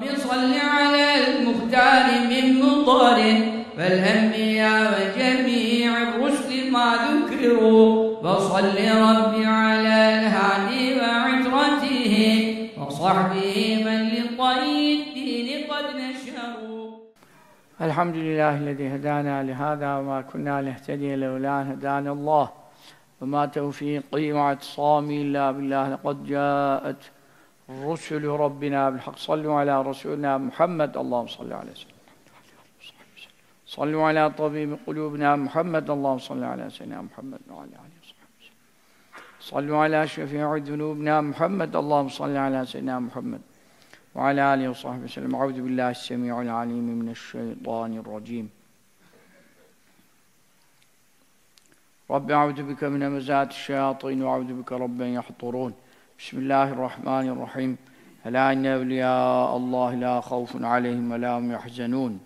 رب صل على المختار من مطر والأنبياء وجميع الرسل ما ذكروا وصل رب على الهادي وعترته وصحبه من لطي الدين قد نشروا. الحمد لله الذي هدانا لهذا وما كنا لنهتدي لولا أن هدانا الله. وما توفيقي واعتصامي إلا بالله لقد جاءت رسل ربنا بالحق. صلوا على رسولنا محمد. اللهم صل على سيدنا صلوا على طبيب قلوبنا محمد. اللهم صل على سيدنا محمد وعلى آله وصحبه. وسلم صلوا على شفيع ذنوبنا محمد. اللهم صل على سيدنا محمد وعلى آله وصحبه وسلم. أعوذ بالله السميع العليم من الشيطان الرجيم. رب أعوذ بك من همزات الشياطين وأعوذ بك رب يحضرون. بسم الله الرحمن الرحيم ألا إن أولياء الله لا خوف عليهم ولا هم يحزنون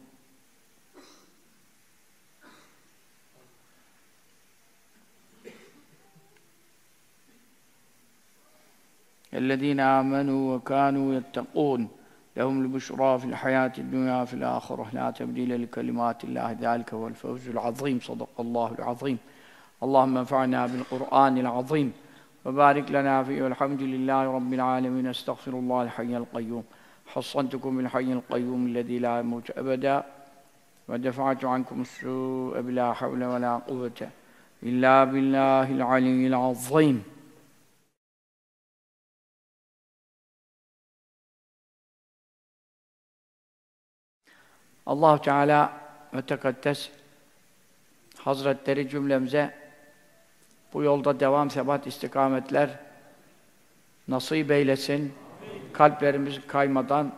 الذين آمنوا وكانوا يتقون لهم البشرى في الحياة الدنيا وفي الآخرة لا تبديل لكلمات الله ذلك هو الفوز العظيم صدق الله العظيم اللهم انفعنا بالقرآن العظيم وبارك لنا فيه والحمد لله رب العالمين استغفر الله الحي القيوم حصنتكم بالحي القيوم الذي لا يموت أبدا ودفعت عنكم السوء بلا حول ولا قوة إلا بالله العلي العظيم allah Teala ve Tekaddes Hazretleri cümlemize bu yolda devam, sebat, istikametler nasip eylesin. Kalplerimiz kaymadan,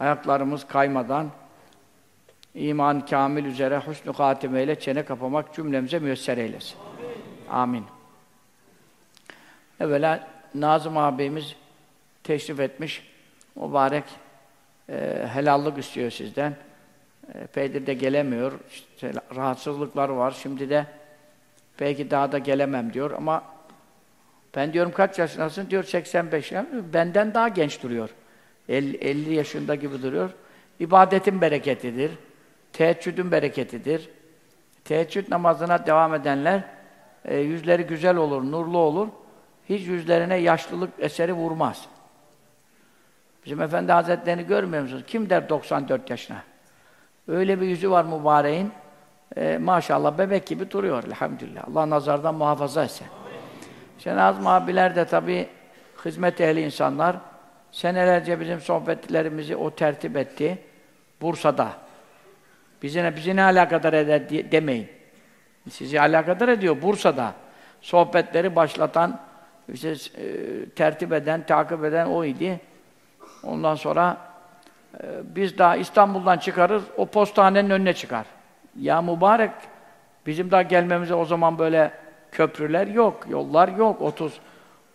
ayaklarımız kaymadan iman kamil üzere husnü hatimeyle çene kapamak cümlemize müyesser eylesin. Amin. Evvela Nazım ağabeyimiz teşrif etmiş. Mübarek e, helallık istiyor sizden. E, Peydir de gelemiyor. İşte rahatsızlıkları var. Şimdi de belki daha da gelemem diyor ama ben diyorum kaç yaşındasın? Diyor 85 yaş. Benden daha genç duruyor. 50, 50 yaşında gibi duruyor. İbadetin bereketidir. Teheccüdün bereketidir. Teheccüd namazına devam edenler e, yüzleri güzel olur, nurlu olur. Hiç yüzlerine yaşlılık eseri vurmaz. Bizim Efendi Hazretlerini görmüyor musunuz? Kim der 94 yaşına? Öyle bir yüzü var mübareğin. Ee, maşallah bebek gibi duruyor elhamdülillah. Allah nazardan muhafaza etsin. Nazım abiler de tabii hizmet ehli insanlar. Senelerce bizim sohbetlerimizi o tertip etti. Bursa'da. Bizi ne, bizi ne alakadar eder diye, demeyin. Sizi alakadar ediyor Bursa'da. Sohbetleri başlatan, işte, e, tertip eden, takip eden o idi. Ondan sonra e, biz daha İstanbul'dan çıkarır, o postanenin önüne çıkar. Ya mübarek, bizim daha gelmemize o zaman böyle köprüler yok, yollar yok. 30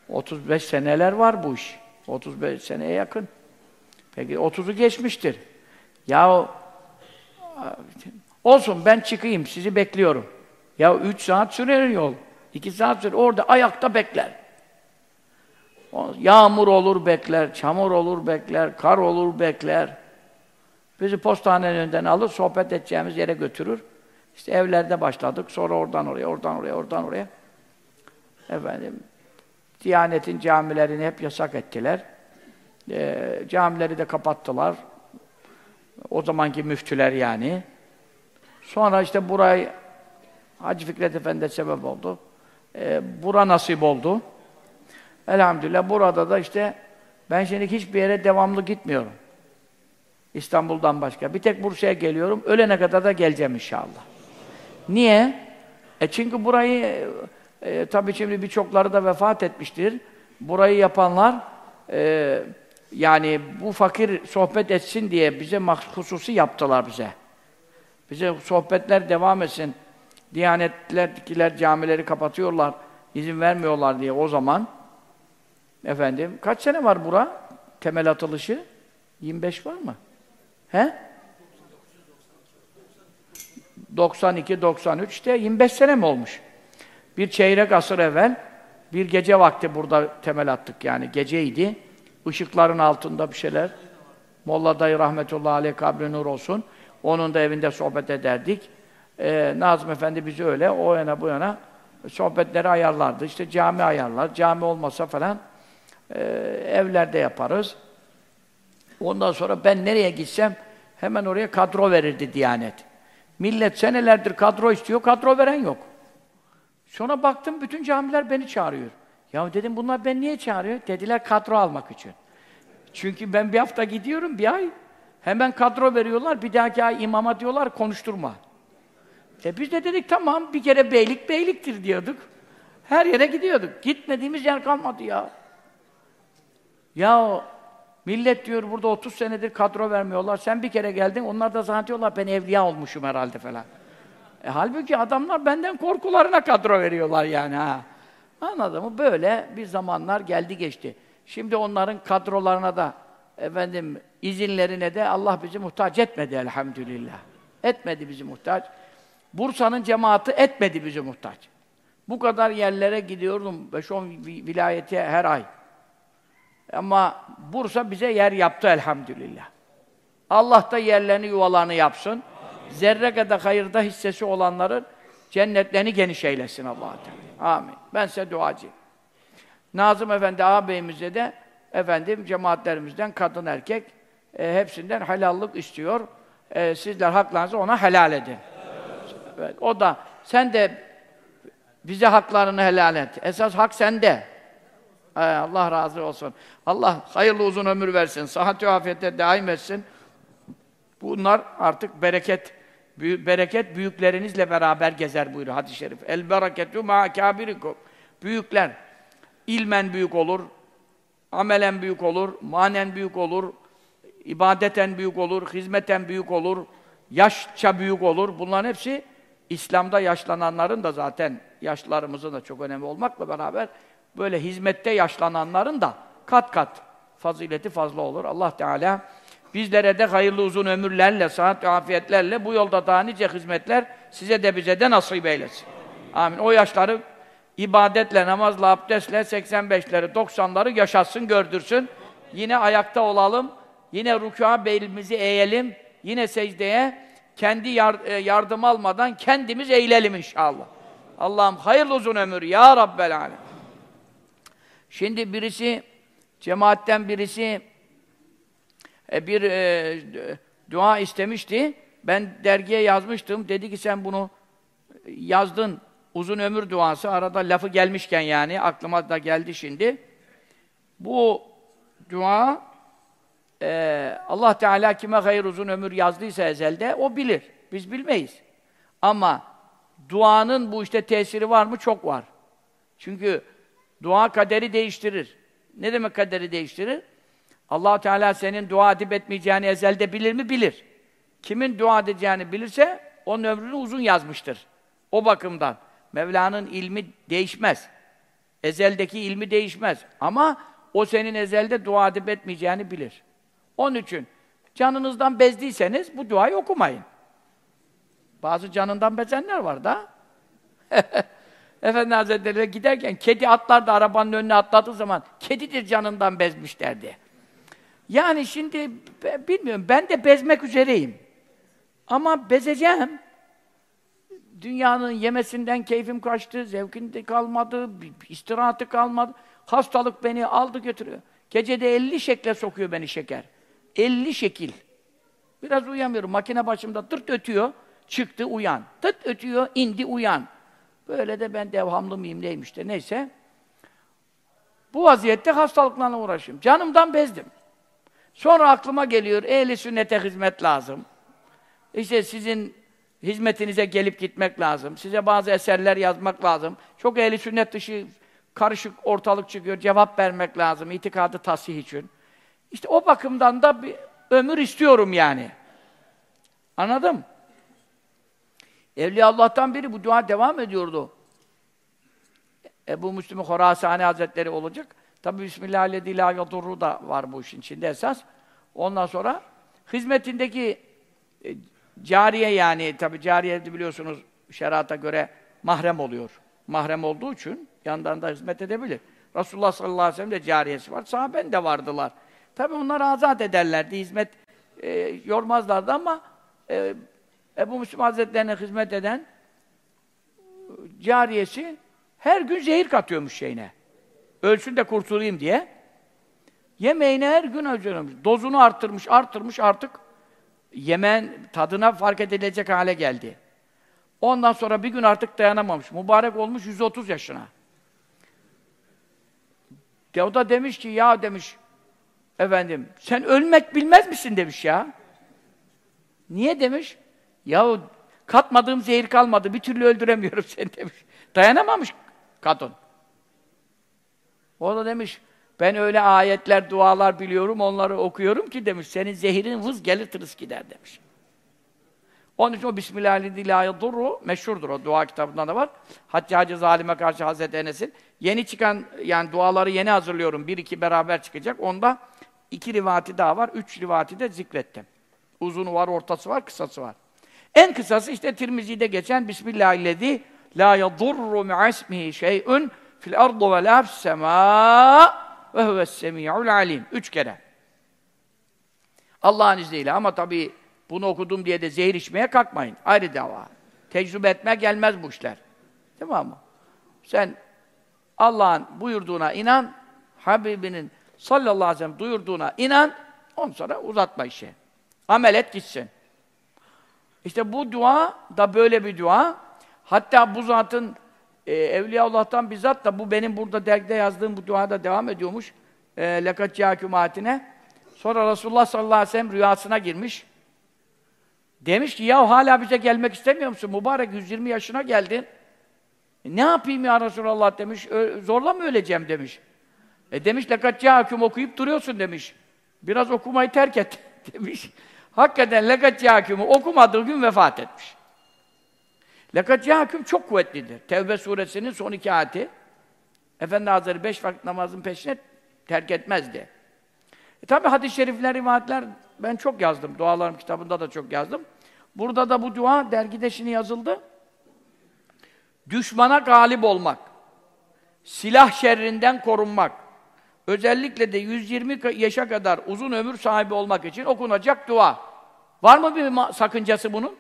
35 seneler var bu iş. 35 seneye yakın. Peki 30'u geçmiştir. Ya olsun ben çıkayım, sizi bekliyorum. Ya 3 saat sürer yol. 2 saat sürer. Orada ayakta bekler. Yağmur olur bekler, çamur olur bekler, kar olur bekler. Bizi postanenin önünden alır, sohbet edeceğimiz yere götürür. İşte evlerde başladık, sonra oradan oraya, oradan oraya, oradan oraya. Efendim, Diyanetin camilerini hep yasak ettiler. E, camileri de kapattılar. O zamanki müftüler yani. Sonra işte burayı Hacı Fikret Efendi sebep oldu. E, bura nasip oldu. Elhamdülillah burada da işte ben şimdi hiçbir yere devamlı gitmiyorum. İstanbul'dan başka. Bir tek Bursa'ya geliyorum. Ölene kadar da geleceğim inşallah. Niye? E çünkü burayı e, tabii şimdi birçokları da vefat etmiştir. Burayı yapanlar e, yani bu fakir sohbet etsin diye bize hususi yaptılar bize. Bize sohbetler devam etsin. Diyanetlerdikiler camileri kapatıyorlar. izin vermiyorlar diye o zaman efendim kaç sene var bura temel atılışı? 25 var mı? He? 92 93 işte 25 sene mi olmuş? Bir çeyrek asır evvel bir gece vakti burada temel attık yani geceydi. Işıkların altında bir şeyler. Molla dayı rahmetullahi aleyh kabri nur olsun. Onun da evinde sohbet ederdik. Ee, Nazım Efendi bizi öyle o yana bu yana sohbetleri ayarlardı. İşte cami ayarlar. Cami olmasa falan e, evlerde yaparız. Ondan sonra ben nereye gitsem hemen oraya kadro verirdi Diyanet. Millet senelerdir kadro istiyor, kadro veren yok. Sonra baktım bütün camiler beni çağırıyor. Ya dedim bunlar beni niye çağırıyor? Dediler kadro almak için. Çünkü ben bir hafta gidiyorum, bir ay. Hemen kadro veriyorlar, bir dahaki ay imama diyorlar konuşturma. E biz de dedik tamam, bir kere beylik beyliktir diyorduk. Her yere gidiyorduk. Gitmediğimiz yer kalmadı ya. Ya millet diyor burada 30 senedir kadro vermiyorlar. Sen bir kere geldin, onlar da zannediyorlar ben evliya olmuşum herhalde falan. E, halbuki adamlar benden korkularına kadro veriyorlar yani ha. Anladın mı? Böyle bir zamanlar geldi geçti. Şimdi onların kadrolarına da efendim izinlerine de Allah bizi muhtaç etmedi elhamdülillah. Etmedi bizi muhtaç. Bursa'nın cemaati etmedi bizi muhtaç. Bu kadar yerlere gidiyordum 5-10 vilayete her ay. Ama Bursa bize yer yaptı elhamdülillah. Allah da yerlerini yuvalarını yapsın. Zerre kadar hayırda hissesi olanların cennetlerini geniş eylesin allah Teala. Amin. Ben size duacıyım. Nazım Efendi ağabeyimize de efendim cemaatlerimizden kadın erkek e, hepsinden helallik istiyor. E, sizler haklarınızı ona helal edin. Evet, o da sen de bize haklarını helal et. Esas hak sende. Allah razı olsun. Allah hayırlı uzun ömür versin. Sıhhat ve afiyette daim etsin. Bunlar artık bereket büyük, bereket büyüklerinizle beraber gezer buyuruyor hadis-i şerif. El bereketu ma kabirikum. Büyükler ilmen büyük olur, amelen büyük olur, manen büyük olur, ibadeten büyük olur, hizmeten büyük olur, yaşça büyük olur. Bunların hepsi İslam'da yaşlananların da zaten yaşlarımızın da çok önemli olmakla beraber böyle hizmette yaşlananların da kat kat fazileti fazla olur. Allah Teala bizlere de hayırlı uzun ömürlerle, sıhhat ve afiyetlerle bu yolda daha nice hizmetler size de bize de nasip eylesin. Amin. O yaşları ibadetle, namazla, abdestle 85'leri, 90'ları yaşatsın, gördürsün. Yine ayakta olalım, yine rükûa belimizi eğelim, yine secdeye kendi yar e, yardım almadan kendimiz eğilelim inşallah. Allah'ım hayırlı uzun ömür ya Rabbel Alem. Şimdi birisi, cemaatten birisi e, bir e, dua istemişti. Ben dergiye yazmıştım. Dedi ki sen bunu yazdın. Uzun ömür duası. Arada lafı gelmişken yani aklıma da geldi şimdi. Bu dua e, Allah Teala kime hayır uzun ömür yazdıysa ezelde o bilir. Biz bilmeyiz. Ama duanın bu işte tesiri var mı? Çok var. Çünkü dua kaderi değiştirir. Ne demek kaderi değiştirir? allah Teala senin dua edip etmeyeceğini ezelde bilir mi? Bilir. Kimin dua edeceğini bilirse onun ömrünü uzun yazmıştır. O bakımdan. Mevla'nın ilmi değişmez. Ezeldeki ilmi değişmez. Ama o senin ezelde dua edip etmeyeceğini bilir. Onun için canınızdan bezdiyseniz bu duayı okumayın. Bazı canından bezenler var da. Efendi Hazretleri giderken kedi atlar da arabanın önüne atladığı zaman kedidir canından bezmiş derdi. Yani şimdi bilmiyorum ben de bezmek üzereyim. Ama bezeceğim. Dünyanın yemesinden keyfim kaçtı, zevkin de kalmadı, istirahatı kalmadı. Hastalık beni aldı götürüyor. Gecede 50 şekle sokuyor beni şeker. 50 şekil. Biraz uyamıyorum. Makine başımda tırt ötüyor. Çıktı uyan. Tırt ötüyor, indi uyan. Böyle de ben devamlı mıyım neymiş de neyse. Bu vaziyette hastalıklarla uğraşıyorum. Canımdan bezdim. Sonra aklıma geliyor, ehli sünnete hizmet lazım. İşte sizin hizmetinize gelip gitmek lazım. Size bazı eserler yazmak lazım. Çok ehli sünnet dışı karışık ortalık çıkıyor. Cevap vermek lazım itikadı tasih için. İşte o bakımdan da bir ömür istiyorum yani. Anladım? Evliya Allah'tan biri bu dua devam ediyordu. Ebu Müslüm Horasani Hazretleri olacak. Tabi Bismillahirrahmanirrahim da var bu işin içinde esas. Ondan sonra hizmetindeki e, cariye yani tabi cariye biliyorsunuz şerata göre mahrem oluyor. Mahrem olduğu için yandan da hizmet edebilir. Resulullah sallallahu aleyhi ve sellem de cariyesi var. Sahaben de vardılar. Tabi onlar azat ederlerdi, hizmet e, yormazlardı ama e, Ebu Müslüm Hazretlerine hizmet eden cariyesi her gün zehir katıyormuş şeyine. Ölsün de kurtulayım diye. Yemeğine her gün öldürüyormuş. Dozunu arttırmış, arttırmış artık yemen tadına fark edilecek hale geldi. Ondan sonra bir gün artık dayanamamış. Mübarek olmuş 130 yaşına. De o da demiş ki ya demiş efendim sen ölmek bilmez misin demiş ya. Niye demiş? Yahu katmadığım zehir kalmadı. Bir türlü öldüremiyorum seni demiş. Dayanamamış kadın. O da demiş ben öyle ayetler, dualar biliyorum, onları okuyorum ki demiş, senin zehirin vız gelir tırıs gider demiş. Onun için o Bismillahirrahmanirrahim meşhurdur o dua kitabında da var. Haccacı zalime karşı Hazreti Enes'in yeni çıkan yani duaları yeni hazırlıyorum. Bir iki beraber çıkacak. Onda iki rivati daha var. Üç rivati de zikrettim. Uzunu var, ortası var, kısası var. En kısası işte Tirmizi'de geçen Bismillahirrahmanirrahim la yadurru mi'asmihi şey'un fil ardu ve la fis ve huves semi'ul alim. Üç kere. Allah'ın izniyle ama tabii bunu okudum diye de zehir içmeye kalkmayın. Ayrı dava. Tecrübe etme gelmez bu işler. Tamam mı? Sen Allah'ın buyurduğuna inan, Habibinin sallallahu aleyhi ve sellem duyurduğuna inan, ondan sonra uzatma işi. Amel et gitsin. İşte bu dua da böyle bir dua. Hatta bu zatın e, Evliyaullah'tan bizzat da bu benim burada dergide yazdığım bu duada devam ediyormuş. E, Lekat cihakümatine. Sonra Resulullah sallallahu aleyhi ve sellem rüyasına girmiş. Demiş ki ya hala bize gelmek istemiyor musun? Mübarek 120 yaşına geldin. E, ne yapayım ya Resulallah demiş. Zorla mı öleceğim demiş. E demiş lekat cihaküm okuyup duruyorsun demiş. Biraz okumayı terk et demiş. Hakikaten lekat cihakümü okumadığı gün vefat etmiş. Lekat cihaküm çok kuvvetlidir. Tevbe suresinin son iki ayeti. Efendi Hazretleri beş vakit namazın peşine terk etmezdi. E tabi hadis-i şerifler, rivayetler ben çok yazdım. Dualarım kitabında da çok yazdım. Burada da bu dua dergide şimdi yazıldı. Düşmana galip olmak, silah şerrinden korunmak, özellikle de 120 yaşa kadar uzun ömür sahibi olmak için okunacak dua. Var mı bir sakıncası bunun?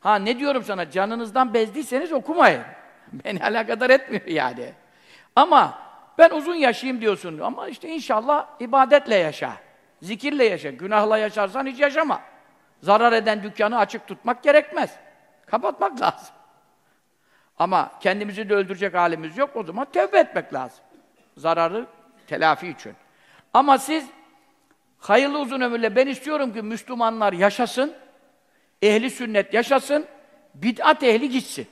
Ha ne diyorum sana, canınızdan bezdiyseniz okumayın. Beni alakadar etmiyor yani. Ama ben uzun yaşayayım diyorsun ama işte inşallah ibadetle yaşa. Zikirle yaşa. Günahla yaşarsan hiç yaşama. Zarar eden dükkanı açık tutmak gerekmez. Kapatmak lazım. Ama kendimizi de öldürecek halimiz yok. O zaman tevbe etmek lazım. Zararı telafi için. Ama siz hayırlı uzun ömürle ben istiyorum ki Müslümanlar yaşasın, ehli sünnet yaşasın, bid'at ehli gitsin.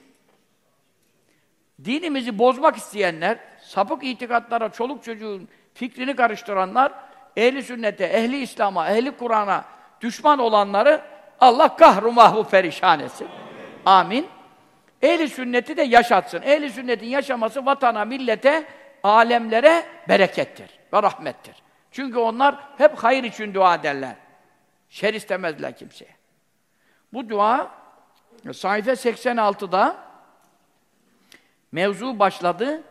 Dinimizi bozmak isteyenler, sapık itikatlara, çoluk çocuğun fikrini karıştıranlar, ehli sünnete, ehli İslam'a, ehli Kur'an'a düşman olanları Allah kahru mahvu perişan etsin. Amin. Ehli sünneti de yaşatsın. Ehli sünnetin yaşaması vatana, millete, alemlere berekettir ve rahmettir. Çünkü onlar hep hayır için dua ederler. Şer istemezler kimseye. Bu dua sayfa 86'da mevzu başladı.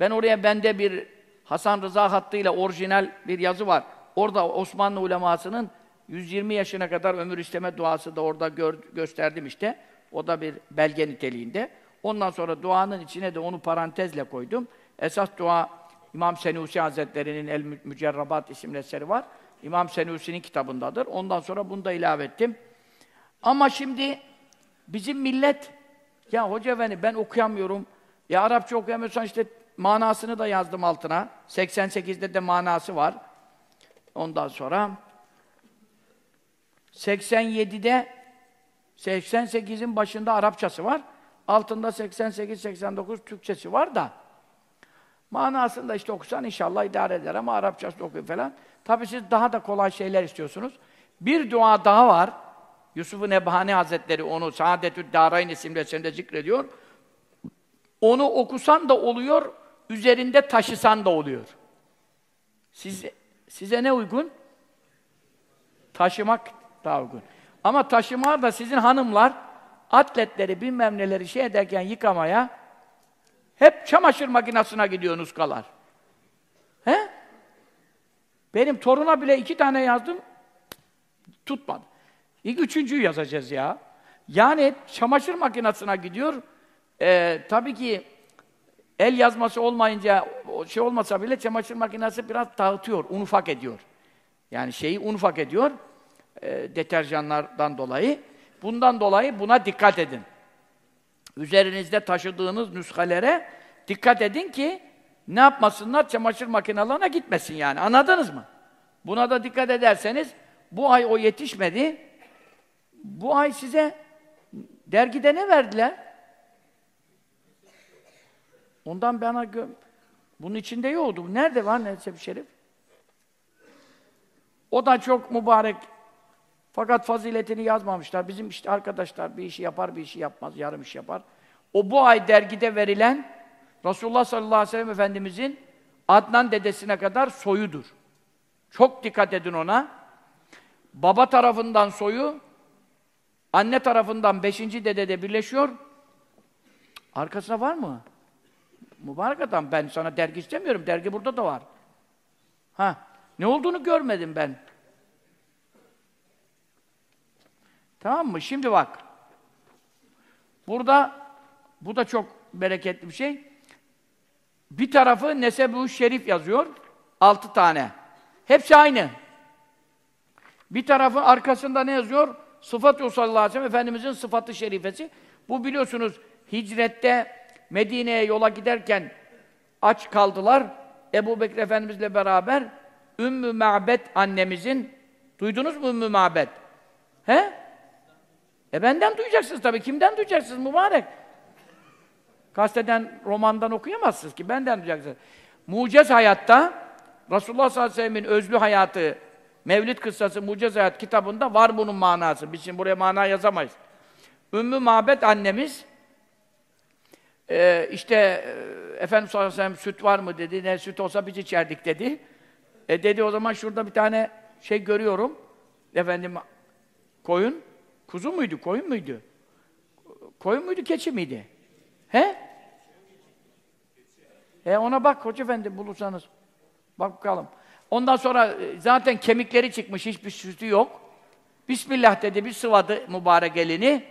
Ben oraya bende bir Hasan Rıza hattıyla orijinal bir yazı var. Orada Osmanlı ulemasının 120 yaşına kadar ömür isteme duası da orada gör, gösterdim işte. O da bir belge niteliğinde. Ondan sonra duanın içine de onu parantezle koydum. Esas dua İmam Senusi Hazretleri'nin El Mücerrabat isimli eseri var. İmam Senusi'nin kitabındadır. Ondan sonra bunu da ilave ettim. Ama şimdi bizim millet ya hoca efendi ben okuyamıyorum. Ya Arapça okuyamıyorsan işte manasını da yazdım altına. 88'de de manası var. Ondan sonra 87'de 88'in başında Arapçası var. Altında 88-89 Türkçesi var da manasını da işte okusan inşallah idare eder ama Arapçası okuyun falan. Tabii siz daha da kolay şeyler istiyorsunuz. Bir dua daha var. Yusuf-u Nebhani Hazretleri onu Saadetü Darayn isimli eserinde zikrediyor. Onu okusan da oluyor, üzerinde taşısan da oluyor. Siz, size ne uygun? Taşımak daha uygun. Ama taşıma da sizin hanımlar atletleri bilmem neleri şey ederken yıkamaya hep çamaşır makinesine gidiyor nuskalar. He? Benim toruna bile iki tane yazdım, tutmadı. İlk üçüncüyü yazacağız ya. Yani çamaşır makinesine gidiyor. Ee, tabii ki el yazması olmayınca, şey olmasa bile çamaşır makinesi biraz dağıtıyor, un ufak ediyor. Yani şeyi un ufak ediyor, e, deterjanlardan dolayı. Bundan dolayı buna dikkat edin. Üzerinizde taşıdığınız nüshalere dikkat edin ki ne yapmasınlar? Çamaşır makinelerine gitmesin yani. Anladınız mı? Buna da dikkat ederseniz bu ay o yetişmedi. Bu ay size dergide ne verdiler? Ondan bana gö bunun içinde yoktu. Nerede var Nesep Şerif? O da çok mübarek. Fakat faziletini yazmamışlar. Bizim işte arkadaşlar bir işi yapar, bir işi yapmaz, yarım iş yapar. O bu ay dergide verilen Resulullah sallallahu aleyhi ve sellem Efendimizin Adnan dedesine kadar soyudur. Çok dikkat edin ona. Baba tarafından soyu, anne tarafından beşinci dedede birleşiyor. Arkasına var mı? Mübarek adam, ben sana dergi istemiyorum, dergi burada da var. Ha, ne olduğunu görmedim ben. Tamam mı? Şimdi bak. Burada, bu da çok bereketli bir şey. Bir tarafı Nesebu Şerif yazıyor. Altı tane. Hepsi aynı. Bir tarafı arkasında ne yazıyor? Sıfat-ı sallallahu Efendimizin sıfatı şerifesi. Bu biliyorsunuz hicrette Medine'ye yola giderken aç kaldılar. Ebu Bekir Efendimizle beraber Ümmü Ma'bet annemizin duydunuz mu Ümmü Ma'bet? He? E benden duyacaksınız tabii. Kimden duyacaksınız mübarek? Gazeteden, romandan okuyamazsınız ki. Benden duyacaksınız. Mucez hayatta Resulullah sallallahu aleyhi ve sellem'in özlü hayatı Mevlid kıssası Mucez Hayat kitabında var bunun manası. Biz şimdi buraya mana yazamayız. Ümmü Mabet annemiz e, işte e, Efendimiz sallallahu aleyhi ve sellem süt var mı dedi. Ne süt olsa biz içerdik dedi. E dedi o zaman şurada bir tane şey görüyorum. Efendim koyun. Kuzu muydu, koyun muydu? Koyun muydu, keçi miydi? He? E ona bak Hoca Efendi bulursanız. Bak bakalım. Ondan sonra e, zaten kemikleri çıkmış, hiçbir sütü yok. Bismillah dedi, bir sıvadı mübarek elini.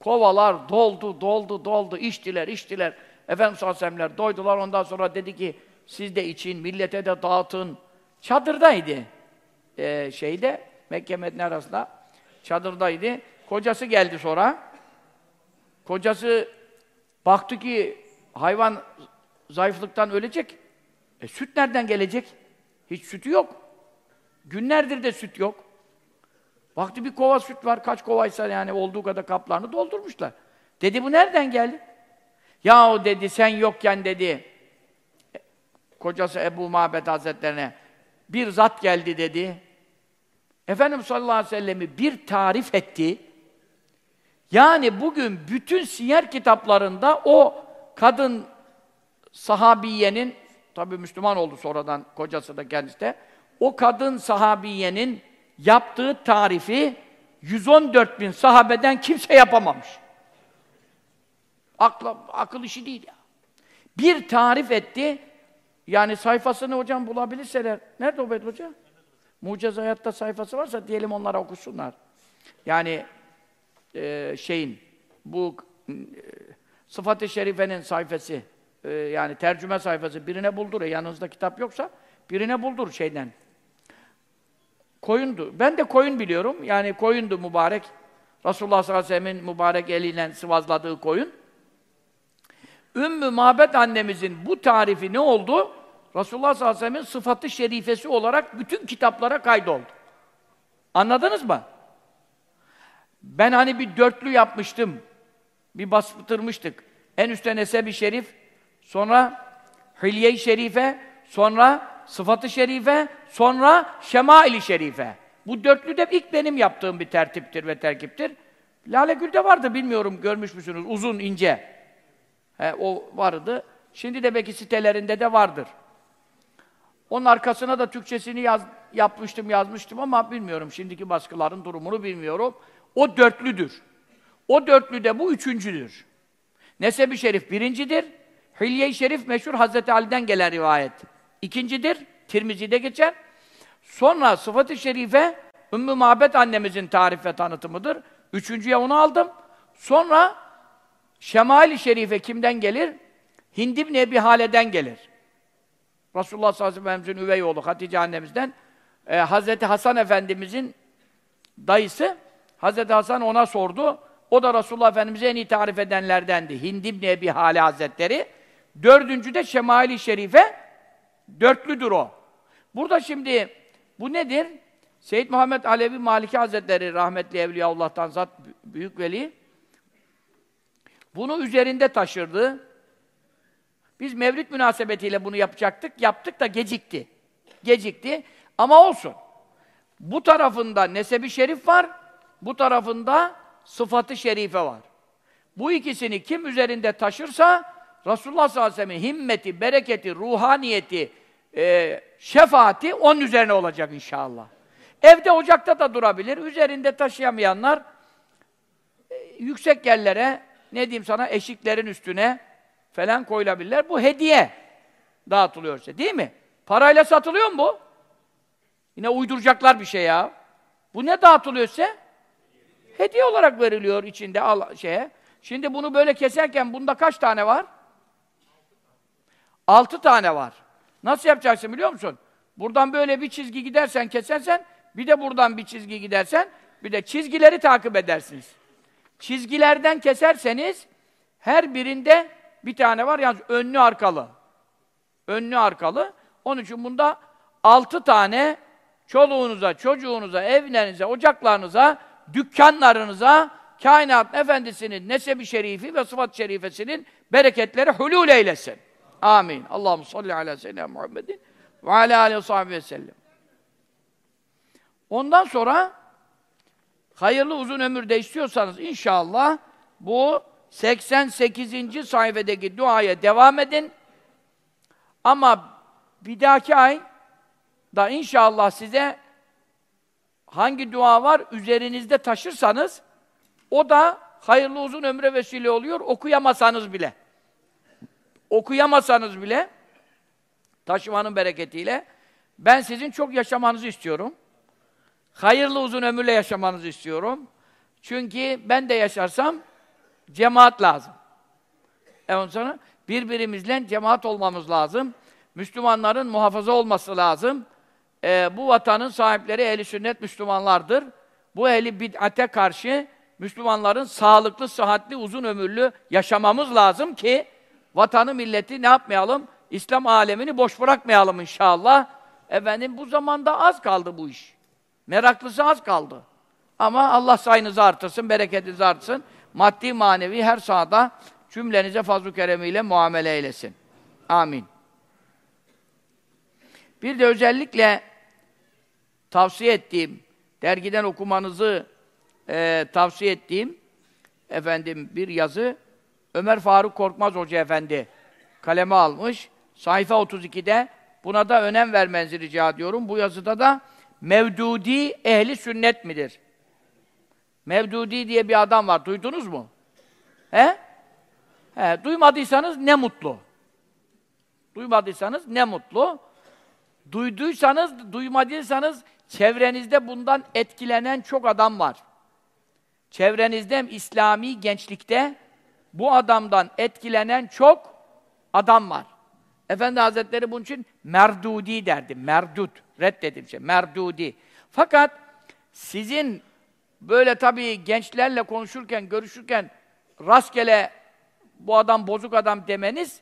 Kovalar doldu, doldu, doldu, içtiler, içtiler. Efendimiz Aleyhisselamlar doydular, ondan sonra dedi ki, siz de için, millete de dağıtın. Çadırdaydı. Ee, şeyde, Mekke Medine arasında çadırdaydı. Kocası geldi sonra. Kocası baktı ki hayvan zayıflıktan ölecek. E süt nereden gelecek? Hiç sütü yok. Günlerdir de süt yok. Baktı bir kova süt var, kaç kovaysa yani olduğu kadar kaplarını doldurmuşlar. Dedi bu nereden geldi? Ya o dedi sen yokken dedi, kocası Ebu Mabed Hazretlerine bir zat geldi dedi. Efendimiz sallallahu aleyhi ve sellem'i bir tarif etti. Yani bugün bütün siyer kitaplarında o kadın sahabiyenin tabi Müslüman oldu sonradan kocası da kendisi de o kadın sahabiyenin yaptığı tarifi 114 bin sahabeden kimse yapamamış. Akla, akıl işi değil ya. Bir tarif etti. Yani sayfasını hocam bulabilirseler. Nerede Obed Hoca? Mucez Hayat'ta sayfası varsa diyelim onlara okusunlar. Yani e, şeyin bu e, Sıfat-ı Şerife'nin sayfası e, yani tercüme sayfası birine buldur. E, yanınızda kitap yoksa birine buldur şeyden. Koyundu. Ben de koyun biliyorum. Yani koyundu mübarek. Resulullah sallallahu aleyhi ve sellem'in mübarek eliyle sıvazladığı koyun. Ümmü Mabet annemizin bu tarifi ne oldu? Resulullah sallallahu aleyhi ve sellem'in sıfatı şerifesi olarak bütün kitaplara kaydoldu. Anladınız mı? Ben hani bir dörtlü yapmıştım. Bir bastırmıştık. En üstte Nesebi Şerif, sonra Hülye-i Şerife, sonra Sıfatı Şerife, sonra Şemail-i Şerife. Bu dörtlü de ilk benim yaptığım bir tertiptir ve terkiptir. Lale Gül'de vardı, bilmiyorum görmüş müsünüz? Uzun, ince. He, o vardı. Şimdi de belki sitelerinde de vardır. Onun arkasına da Türkçesini yaz, yapmıştım, yazmıştım ama bilmiyorum. Şimdiki baskıların durumunu bilmiyorum. O dörtlüdür. O dörtlü de bu üçüncüdür. Nesebi Şerif birincidir. Hilye-i Şerif meşhur Hazreti Ali'den gelen rivayet. İkincidir. Tirmizi'de geçer. Sonra sıfat-ı şerife Ümmü Mabet annemizin tarif ve tanıtımıdır. Üçüncüye onu aldım. Sonra Şemali Şerife kimden gelir? Hind ibn Ebi Hale'den gelir. Resulullah sallallahu aleyhi ve sellem'in üvey oğlu Hatice annemizden e, Hazreti Hasan Efendimizin dayısı Hazreti Hasan ona sordu. O da Resulullah Efendimiz'i en iyi tarif edenlerdendi. Hind ibn Ebi Hale Hazretleri. Dördüncü de Şemali Şerife. Dörtlüdür o. Burada şimdi bu nedir? Seyyid Muhammed Alevi Maliki Hazretleri rahmetli Evliyaullah'tan zat büyük veli bunu üzerinde taşırdı. Biz mevlid münasebetiyle bunu yapacaktık. Yaptık da gecikti. Gecikti. Ama olsun. Bu tarafında nesebi şerif var. Bu tarafında sıfatı şerife var. Bu ikisini kim üzerinde taşırsa Resulullah sallallahu aleyhi ve sellem'in himmeti, bereketi, ruhaniyeti, e, şefaati onun üzerine olacak inşallah. Evde ocakta da durabilir. Üzerinde taşıyamayanlar e, yüksek yerlere ne diyeyim sana eşiklerin üstüne falan koyulabilirler. Bu hediye dağıtılıyorsa değil mi? Parayla satılıyor mu bu? Yine uyduracaklar bir şey ya. Bu ne dağıtılıyorsa? Hediye olarak veriliyor içinde al şeye. Şimdi bunu böyle keserken bunda kaç tane var? Altı tane var. Nasıl yapacaksın biliyor musun? Buradan böyle bir çizgi gidersen, kesersen, bir de buradan bir çizgi gidersen, bir de çizgileri takip edersiniz. Çizgilerden keserseniz, her birinde bir tane var, yalnız önlü arkalı. Önlü arkalı. Onun için bunda altı tane çoluğunuza, çocuğunuza, evlerinize, ocaklarınıza, dükkanlarınıza, kainat efendisinin nesebi şerifi ve sıfat şerifesinin bereketleri hulul eylesin. Amin. Allahu salli ala seyyidina Muhammedin ve ala aleyhi ve sellem. Ondan sonra hayırlı uzun ömür de istiyorsanız inşallah bu 88. sayfadaki duaya devam edin. Ama bir dahaki ay da inşallah size hangi dua var üzerinizde taşırsanız o da hayırlı uzun ömre vesile oluyor okuyamasanız bile. Okuyamasanız bile taşımanın bereketiyle ben sizin çok yaşamanızı istiyorum. Hayırlı uzun ömürle yaşamanızı istiyorum. Çünkü ben de yaşarsam cemaat lazım. E ondan sonra birbirimizle cemaat olmamız lazım. Müslümanların muhafaza olması lazım. E, bu vatanın sahipleri ehli sünnet Müslümanlardır. Bu ehli bid'ate karşı Müslümanların sağlıklı, sıhhatli, uzun ömürlü yaşamamız lazım ki vatanı, milleti ne yapmayalım? İslam alemini boş bırakmayalım inşallah. Efendim bu zamanda az kaldı bu iş. Meraklısı az kaldı. Ama Allah sayınızı artırsın, bereketinizi artırsın. Maddi, manevi her sahada cümlenize fazl-ı keremiyle muamele eylesin. Amin. Bir de özellikle tavsiye ettiğim, dergiden okumanızı e, tavsiye ettiğim efendim bir yazı Ömer Faruk Korkmaz Hoca Efendi kaleme almış. Sayfa 32'de buna da önem vermenizi rica ediyorum. Bu yazıda da Mevdudi ehli sünnet midir? Mevdudi diye bir adam var. Duydunuz mu? He? He, duymadıysanız ne mutlu. Duymadıysanız ne mutlu. Duyduysanız, duymadıysanız çevrenizde bundan etkilenen çok adam var. Çevrenizde İslami gençlikte bu adamdan etkilenen çok adam var. Efendi Hazretleri bunun için merdudi derdi. Merdut. Reddedim şey. Merdudi. Fakat sizin böyle tabii gençlerle konuşurken, görüşürken rastgele bu adam bozuk adam demeniz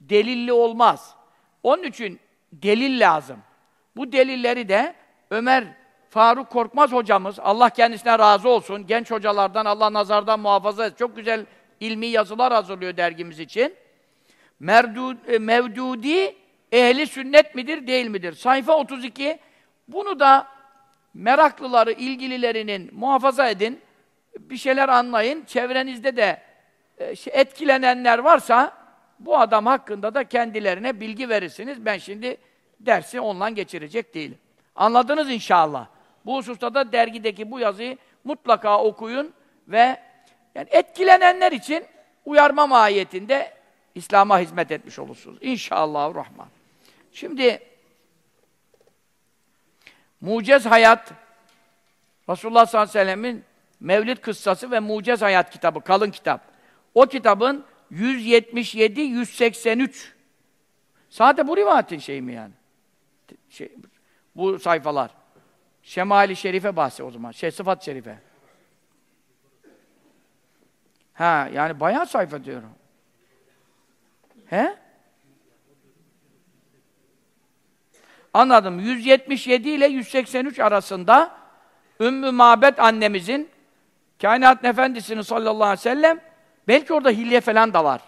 delilli olmaz. Onun için delil lazım. Bu delilleri de Ömer Faruk Korkmaz hocamız, Allah kendisine razı olsun, genç hocalardan Allah nazardan muhafaza et. Çok güzel ilmi yazılar hazırlıyor dergimiz için. Merdud, e, mevdudi ehli sünnet midir, değil midir? Sayfa 32. Bunu da meraklıları, ilgililerinin muhafaza edin. Bir şeyler anlayın. Çevrenizde de e, şey, etkilenenler varsa bu adam hakkında da kendilerine bilgi verirsiniz. Ben şimdi dersi ondan geçirecek değilim. Anladınız inşallah. Bu hususta da dergideki bu yazıyı mutlaka okuyun ve yani etkilenenler için uyarma mahiyetinde İslam'a hizmet etmiş olursunuz. İnşallah Rahman. Şimdi Mucez Hayat Resulullah sallallahu aleyhi ve sellemin Mevlid kıssası ve Mucez Hayat kitabı, kalın kitap. O kitabın 177 183 Sadece bu rivayetin şeyi mi yani? Şey, bu sayfalar. Şemali Şerife bahsi o zaman. Şey Sıfat Şerife. Ha yani bayağı sayfa diyorum. He? Anladım. 177 ile 183 arasında Ümmü Mabet annemizin Kainat Efendisi'nin sallallahu aleyhi ve sellem belki orada hilye falan da var.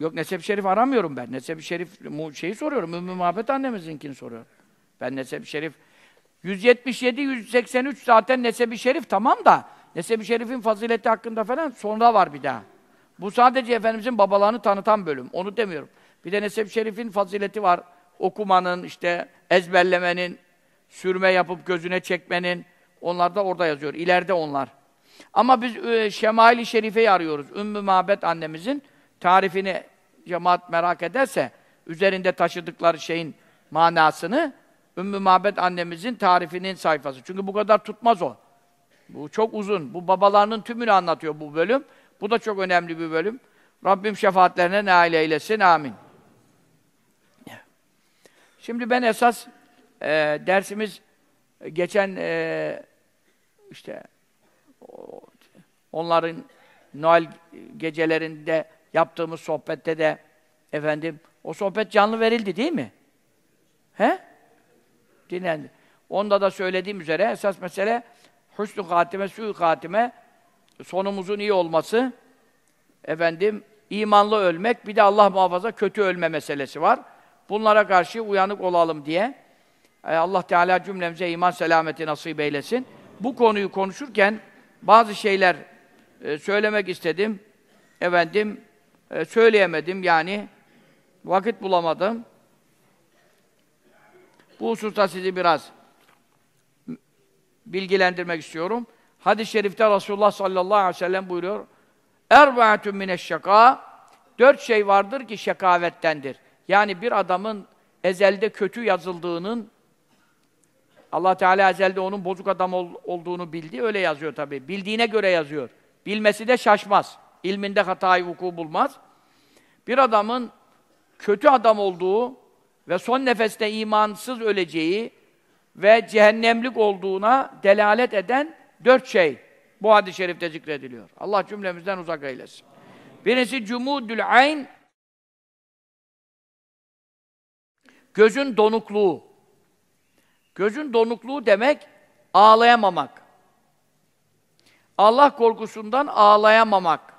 Yok Nesep-i Şerif aramıyorum ben. Nesep-i Şerif şeyi soruyorum. Ümmü Mabet annemizinkini soruyorum. Ben Nesep-i Şerif 177 183 zaten Nesep-i Şerif tamam da Nesep-i Şerif'in fazileti hakkında falan sonra var bir daha. Bu sadece Efendimizin babalarını tanıtan bölüm. Onu demiyorum. Bir de Nesep-i Şerif'in fazileti var. Okumanın, işte ezberlemenin, sürme yapıp gözüne çekmenin. Onlar da orada yazıyor. İleride onlar. Ama biz e, Şemail-i Şerife'yi arıyoruz. Ümmü Mabet annemizin tarifini cemaat merak ederse üzerinde taşıdıkları şeyin manasını Ümmü Mabet annemizin tarifinin sayfası. Çünkü bu kadar tutmaz o. Bu çok uzun. Bu babalarının tümünü anlatıyor bu bölüm. Bu da çok önemli bir bölüm. Rabbim şefaatlerine nail eylesin. Amin. Şimdi ben esas e, dersimiz geçen e, işte onların Noel gecelerinde yaptığımız sohbette de efendim o sohbet canlı verildi değil mi? He? Dinlendi. Onda da söylediğim üzere esas mesele husnü hatime, suyu hatime sonumuzun iyi olması efendim imanlı ölmek bir de Allah muhafaza kötü ölme meselesi var. Bunlara karşı uyanık olalım diye e, Allah Teala cümlemize iman selameti nasip eylesin. Bu konuyu konuşurken bazı şeyler e, söylemek istedim. Efendim e, söyleyemedim yani vakit bulamadım. Bu hususta sizi biraz bilgilendirmek istiyorum. Hadis-i şerifte Resulullah sallallahu aleyhi ve sellem buyuruyor. Erbaatun mineşşaka Dört şey vardır ki şekavettendir. Yani bir adamın ezelde kötü yazıldığının Allah Teala ezelde onun bozuk adam ol, olduğunu bildi. Öyle yazıyor tabi. Bildiğine göre yazıyor. Bilmesi de şaşmaz. İlminde hatayı vuku bulmaz. Bir adamın kötü adam olduğu ve son nefeste imansız öleceği ve cehennemlik olduğuna delalet eden dört şey bu hadis-i şerifte zikrediliyor. Allah cümlemizden uzak eylesin. Birisi cumudül ayn gözün donukluğu. Gözün donukluğu demek ağlayamamak. Allah korkusundan ağlayamamak.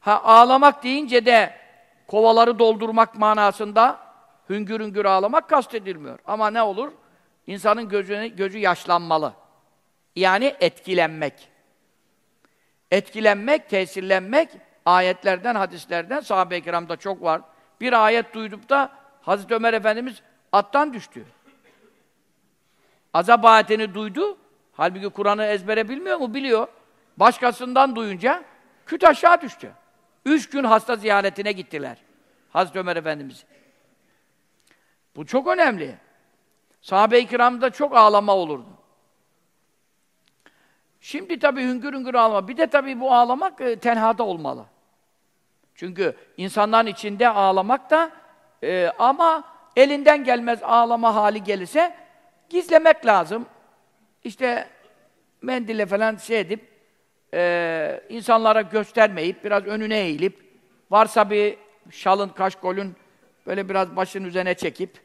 Ha ağlamak deyince de kovaları doldurmak manasında hüngür hüngür ağlamak kastedilmiyor. Ama ne olur? İnsanın gözü, gözü yaşlanmalı. Yani etkilenmek. Etkilenmek, tesirlenmek ayetlerden, hadislerden sahabe-i kiramda çok var. Bir ayet duydup da Hazreti Ömer Efendimiz attan düştü. Azap ayetini duydu. Halbuki Kur'an'ı ezbere bilmiyor mu? Biliyor. Başkasından duyunca küt aşağı düştü. Üç gün hasta ziyaretine gittiler. Hazreti Ömer Efendimiz. Bu çok önemli. Sahabe-i kiramda çok ağlama olurdu. Şimdi tabii hüngür hüngür ağlama. Bir de tabii bu ağlamak e, tenhada olmalı. Çünkü insanların içinde ağlamak da e, ama elinden gelmez ağlama hali gelirse gizlemek lazım. İşte mendille falan şey edip e, insanlara göstermeyip biraz önüne eğilip varsa bir şalın, kaşkolün böyle biraz başın üzerine çekip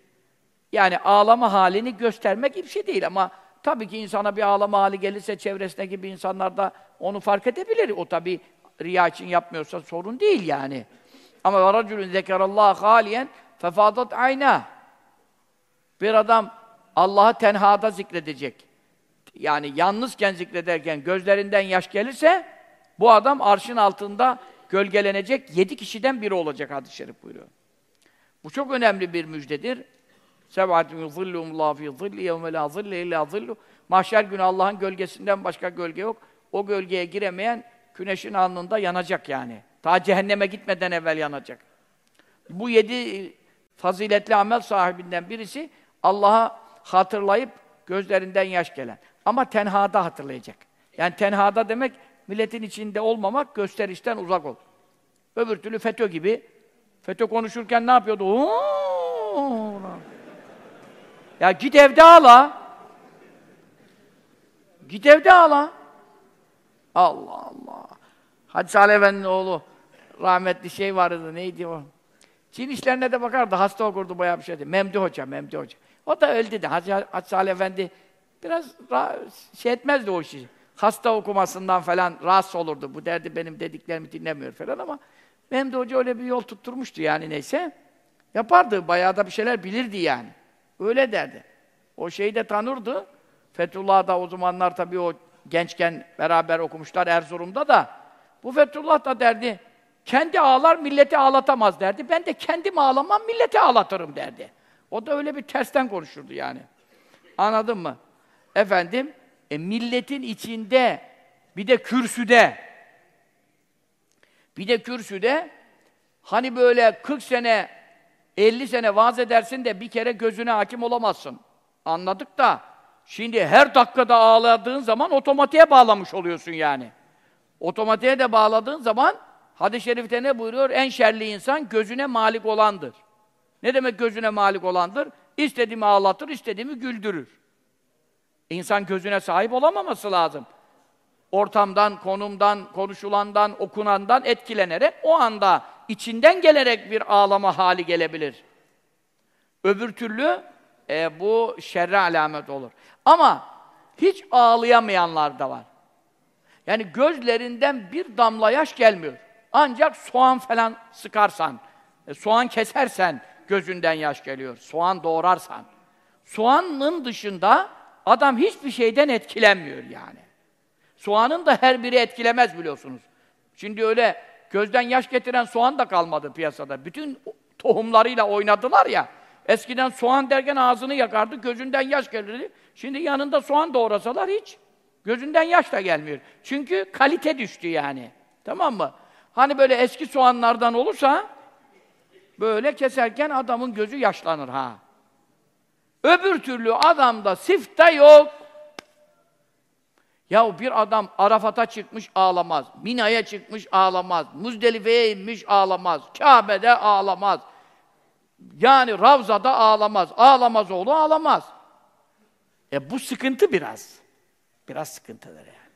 yani ağlama halini göstermek bir şey değil ama tabii ki insana bir ağlama hali gelirse çevresindeki bir insanlar da onu fark edebilir. O tabii riya için yapmıyorsa sorun değil yani. Ama varaculun zekerallah haliyen fefadat ayna. Bir adam Allah'ı tenhada zikredecek. Yani yalnızken zikrederken gözlerinden yaş gelirse bu adam arşın altında gölgelenecek yedi kişiden biri olacak hadis-i şerif buyuruyor. Bu çok önemli bir müjdedir. Seb'atun yuzillumullahu fi zilli yevme la zille illa zillu. Mahşer günü Allah'ın gölgesinden başka gölge yok. O gölgeye giremeyen güneşin alnında yanacak yani. Ta cehenneme gitmeden evvel yanacak. Bu yedi faziletli amel sahibinden birisi Allah'a hatırlayıp gözlerinden yaş gelen. Ama tenhada hatırlayacak. Yani tenhada demek milletin içinde olmamak, gösterişten uzak ol. Öbür türlü FETÖ gibi FETÖ konuşurken ne yapıyordu? Oo! Ya git evde ağla. Git evde ağla. Allah Allah. Hacı Salih Efendi'nin oğlu rahmetli şey vardı, neydi o? Çin işlerine de bakardı, hasta okurdu bayağı bir şeydi. Memdi Hoca, Memdi Hoca. O da öldü de. Hacı, Hacı Salih Efendi biraz şey etmezdi o işi. Hasta okumasından falan rahatsız olurdu. Bu derdi benim dediklerimi dinlemiyor falan ama Memdi Hoca öyle bir yol tutturmuştu yani neyse. Yapardı, bayağı da bir şeyler bilirdi yani. Öyle derdi. O şeyi de tanırdı. Fethullah da o zamanlar tabii o gençken beraber okumuşlar Erzurum'da da. Bu Fethullah da derdi, kendi ağlar milleti ağlatamaz derdi. Ben de kendim ağlamam milleti ağlatırım derdi. O da öyle bir tersten konuşurdu yani. Anladın mı? Efendim, e, milletin içinde bir de kürsüde bir de kürsüde hani böyle 40 sene 50 sene vaaz edersin de bir kere gözüne hakim olamazsın. Anladık da şimdi her dakikada ağladığın zaman otomatiğe bağlamış oluyorsun yani. Otomatiğe de bağladığın zaman hadis-i şerifte ne buyuruyor? En şerli insan gözüne malik olandır. Ne demek gözüne malik olandır? İstediğimi ağlatır, istediğimi güldürür. İnsan gözüne sahip olamaması lazım. Ortamdan, konumdan, konuşulandan, okunandan etkilenerek o anda içinden gelerek bir ağlama hali gelebilir. Öbür türlü e, bu şerre alamet olur. Ama hiç ağlayamayanlar da var. Yani gözlerinden bir damla yaş gelmiyor. Ancak soğan falan sıkarsan, e, soğan kesersen gözünden yaş geliyor. Soğan doğrarsan. Soğanın dışında adam hiçbir şeyden etkilenmiyor yani. Soğanın da her biri etkilemez biliyorsunuz. Şimdi öyle gözden yaş getiren soğan da kalmadı piyasada. Bütün tohumlarıyla oynadılar ya. Eskiden soğan derken ağzını yakardı, gözünden yaş gelirdi. Şimdi yanında soğan doğrasalar hiç gözünden yaş da gelmiyor. Çünkü kalite düştü yani. Tamam mı? Hani böyle eski soğanlardan olursa böyle keserken adamın gözü yaşlanır ha. Öbür türlü adamda sifte yok. Ya bir adam Arafat'a çıkmış ağlamaz, Mina'ya çıkmış ağlamaz, Muzdelife'ye inmiş ağlamaz, Kabe'de ağlamaz. Yani Ravza'da ağlamaz, ağlamaz oğlu ağlamaz. E bu sıkıntı biraz. Biraz sıkıntıdır yani.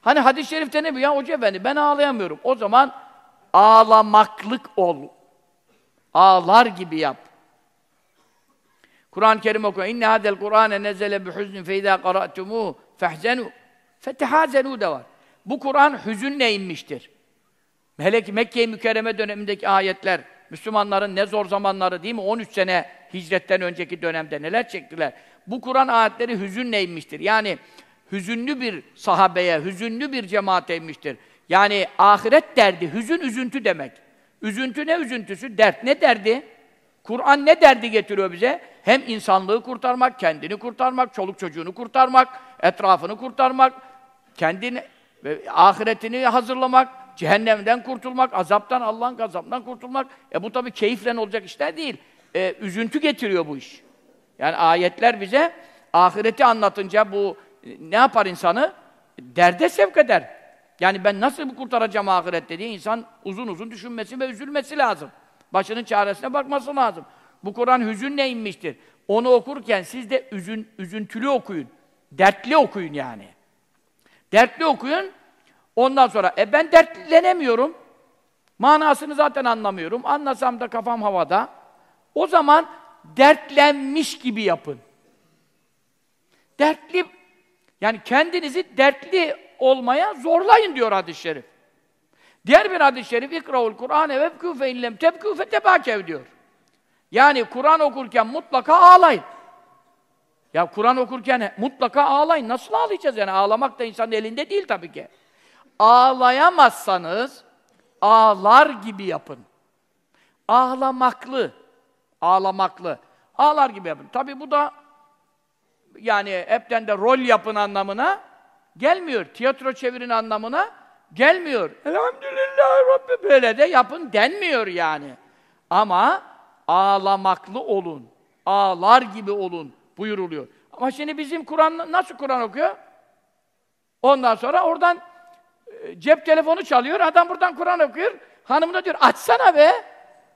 Hani hadis-i şerifte ne bu ya hoca efendi ben ağlayamıyorum. O zaman ağlamaklık ol. Ağlar gibi yap. Kur'an-ı Kerim okuyor. İnne hadel Kur'ane nezele bi huzn fe izâ qara'tumû fehzenû fetehâzenû de var. Bu Kur'an hüzünle inmiştir. Hele ki Mekke-i Mükerreme dönemindeki ayetler, Müslümanların ne zor zamanları değil mi? 13 sene hicretten önceki dönemde neler çektiler. Bu Kur'an ayetleri hüzünle inmiştir. Yani hüzünlü bir sahabeye, hüzünlü bir cemaate inmiştir. Yani ahiret derdi, hüzün üzüntü demek. Üzüntü ne üzüntüsü? Dert ne derdi? Kur'an ne derdi getiriyor bize? Hem insanlığı kurtarmak, kendini kurtarmak, çoluk çocuğunu kurtarmak, etrafını kurtarmak, kendini ve ahiretini hazırlamak, cehennemden kurtulmak, azaptan, Allah'ın gazabından kurtulmak. E bu tabii keyifle olacak işler değil. E, üzüntü getiriyor bu iş. Yani ayetler bize ahireti anlatınca bu ne yapar insanı? Derde sevk eder. Yani ben nasıl kurtaracağım ahirette diye insan uzun uzun düşünmesi ve üzülmesi lazım. Başının çaresine bakması lazım. Bu Kur'an hüzünle inmiştir. Onu okurken siz de üzün, üzüntülü okuyun. Dertli okuyun yani. Dertli okuyun. Ondan sonra, e ben dertlenemiyorum. Manasını zaten anlamıyorum. Anlasam da kafam havada. O zaman dertlenmiş gibi yapın. Dertli, yani kendinizi dertli olmaya zorlayın diyor hadis-i şerif. Diğer bir hadis-i şerif ikraul Kur'ane vebkû fe illem tebkû fe diyor. Yani Kur'an okurken mutlaka ağlayın. Ya Kur'an okurken mutlaka ağlayın. Nasıl ağlayacağız yani? Ağlamak da insanın elinde değil tabii ki. Ağlayamazsanız ağlar gibi yapın. Ağlamaklı. Ağlamaklı. Ağlar gibi yapın. Tabii bu da yani hepten de rol yapın anlamına gelmiyor. Tiyatro çevirin anlamına gelmiyor. Elhamdülillah Rabbi böyle de yapın denmiyor yani. Ama ağlamaklı olun. Ağlar gibi olun buyuruluyor. Ama şimdi bizim Kur'an nasıl Kur'an okuyor? Ondan sonra oradan e, cep telefonu çalıyor, adam buradan Kur'an okuyor. Hanım da diyor, açsana be!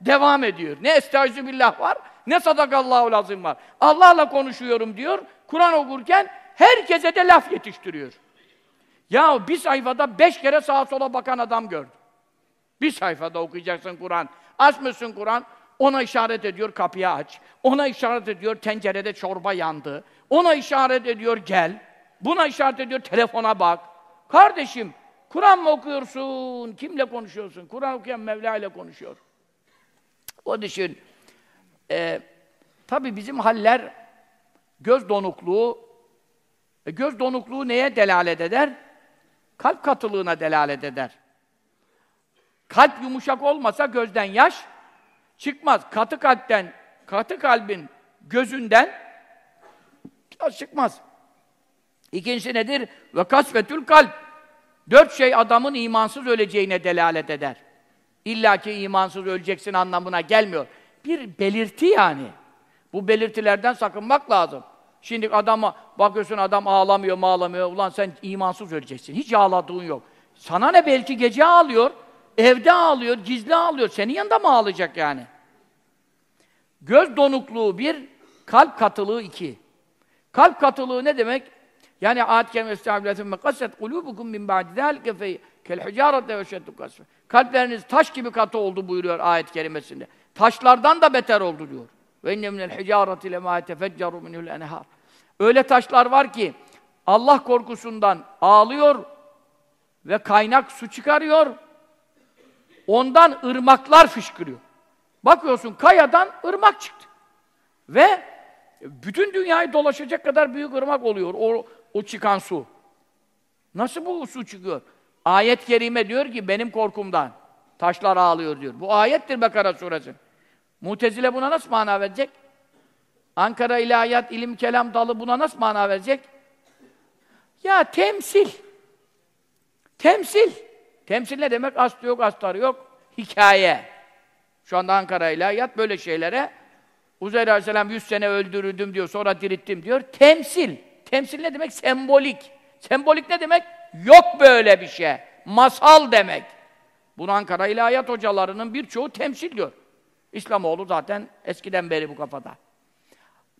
Devam ediyor. Ne estaizu billah var, ne sadakallahu lazım var. Allah'la konuşuyorum diyor, Kur'an okurken herkese de laf yetiştiriyor. Ya bir sayfada beş kere sağa sola bakan adam gördüm. Bir sayfada okuyacaksın Kur'an. Açmışsın Kur'an, ona işaret ediyor kapıyı aç. Ona işaret ediyor tencerede çorba yandı. Ona işaret ediyor gel. Buna işaret ediyor telefona bak. Kardeşim Kur'an mı okuyorsun? Kimle konuşuyorsun? Kur'an okuyan Mevla ile konuşuyor. O düşün. Ee, Tabi bizim haller göz donukluğu e, göz donukluğu neye delalet eder? Kalp katılığına delalet eder. Kalp yumuşak olmasa gözden yaş çıkmaz. Katı kalpten, katı kalbin gözünden çıkmaz. İkincisi nedir? Ve kasvetül kalp. Dört şey adamın imansız öleceğine delalet eder. İlla ki imansız öleceksin anlamına gelmiyor. Bir belirti yani. Bu belirtilerden sakınmak lazım. Şimdi adama bakıyorsun adam ağlamıyor ağlamıyor. Ulan sen imansız öleceksin. Hiç ağladığın yok. Sana ne belki gece ağlıyor, evde ağlıyor, gizli ağlıyor. Senin yanında mı ağlayacak yani? Göz donukluğu bir, kalp katılığı iki. Kalp katılığı ne demek? Yani ayet kelimesi estağfirullah ve kaset kulubukum min ba'di zalike fe kel hicarete ve şeddu. Kalpleriniz taş gibi katı oldu buyuruyor ayet kerimesinde. Taşlardan da beter oldu diyor. Ve inne minel hicareti lema yetefeccaru minhul enhar. Öyle taşlar var ki Allah korkusundan ağlıyor ve kaynak su çıkarıyor. Ondan ırmaklar fışkırıyor. Bakıyorsun kayadan ırmak çıktı. Ve bütün dünyayı dolaşacak kadar büyük ırmak oluyor o, o çıkan su. Nasıl bu su çıkıyor? Ayet-i kerime diyor ki benim korkumdan taşlar ağlıyor diyor. Bu ayettir Bekara suresi. Mutezile buna nasıl mana verecek? Ankara İlahiyat İlim Kelam Dalı buna nasıl mana verecek? Ya temsil. Temsil. Temsil ne demek? Aslı yok, astarı yok. Hikaye. Şu anda Ankara İlahiyat böyle şeylere Uzeyr Aleyhisselam 100 sene öldürüldüm diyor, sonra dirittim diyor. Temsil. Temsil ne demek? Sembolik. Sembolik ne demek? Yok böyle bir şey. Masal demek. Bunu Ankara İlahiyat hocalarının birçoğu temsil diyor. İslamoğlu zaten eskiden beri bu kafada.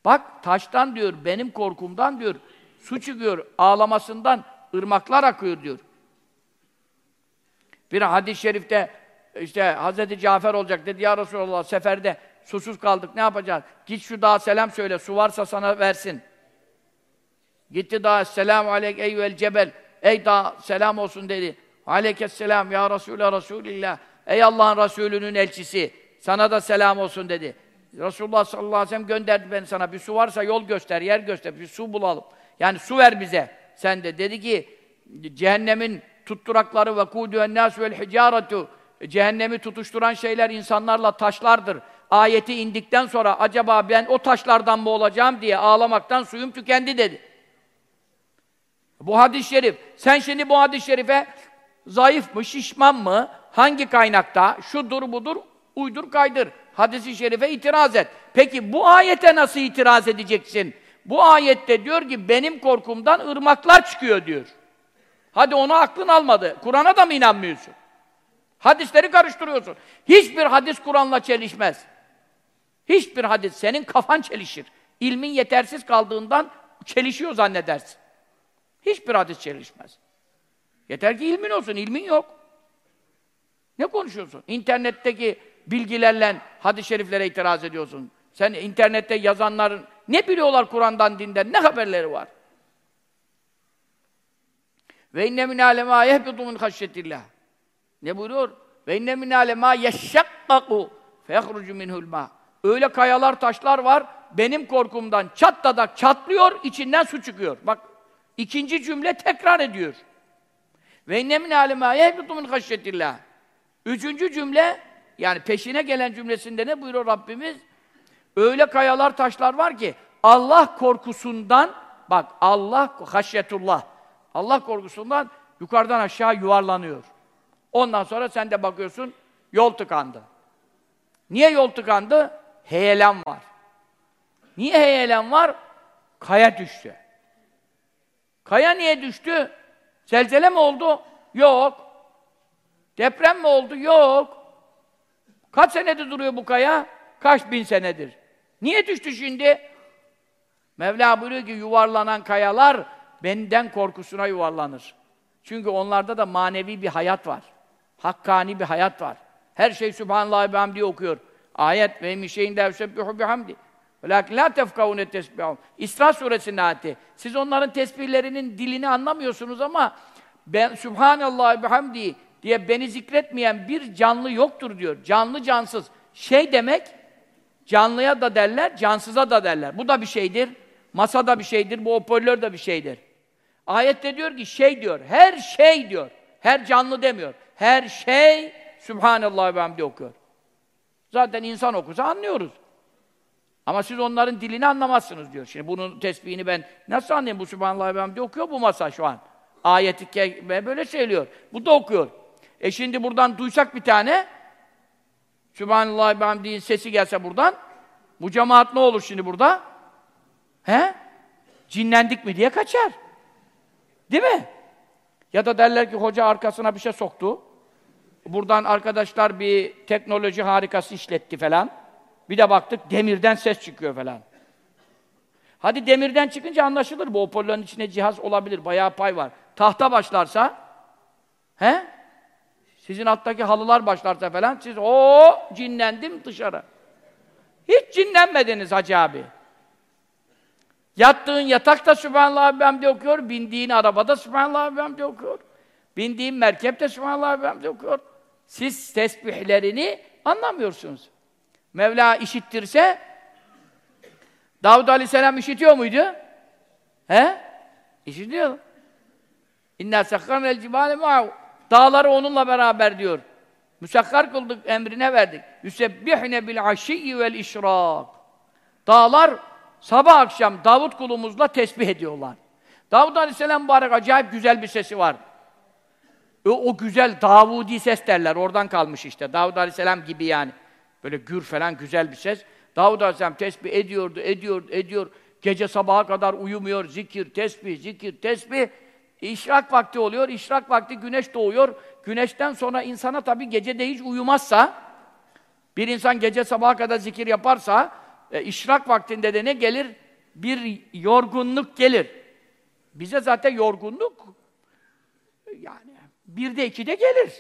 Bak taştan diyor, benim korkumdan diyor, su çıkıyor, ağlamasından ırmaklar akıyor diyor. Bir hadis-i şerifte işte Hazreti Cafer olacak dedi ya Resulallah seferde susuz kaldık ne yapacağız? Git şu dağa selam söyle su varsa sana versin. Gitti dağa selamu aleyk eyyüel cebel ey dağ selam olsun dedi. Aleykesselam ya Resulü Resulillah ey Allah'ın Resulü'nün elçisi sana da selam olsun dedi. Resulullah sallallahu aleyhi ve sellem gönderdi beni sana. Bir su varsa yol göster, yer göster. Bir su bulalım. Yani su ver bize. Sen de dedi ki cehennemin tutturakları ve kudühen nas vel hicaretu cehennemi tutuşturan şeyler insanlarla taşlardır. Ayeti indikten sonra acaba ben o taşlardan mı olacağım diye ağlamaktan suyum tükendi dedi. Bu hadis-i şerif. Sen şimdi bu hadis-i şerife zayıf mı, şişman mı, hangi kaynakta, şudur budur, uydur kaydır. Hadis-i şerife itiraz et. Peki bu ayete nasıl itiraz edeceksin? Bu ayette diyor ki benim korkumdan ırmaklar çıkıyor diyor. Hadi onu aklın almadı. Kur'an'a da mı inanmıyorsun? Hadisleri karıştırıyorsun. Hiçbir hadis Kur'an'la çelişmez. Hiçbir hadis. Senin kafan çelişir. İlmin yetersiz kaldığından çelişiyor zannedersin. Hiçbir hadis çelişmez. Yeter ki ilmin olsun. İlmin yok. Ne konuşuyorsun? İnternetteki bilgilerle hadis-i şeriflere itiraz ediyorsun. Sen internette yazanların ne biliyorlar Kur'an'dan, dinden, ne haberleri var? Ve inne min alema yehbitu min haşyetillah. Ne buyuruyor? Ve inne min alema yeşşakkaku fehrucu minhul ma. Öyle kayalar, taşlar var. Benim korkumdan çatladak çatlıyor, içinden su çıkıyor. Bak ikinci cümle tekrar ediyor. Ve inne min alema yehbitu min haşyetillah. Üçüncü cümle yani peşine gelen cümlesinde ne buyuruyor Rabbimiz? Öyle kayalar, taşlar var ki Allah korkusundan bak Allah haşyetullah. Allah korkusundan yukarıdan aşağı yuvarlanıyor. Ondan sonra sen de bakıyorsun yol tıkandı. Niye yol tıkandı? Heyelan var. Niye heyelan var? Kaya düştü. Kaya niye düştü? Zelzele mi oldu? Yok. Deprem mi oldu? Yok. Kaç senedir duruyor bu kaya? Kaç bin senedir. Niye düştü şimdi? Mevla buyuruyor ki yuvarlanan kayalar benden korkusuna yuvarlanır. Çünkü onlarda da manevi bir hayat var. Hakkani bir hayat var. Her şey Sübhanallah ve hamdi okuyor. Ayet ve min şeyin devsebbihu bihamdi. Velakin la tefkavune tesbihum. İsra suresinin ayeti. Siz onların tesbihlerinin dilini anlamıyorsunuz ama ben Sübhanallah ve hamdi diye beni zikretmeyen bir canlı yoktur diyor. Canlı cansız. Şey demek canlıya da derler, cansıza da derler. Bu da bir şeydir. Masa da bir şeydir, bu hoparlör de bir şeydir. Ayette diyor ki şey diyor, her şey diyor. Her canlı demiyor. Her şey Sübhanallah ve hamdi okuyor. Zaten insan okusa anlıyoruz. Ama siz onların dilini anlamazsınız diyor. Şimdi bunun tesbihini ben nasıl anlayayım? Bu Sübhanallah ve hamdi okuyor bu masa şu an. Ayeti böyle söylüyor. Bu da okuyor. E şimdi buradan duysak bir tane Sübhanallah ve hamdi'nin sesi gelse buradan bu cemaat ne olur şimdi burada? He? Cinlendik mi diye kaçar. Değil mi? Ya da derler ki hoca arkasına bir şey soktu. Buradan arkadaşlar bir teknoloji harikası işletti falan. Bir de baktık demirden ses çıkıyor falan. Hadi demirden çıkınca anlaşılır bu hoparlörün içine cihaz olabilir, bayağı pay var. Tahta başlarsa he? Sizin alttaki halılar başlarsa falan siz o cinlendim dışarı. Hiç cinlenmediniz hacı abi. Yattığın yatakta Sübhanallah ve Hamdi okuyor, bindiğin arabada Sübhanallah ve Hamdi okuyor. Bindiğin merkepte Sübhanallah ve Hamdi okuyor. Siz tesbihlerini anlamıyorsunuz. Mevla işittirse Davud Aleyhisselam işitiyor muydu? He? İşitiyor. İnna sakkarnel cibale ma'u. Dağları onunla beraber diyor. Müsakkar kıldık, emrine verdik. Yüsebbihne bil aşiyyi vel işrak. Dağlar sabah akşam Davud kulumuzla tesbih ediyorlar. Davud Aleyhisselam mübarek acayip güzel bir sesi var. O, o güzel Davudi ses derler. Oradan kalmış işte. Davud Aleyhisselam gibi yani. Böyle gür falan güzel bir ses. Davud Aleyhisselam tesbih ediyordu, ediyor, ediyor. Gece sabaha kadar uyumuyor. Zikir, tesbih, zikir, tesbih. İşrak vakti oluyor. İşrak vakti güneş doğuyor. Güneşten sonra insana tabii gecede hiç uyumazsa, bir insan gece sabaha kadar zikir yaparsa, e, işrak vaktinde de ne gelir? Bir yorgunluk gelir. Bize zaten yorgunluk yani bir de iki de gelir.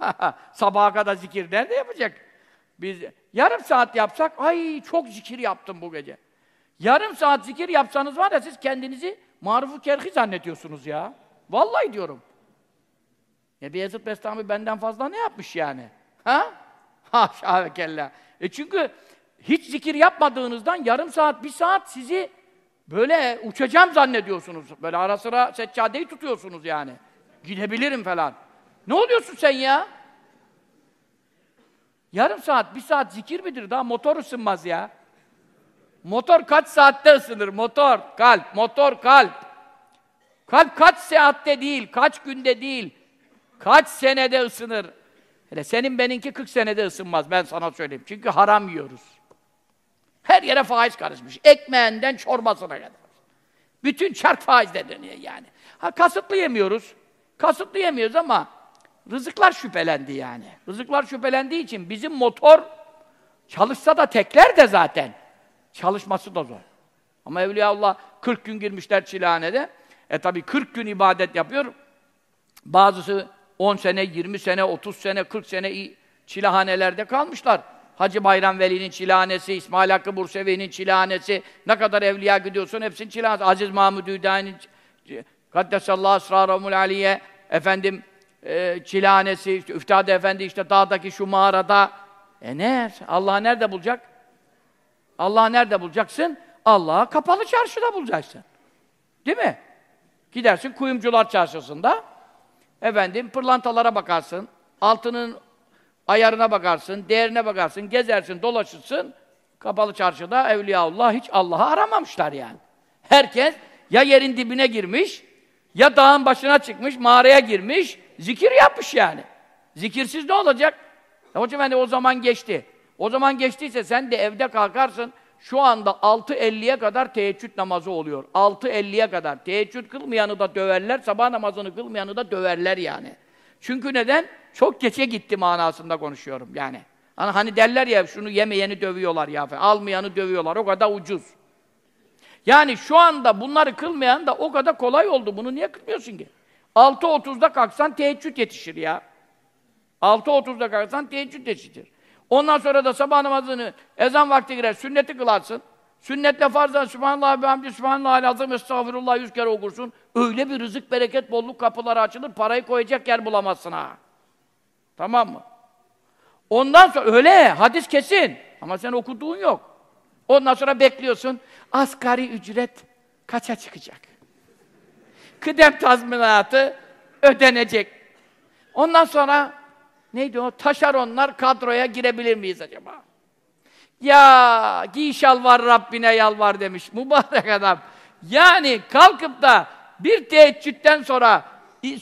sabaha kadar zikir nerede yapacak? Biz yarım saat yapsak, ay çok zikir yaptım bu gece. Yarım saat zikir yapsanız var ya siz kendinizi marufu kerhi zannediyorsunuz ya. Vallahi diyorum. Nebi Yazıt Bestami benden fazla ne yapmış yani? Ha? Haşa ve kella. E çünkü hiç zikir yapmadığınızdan yarım saat, bir saat sizi böyle uçacağım zannediyorsunuz. Böyle ara sıra seccadeyi tutuyorsunuz yani. Gidebilirim falan. Ne oluyorsun sen ya? Yarım saat, bir saat zikir midir? Daha motor ısınmaz ya. Motor kaç saatte ısınır? Motor, kalp, motor, kalp. Kalp kaç saatte değil, kaç günde değil, kaç senede ısınır. Hele senin beninki 40 senede ısınmaz, ben sana söyleyeyim. Çünkü haram yiyoruz. Her yere faiz karışmış. Ekmeğinden çorbasına kadar. Bütün çark faizle dönüyor yani. Ha kasıtlı yemiyoruz. Kasıtlı yemiyoruz ama rızıklar şüphelendi yani. Rızıklar şüphelendiği için bizim motor çalışsa da tekler de zaten. Çalışması da zor. Ama Evliyaullah 40 gün girmişler çilehanede. E tabi 40 gün ibadet yapıyor. Bazısı 10 sene, 20 sene, 30 sene, 40 sene çilehanelerde kalmışlar. Hacı Bayram Veli'nin çilehanesi, İsmail Hakkı Bursevi'nin çilehanesi, ne kadar evliya gidiyorsun hepsinin çilehanesi. Aziz Mahmud Hüdayi'nin Kaddesallahu esrarahumul aliye efendim e, çilehanesi, işte, Üftade Efendi işte dağdaki şu mağarada. E ne? Allah'ı nerede bulacak? Allah'ı nerede bulacaksın? Allah'ı kapalı çarşıda bulacaksın. Değil mi? Gidersin kuyumcular çarşısında. Efendim pırlantalara bakarsın. Altının ayarına bakarsın, değerine bakarsın, gezersin, dolaşırsın. Kapalı çarşıda Evliyaullah hiç Allah'ı aramamışlar yani. Herkes ya yerin dibine girmiş, ya dağın başına çıkmış, mağaraya girmiş, zikir yapmış yani. Zikirsiz ne olacak? E hocam hani o zaman geçti. O zaman geçtiyse sen de evde kalkarsın. Şu anda 6.50'ye kadar teheccüd namazı oluyor. 6.50'ye kadar. Teheccüd kılmayanı da döverler, sabah namazını kılmayanı da döverler yani. Çünkü neden? Çok geçe gitti manasında konuşuyorum yani. Hani, hani derler ya şunu yemeyeni dövüyorlar ya. Almayanı dövüyorlar. O kadar ucuz. Yani şu anda bunları kılmayan da o kadar kolay oldu. Bunu niye kılmıyorsun ki? 6.30'da kalksan teheccüd yetişir ya. 6.30'da kalksan teheccüd yetişir. Ondan sonra da sabah namazını ezan vakti girer, sünneti kılarsın. Sünnetle farzdan Sübhanallah ve hamdi Sübhanallah lazım estağfirullah yüz kere okursun. Öyle bir rızık, bereket, bolluk kapıları açılır, parayı koyacak yer bulamazsın ha. Tamam mı? Ondan sonra öyle, hadis kesin. Ama sen okuduğun yok. Ondan sonra bekliyorsun, asgari ücret kaça çıkacak? Kıdem tazminatı ödenecek. Ondan sonra neydi o? Taşeronlar kadroya girebilir miyiz acaba? Ya giy şalvar Rabbine yalvar demiş mübarek adam. Yani kalkıp da bir teheccüden sonra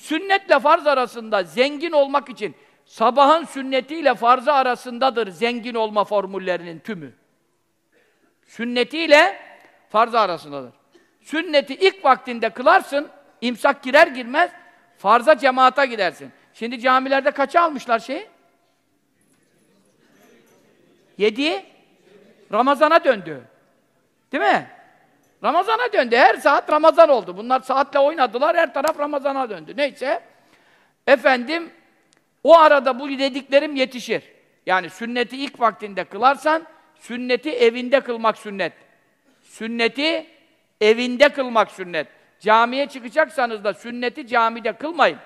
sünnetle farz arasında zengin olmak için sabahın sünnetiyle farzı arasındadır zengin olma formüllerinin tümü. Sünnetiyle farzı arasındadır. Sünneti ilk vaktinde kılarsın, imsak girer girmez, farza cemaata gidersin. Şimdi camilerde kaça almışlar şeyi? Yedi. Ramazana döndü. Değil mi? Ramazana döndü. Her saat Ramazan oldu. Bunlar saatle oynadılar. Her taraf Ramazana döndü. Neyse. Efendim o arada bu dediklerim yetişir. Yani sünneti ilk vaktinde kılarsan sünneti evinde kılmak sünnet. Sünneti evinde kılmak sünnet. Camiye çıkacaksanız da sünneti camide kılmayın.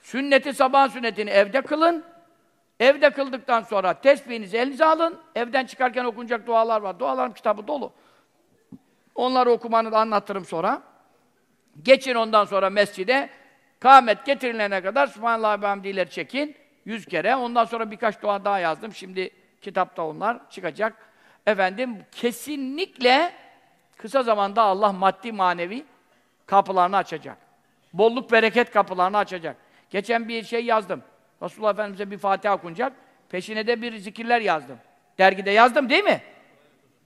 Sünneti sabah sünnetini evde kılın. Evde kıldıktan sonra tesbihinizi elinize alın. Evden çıkarken okunacak dualar var. Dualarım kitabı dolu. Onları okumanı da anlatırım sonra. Geçin ondan sonra mescide. Kâmet getirilene kadar Subhanallah ve hamdileri çekin. Yüz kere. Ondan sonra birkaç dua daha yazdım. Şimdi kitapta onlar çıkacak. Efendim kesinlikle kısa zamanda Allah maddi manevi kapılarını açacak. Bolluk bereket kapılarını açacak. Geçen bir şey yazdım. Resulullah Efendimiz'e bir Fatiha okunacak. Peşine de bir zikirler yazdım. Dergide yazdım değil mi?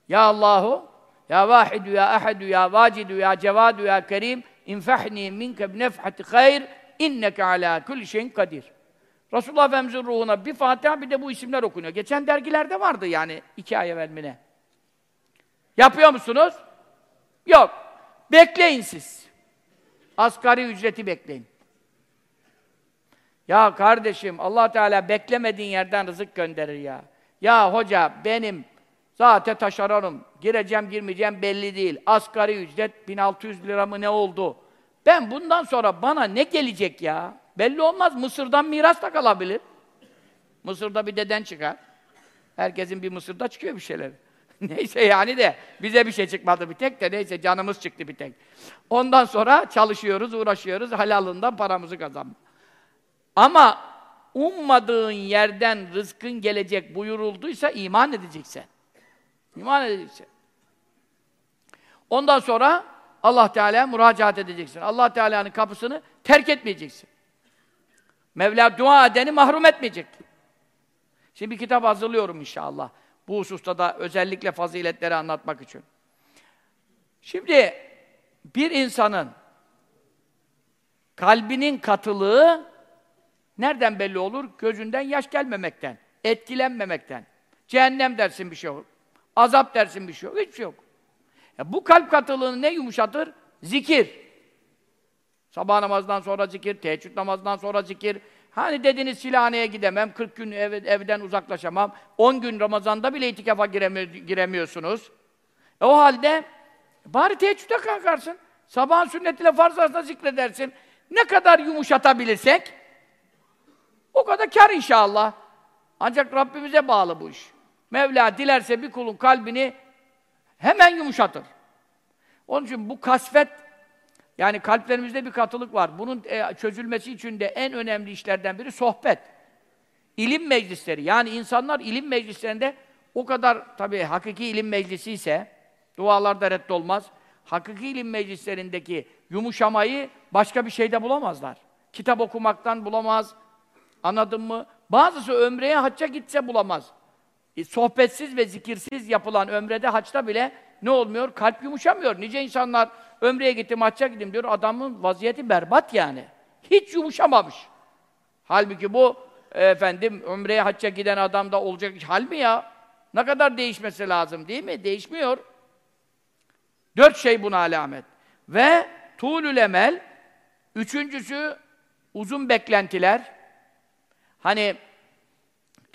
Ya Allahu, Ya Vahidu, Ya Ahadu, Ya Vacidu, Ya Cevadu, Ya Kerim, infahni minke bnefhati hayr, inneke ala kulli şeyin kadir. Resulullah Efendimiz'in ruhuna bir Fatiha bir de bu isimler okunuyor. Geçen dergilerde vardı yani iki ay evvel mi? Yapıyor musunuz? Yok. Bekleyin siz. Asgari ücreti bekleyin. Ya kardeşim Allah Teala beklemediğin yerden rızık gönderir ya. Ya hoca benim zaten taşeronum. Gireceğim girmeyeceğim belli değil. Asgari ücret 1600 lira mı ne oldu? Ben bundan sonra bana ne gelecek ya? Belli olmaz. Mısır'dan miras da kalabilir. Mısır'da bir deden çıkar. Herkesin bir Mısır'da çıkıyor bir şeyler. neyse yani de bize bir şey çıkmadı bir tek de neyse canımız çıktı bir tek. Ondan sonra çalışıyoruz, uğraşıyoruz, halalından paramızı kazanmak. Ama ummadığın yerden rızkın gelecek buyurulduysa iman edeceksin. İman edeceksin. Ondan sonra Allah Teala'ya müracaat edeceksin. Allah Teala'nın kapısını terk etmeyeceksin. Mevla dua edeni mahrum etmeyecek. Şimdi bir kitap hazırlıyorum inşallah. Bu hususta da özellikle faziletleri anlatmak için. Şimdi bir insanın kalbinin katılığı Nereden belli olur? Gözünden yaş gelmemekten, etkilenmemekten. Cehennem dersin bir şey yok. Azap dersin bir şey yok. Hiçbir şey yok. Ya bu kalp katılığını ne yumuşatır? Zikir. Sabah namazdan sonra zikir, teheccüd namazından sonra zikir. Hani dediniz silhaneye gidemem, 40 gün ev, evden uzaklaşamam, 10 gün Ramazan'da bile itikafa giremi giremiyorsunuz. E o halde bari teheccüde kalkarsın. Sabahın sünnetiyle farz arasında zikredersin. Ne kadar yumuşatabilirsek o kadar kar inşallah. Ancak Rabbimize bağlı bu iş. Mevla dilerse bir kulun kalbini hemen yumuşatır. Onun için bu kasvet, yani kalplerimizde bir katılık var. Bunun e, çözülmesi için de en önemli işlerden biri sohbet. İlim meclisleri. Yani insanlar ilim meclislerinde o kadar tabii hakiki ilim meclisi ise dualarda reddolmaz. Hakiki ilim meclislerindeki yumuşamayı başka bir şeyde bulamazlar. Kitap okumaktan bulamaz, Anladın mı? Bazısı ömreye hacca gitse bulamaz. E, sohbetsiz ve zikirsiz yapılan ömrede haçta bile ne olmuyor? Kalp yumuşamıyor. Nice insanlar ömreye gittim, hacca gittim diyor. Adamın vaziyeti berbat yani. Hiç yumuşamamış. Halbuki bu efendim ömreye hacca giden adamda olacak hal mi ya? Ne kadar değişmesi lazım değil mi? Değişmiyor. Dört şey buna alamet. Ve tuğlül emel, üçüncüsü uzun beklentiler. Hani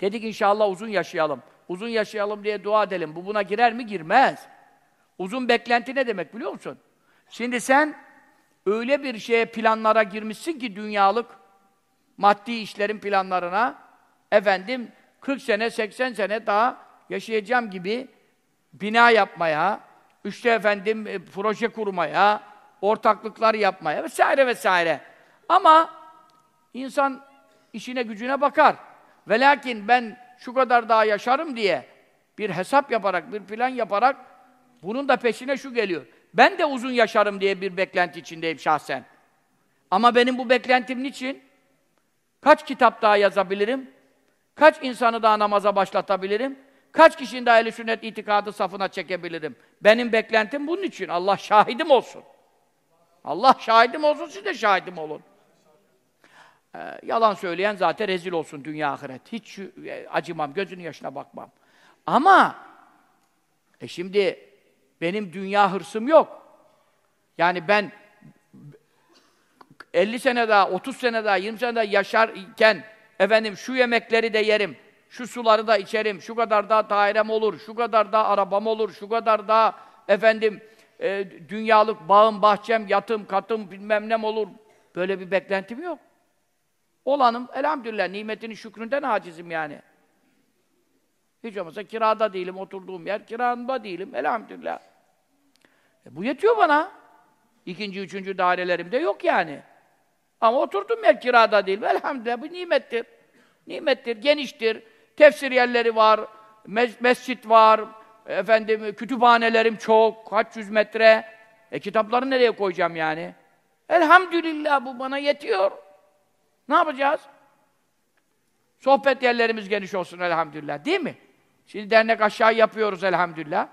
dedik inşallah uzun yaşayalım. Uzun yaşayalım diye dua edelim. Bu buna girer mi? Girmez. Uzun beklenti ne demek biliyor musun? Şimdi sen öyle bir şeye planlara girmişsin ki dünyalık maddi işlerin planlarına efendim 40 sene 80 sene daha yaşayacağım gibi bina yapmaya, işte efendim e, proje kurmaya, ortaklıklar yapmaya vesaire vesaire. Ama insan işine gücüne bakar. Ve lakin ben şu kadar daha yaşarım diye bir hesap yaparak, bir plan yaparak bunun da peşine şu geliyor. Ben de uzun yaşarım diye bir beklenti içindeyim şahsen. Ama benim bu beklentim niçin? Kaç kitap daha yazabilirim? Kaç insanı daha namaza başlatabilirim? Kaç kişinin daha ehl sünnet itikadı safına çekebilirim? Benim beklentim bunun için. Allah şahidim olsun. Allah şahidim olsun, siz de şahidim olun. Ee, yalan söyleyen zaten rezil olsun dünya ahiret. Hiç e, acımam, gözünün yaşına bakmam. Ama e şimdi benim dünya hırsım yok. Yani ben 50 sene daha, 30 sene daha, 20 sene daha yaşarken efendim şu yemekleri de yerim, şu suları da içerim, şu kadar daha dairem olur, şu kadar daha arabam olur, şu kadar daha efendim e, dünyalık bağım, bahçem, yatım, katım bilmem ne olur. Böyle bir beklentim yok. Olanım elhamdülillah nimetinin şükründen acizim yani. Hiç olmazsa kirada değilim, oturduğum yer kiranda değilim elhamdülillah. E, bu yetiyor bana. İkinci, üçüncü dairelerimde yok yani. Ama oturduğum yer kirada değil. Elhamdülillah bu nimettir. Nimettir, geniştir. Tefsir yerleri var, mes mescit var, efendim kütüphanelerim çok, kaç yüz metre. E kitapları nereye koyacağım yani? Elhamdülillah bu bana yetiyor. Ne yapacağız? Sohbet yerlerimiz geniş olsun elhamdülillah. Değil mi? Şimdi dernek aşağı yapıyoruz elhamdülillah.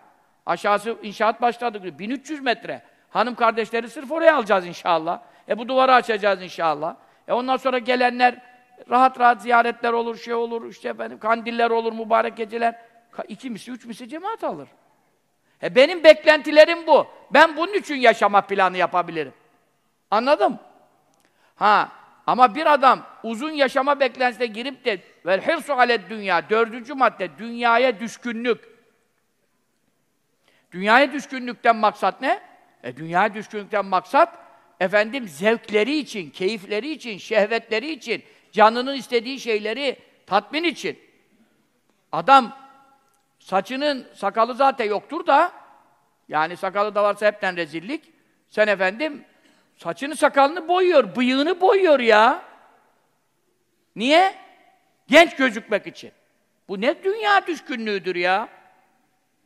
Aşağısı inşaat başladık. 1300 metre. Hanım kardeşleri sırf oraya alacağız inşallah. E bu duvarı açacağız inşallah. E ondan sonra gelenler rahat rahat ziyaretler olur, şey olur, işte efendim kandiller olur, mübarek geceler. İki misi, üç misi cemaat alır. E benim beklentilerim bu. Ben bunun için yaşama planı yapabilirim. Anladım? Ha, ama bir adam uzun yaşama beklentisine girip de vel hirsu aled dünya, dördüncü madde, dünyaya düşkünlük. Dünyaya düşkünlükten maksat ne? E dünyaya düşkünlükten maksat efendim zevkleri için, keyifleri için, şehvetleri için, canının istediği şeyleri tatmin için. Adam saçının sakalı zaten yoktur da yani sakalı da varsa hepten rezillik. Sen efendim saçını sakalını boyuyor, bıyığını boyuyor ya. Niye? Genç gözükmek için. Bu ne dünya düşkünlüğüdür ya?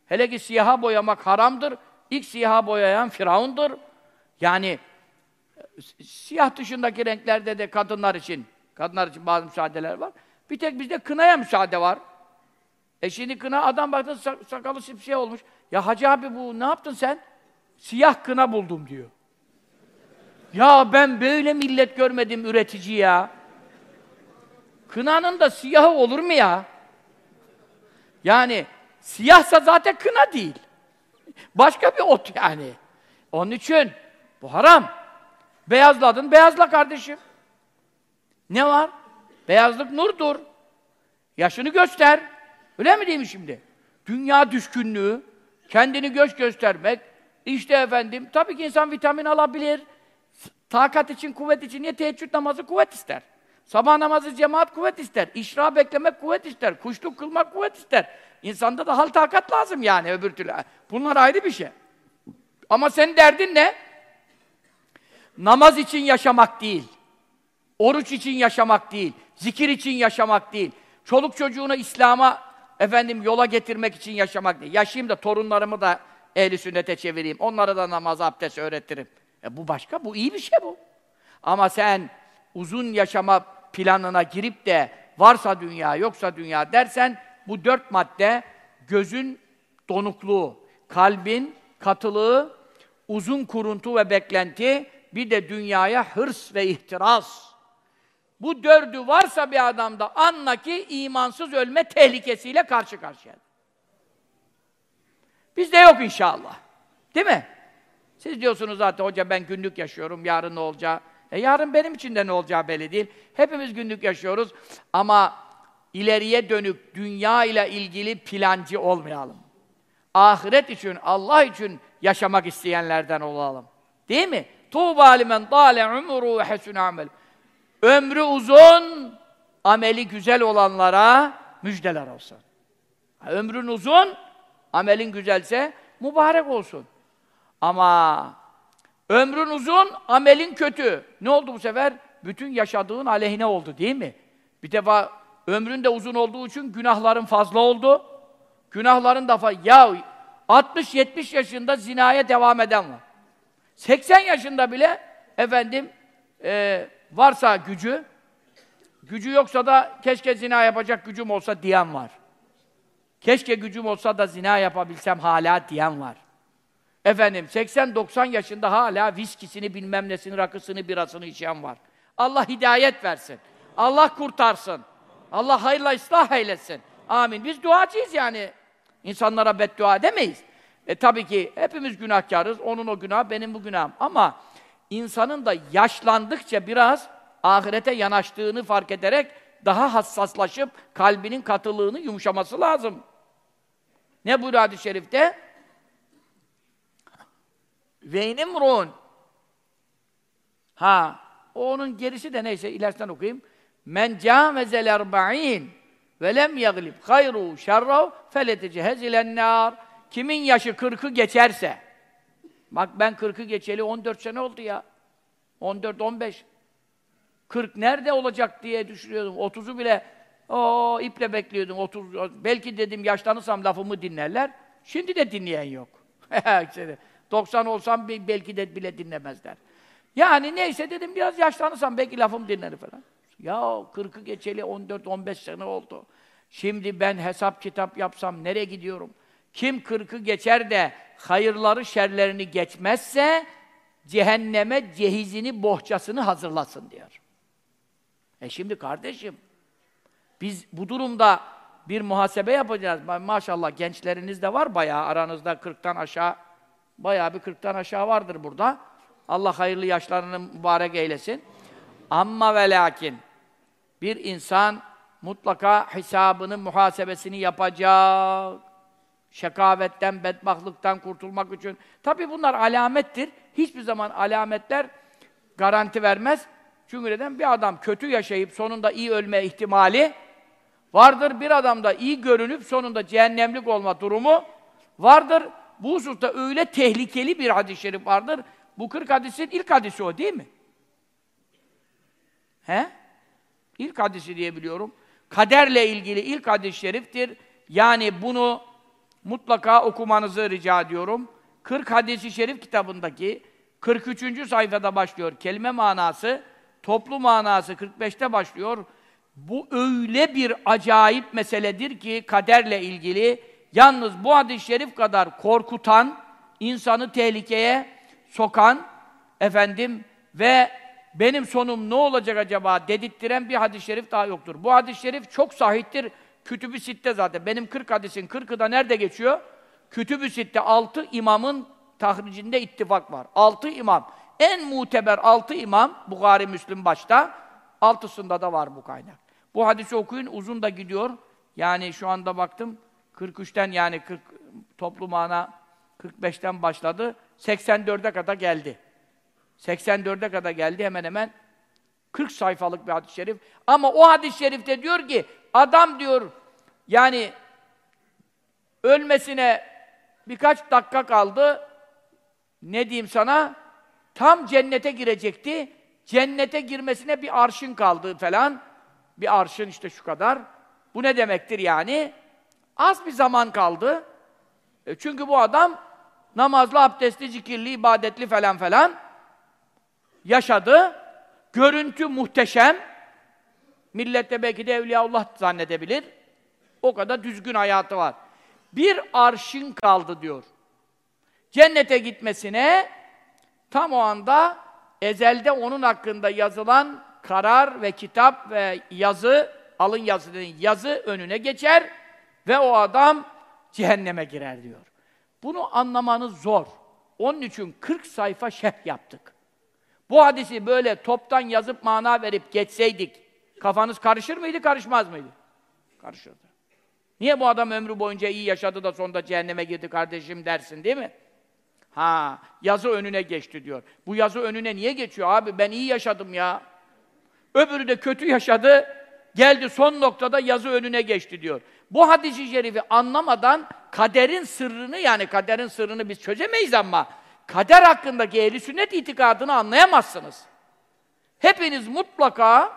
Hele ki siyaha boyamak haramdır. İlk siyaha boyayan Firavundur. Yani siyah dışındaki renklerde de kadınlar için, kadınlar için bazı müsaadeler var. Bir tek bizde kınaya müsaade var. E şimdi kına adam baktı sakalı şey olmuş. Ya hacı abi bu ne yaptın sen? Siyah kına buldum diyor. Ya ben böyle millet görmedim üretici ya. Kınanın da siyahı olur mu ya? Yani siyahsa zaten kına değil. Başka bir ot yani. Onun için bu haram. Beyazladın, beyazla kardeşim. Ne var? Beyazlık nurdur. Yaşını göster. Öyle mi değil mi şimdi? Dünya düşkünlüğü, kendini göz göstermek, işte efendim, tabii ki insan vitamin alabilir. Takat için, kuvvet için niye teheccüd namazı kuvvet ister? Sabah namazı cemaat kuvvet ister. İşra beklemek kuvvet ister. Kuşluk kılmak kuvvet ister. İnsanda da hal takat lazım yani öbür türlü. Bunlar ayrı bir şey. Ama senin derdin ne? Namaz için yaşamak değil. Oruç için yaşamak değil. Zikir için yaşamak değil. Çoluk çocuğunu İslam'a efendim yola getirmek için yaşamak değil. Yaşayayım da torunlarımı da ehli sünnete çevireyim. Onlara da namaz, abdest öğretirim. E bu başka, bu iyi bir şey bu. Ama sen uzun yaşama planına girip de varsa dünya, yoksa dünya dersen bu dört madde gözün donukluğu, kalbin katılığı, uzun kuruntu ve beklenti, bir de dünyaya hırs ve ihtiras. Bu dördü varsa bir adamda anla ki imansız ölme tehlikesiyle karşı karşıya. Bizde yok inşallah. Değil mi? Siz diyorsunuz zaten hoca ben günlük yaşıyorum, yarın ne olacağı. E yarın benim için de ne olacağı belli değil. Hepimiz günlük yaşıyoruz ama ileriye dönük dünya ile ilgili plancı olmayalım. Ahiret için, Allah için yaşamak isteyenlerden olalım. Değil mi? Tuğba limen dâle umru ve hasun amel. Ömrü uzun, ameli güzel olanlara müjdeler olsun. Ömrün uzun, amelin güzelse mübarek olsun. Ama ömrün uzun, amelin kötü. Ne oldu bu sefer? Bütün yaşadığın aleyhine oldu değil mi? Bir defa ömrün de uzun olduğu için günahların fazla oldu. Günahların da fazla. Ya 60-70 yaşında zinaya devam eden var. 80 yaşında bile efendim e, varsa gücü, gücü yoksa da keşke zina yapacak gücüm olsa diyen var. Keşke gücüm olsa da zina yapabilsem hala diyen var. Efendim 80-90 yaşında hala viskisini, bilmem nesini, rakısını, birasını içen var. Allah hidayet versin. Allah kurtarsın. Allah hayırla ıslah eylesin. Amin. Biz duacıyız yani. İnsanlara beddua demeyiz. E tabii ki hepimiz günahkarız. Onun o günah, benim bu günahım. Ama insanın da yaşlandıkça biraz ahirete yanaştığını fark ederek daha hassaslaşıp kalbinin katılığını yumuşaması lazım. Ne buyuruyor hadis-i şerifte? Veynimrun Ha, onun gerisi de neyse ilerisinden okuyayım. Men câmezel erba'in ve lem yaglib hayru şerrav feletecehez ilennâr. Kimin yaşı kırkı geçerse, bak ben kırkı geçeli 14 sene oldu ya. 14-15. 40 nerede olacak diye düşünüyordum. 30'u bile o iple bekliyordum. 30 belki dedim yaşlanırsam lafımı dinlerler. Şimdi de dinleyen yok. 90 olsam belki de bile dinlemezler. Yani neyse dedim biraz yaşlanırsam belki lafım dinler falan. Ya 40'ı geçeli 14-15 sene oldu. Şimdi ben hesap kitap yapsam nereye gidiyorum? Kim kırkı geçer de hayırları şerlerini geçmezse cehenneme cehizini, bohçasını hazırlasın diyor. E şimdi kardeşim, biz bu durumda bir muhasebe yapacağız. Maşallah gençleriniz de var bayağı aranızda 40'tan aşağı, bayağı bir 40'tan aşağı vardır burada. Allah hayırlı yaşlarını mübarek eylesin. Amma ve lakin bir insan mutlaka hesabını, muhasebesini yapacak şekavetten, bedbahtlıktan kurtulmak için. Tabii bunlar alamettir. Hiçbir zaman alametler garanti vermez. Çünkü neden? Bir adam kötü yaşayıp sonunda iyi ölme ihtimali vardır. Bir adamda iyi görünüp sonunda cehennemlik olma durumu vardır. Bu hususta öyle tehlikeli bir hadis-i şerif vardır. Bu 40 hadisin ilk hadisi o değil mi? He? İlk hadisi diye biliyorum. Kaderle ilgili ilk hadis-i şeriftir. Yani bunu mutlaka okumanızı rica ediyorum. 40 hadisi şerif kitabındaki 43. sayfada başlıyor kelime manası, toplu manası 45'te başlıyor. Bu öyle bir acayip meseledir ki kaderle ilgili yalnız bu hadis-i şerif kadar korkutan, insanı tehlikeye sokan efendim ve benim sonum ne olacak acaba dedirttiren bir hadis-i şerif daha yoktur. Bu hadis-i şerif çok sahiptir. Kütüb-ü Sitte zaten. Benim 40 hadisin 40'ı da nerede geçiyor? Kütüb-ü Sitte 6 imamın tahricinde ittifak var. 6 imam. En muteber 6 imam, Bukhari, Müslim başta, altısında da var bu kaynak. Bu hadisi okuyun, uzun da gidiyor. Yani şu anda baktım, 43'ten yani 40 toplu mana 45'ten başladı, 84'e kadar geldi. 84'e kadar geldi hemen hemen 40 sayfalık bir hadis-i şerif. Ama o hadis-i şerifte diyor ki adam diyor yani ölmesine birkaç dakika kaldı. Ne diyeyim sana? Tam cennete girecekti. Cennete girmesine bir arşın kaldı falan. Bir arşın işte şu kadar. Bu ne demektir yani? Az bir zaman kaldı. E çünkü bu adam namazlı, abdestli, zikirli, ibadetli falan falan yaşadı. Görüntü muhteşem. Millet belki de Evliyaullah zannedebilir. O kadar düzgün hayatı var. Bir arşın kaldı diyor. Cennete gitmesine tam o anda ezelde onun hakkında yazılan karar ve kitap ve yazı, alın yazı yazı önüne geçer ve o adam cehenneme girer diyor. Bunu anlamanız zor. Onun için 40 sayfa şerh yaptık. Bu hadisi böyle toptan yazıp mana verip geçseydik, kafanız karışır mıydı, karışmaz mıydı? Karışırdı. Niye bu adam ömrü boyunca iyi yaşadı da sonunda cehenneme girdi kardeşim dersin değil mi? Ha, yazı önüne geçti diyor. Bu yazı önüne niye geçiyor abi? Ben iyi yaşadım ya. Öbürü de kötü yaşadı. Geldi son noktada yazı önüne geçti diyor. Bu hadisi şerifi anlamadan kaderin sırrını yani kaderin sırrını biz çözemeyiz ama kader hakkındaki ehli sünnet itikadını anlayamazsınız. Hepiniz mutlaka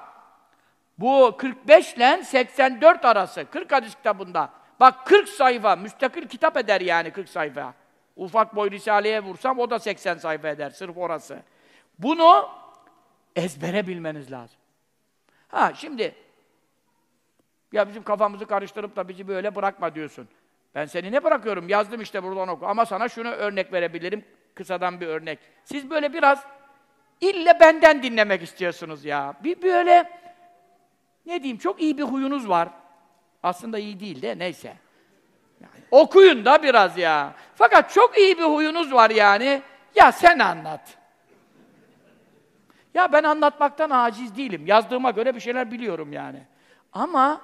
bu 45 ile 84 arası 40 hadis kitabında bak 40 sayfa müstakil kitap eder yani 40 sayfa. Ufak boy risaleye vursam o da 80 sayfa eder sırf orası. Bunu ezbere bilmeniz lazım. Ha şimdi ya bizim kafamızı karıştırıp da bizi böyle bırakma diyorsun. Ben seni ne bırakıyorum? Yazdım işte buradan oku. Ama sana şunu örnek verebilirim. Kısadan bir örnek. Siz böyle biraz ille benden dinlemek istiyorsunuz ya. Bir böyle ne diyeyim çok iyi bir huyunuz var. Aslında iyi değil de neyse. Yani, okuyun da biraz ya. Fakat çok iyi bir huyunuz var yani. Ya sen anlat. Ya ben anlatmaktan aciz değilim. Yazdığıma göre bir şeyler biliyorum yani. Ama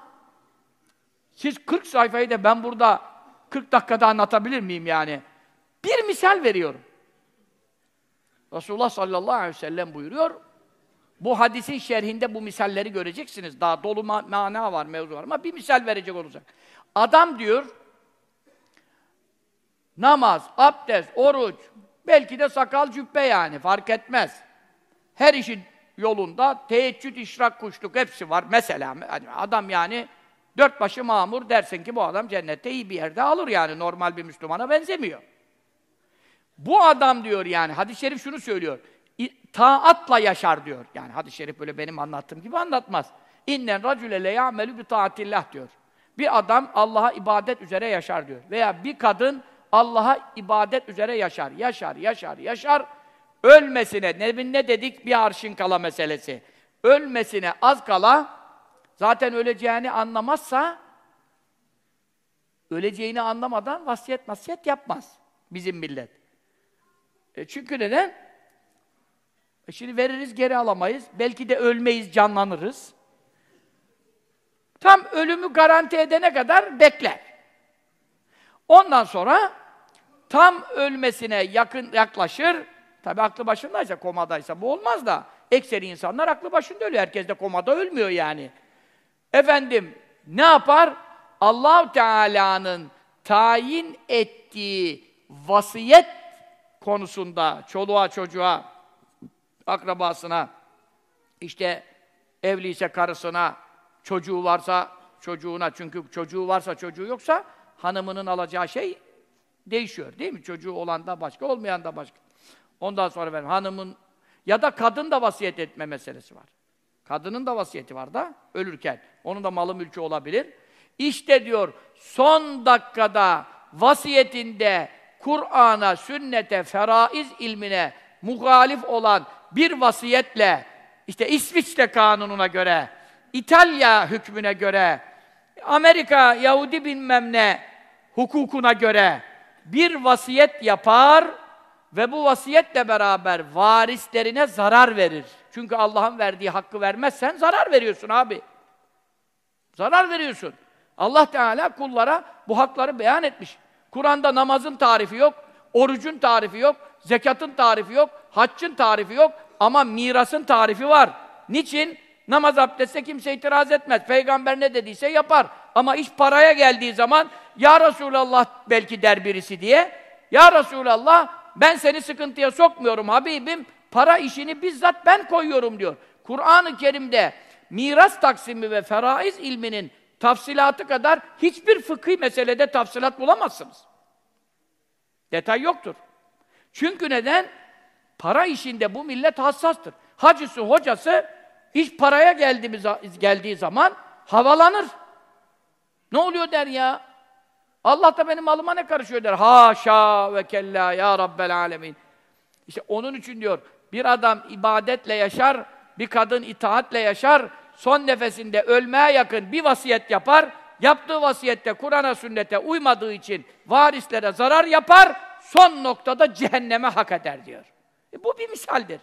siz 40 sayfayı da ben burada 40 dakikada anlatabilir miyim yani? Bir misal veriyorum. Resulullah sallallahu aleyhi ve sellem buyuruyor. Bu hadisin şerhinde bu misalleri göreceksiniz. Daha dolu ma mana var, mevzu var ama bir misal verecek olacak. Adam diyor, namaz, abdest, oruç, belki de sakal cübbe yani, fark etmez. Her işin yolunda teheccüd, işrak, kuşluk hepsi var. Mesela hani adam yani dört başı mamur dersin ki bu adam cennette iyi bir yerde alır yani normal bir Müslümana benzemiyor. Bu adam diyor yani hadis-i şerif şunu söylüyor. Taatla yaşar diyor. Yani hadis-i şerif böyle benim anlattığım gibi anlatmaz. İnnen racüle le ya'melu bi taatillah diyor. Bir adam Allah'a ibadet üzere yaşar diyor. Veya bir kadın Allah'a ibadet üzere yaşar. Yaşar, yaşar, yaşar. Ölmesine, ne, ne dedik? Bir arşın kala meselesi. Ölmesine az kala, zaten öleceğini anlamazsa, öleceğini anlamadan vasiyet nasiyet yapmaz bizim millet. E çünkü neden? E şimdi veririz, geri alamayız. Belki de ölmeyiz, canlanırız. Tam ölümü garanti edene kadar bekler. Ondan sonra tam ölmesine yakın yaklaşır, Tabi aklı başındaysa, komadaysa bu olmaz da. Ekseri insanlar aklı başında ölüyor. Herkes de komada ölmüyor yani. Efendim, ne yapar? allah Teala'nın tayin ettiği vasiyet konusunda çoluğa çocuğa, akrabasına, işte evliyse karısına, çocuğu varsa çocuğuna, çünkü çocuğu varsa çocuğu yoksa hanımının alacağı şey değişiyor değil mi? Çocuğu olan da başka, olmayan da başka. Ondan sonra ben hanımın ya da kadın da vasiyet etme meselesi var. Kadının da vasiyeti var da ölürken. Onun da malı mülkü olabilir. İşte diyor son dakikada vasiyetinde Kur'an'a, sünnete, feraiz ilmine muhalif olan bir vasiyetle işte İsviçre kanununa göre, İtalya hükmüne göre, Amerika, Yahudi bilmem ne hukukuna göre bir vasiyet yapar ve bu vasiyetle beraber varislerine zarar verir. Çünkü Allah'ın verdiği hakkı vermezsen zarar veriyorsun abi. Zarar veriyorsun. Allah Teala kullara bu hakları beyan etmiş. Kur'an'da namazın tarifi yok, orucun tarifi yok, zekatın tarifi yok, haccın tarifi yok ama mirasın tarifi var. Niçin? Namaz abdestte kimse itiraz etmez. Peygamber ne dediyse yapar. Ama iş paraya geldiği zaman Ya Resulallah belki der birisi diye Ya Resulallah ben seni sıkıntıya sokmuyorum Habibim, para işini bizzat ben koyuyorum diyor. Kur'an-ı Kerim'de miras taksimi ve feraiz ilminin tafsilatı kadar hiçbir fıkhi meselede tafsilat bulamazsınız. Detay yoktur. Çünkü neden? Para işinde bu millet hassastır. Hacısı, hocası İş paraya geldiğimiz, geldiği zaman havalanır. Ne oluyor der ya? Allah da benim malıma ne karışıyor der. Haşa ve kella ya Rabbel alemin. İşte onun için diyor, bir adam ibadetle yaşar, bir kadın itaatle yaşar, son nefesinde ölmeye yakın bir vasiyet yapar, yaptığı vasiyette Kur'an'a, sünnete uymadığı için varislere zarar yapar, son noktada cehenneme hak eder diyor. E bu bir misaldir.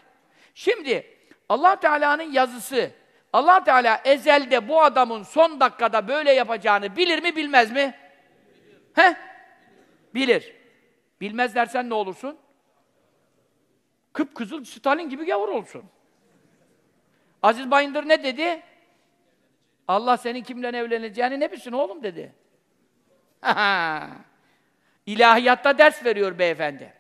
Şimdi Allah Teala'nın yazısı, Allah Teala ezelde bu adamın son dakikada böyle yapacağını bilir mi bilmez mi? He? Bilir. Bilmez dersen ne olursun? Kıpkızıl Stalin gibi gavur olsun. Aziz Bayındır ne dedi? Allah senin kimle evleneceğini ne bilsin oğlum dedi. İlahiyatta ders veriyor beyefendi.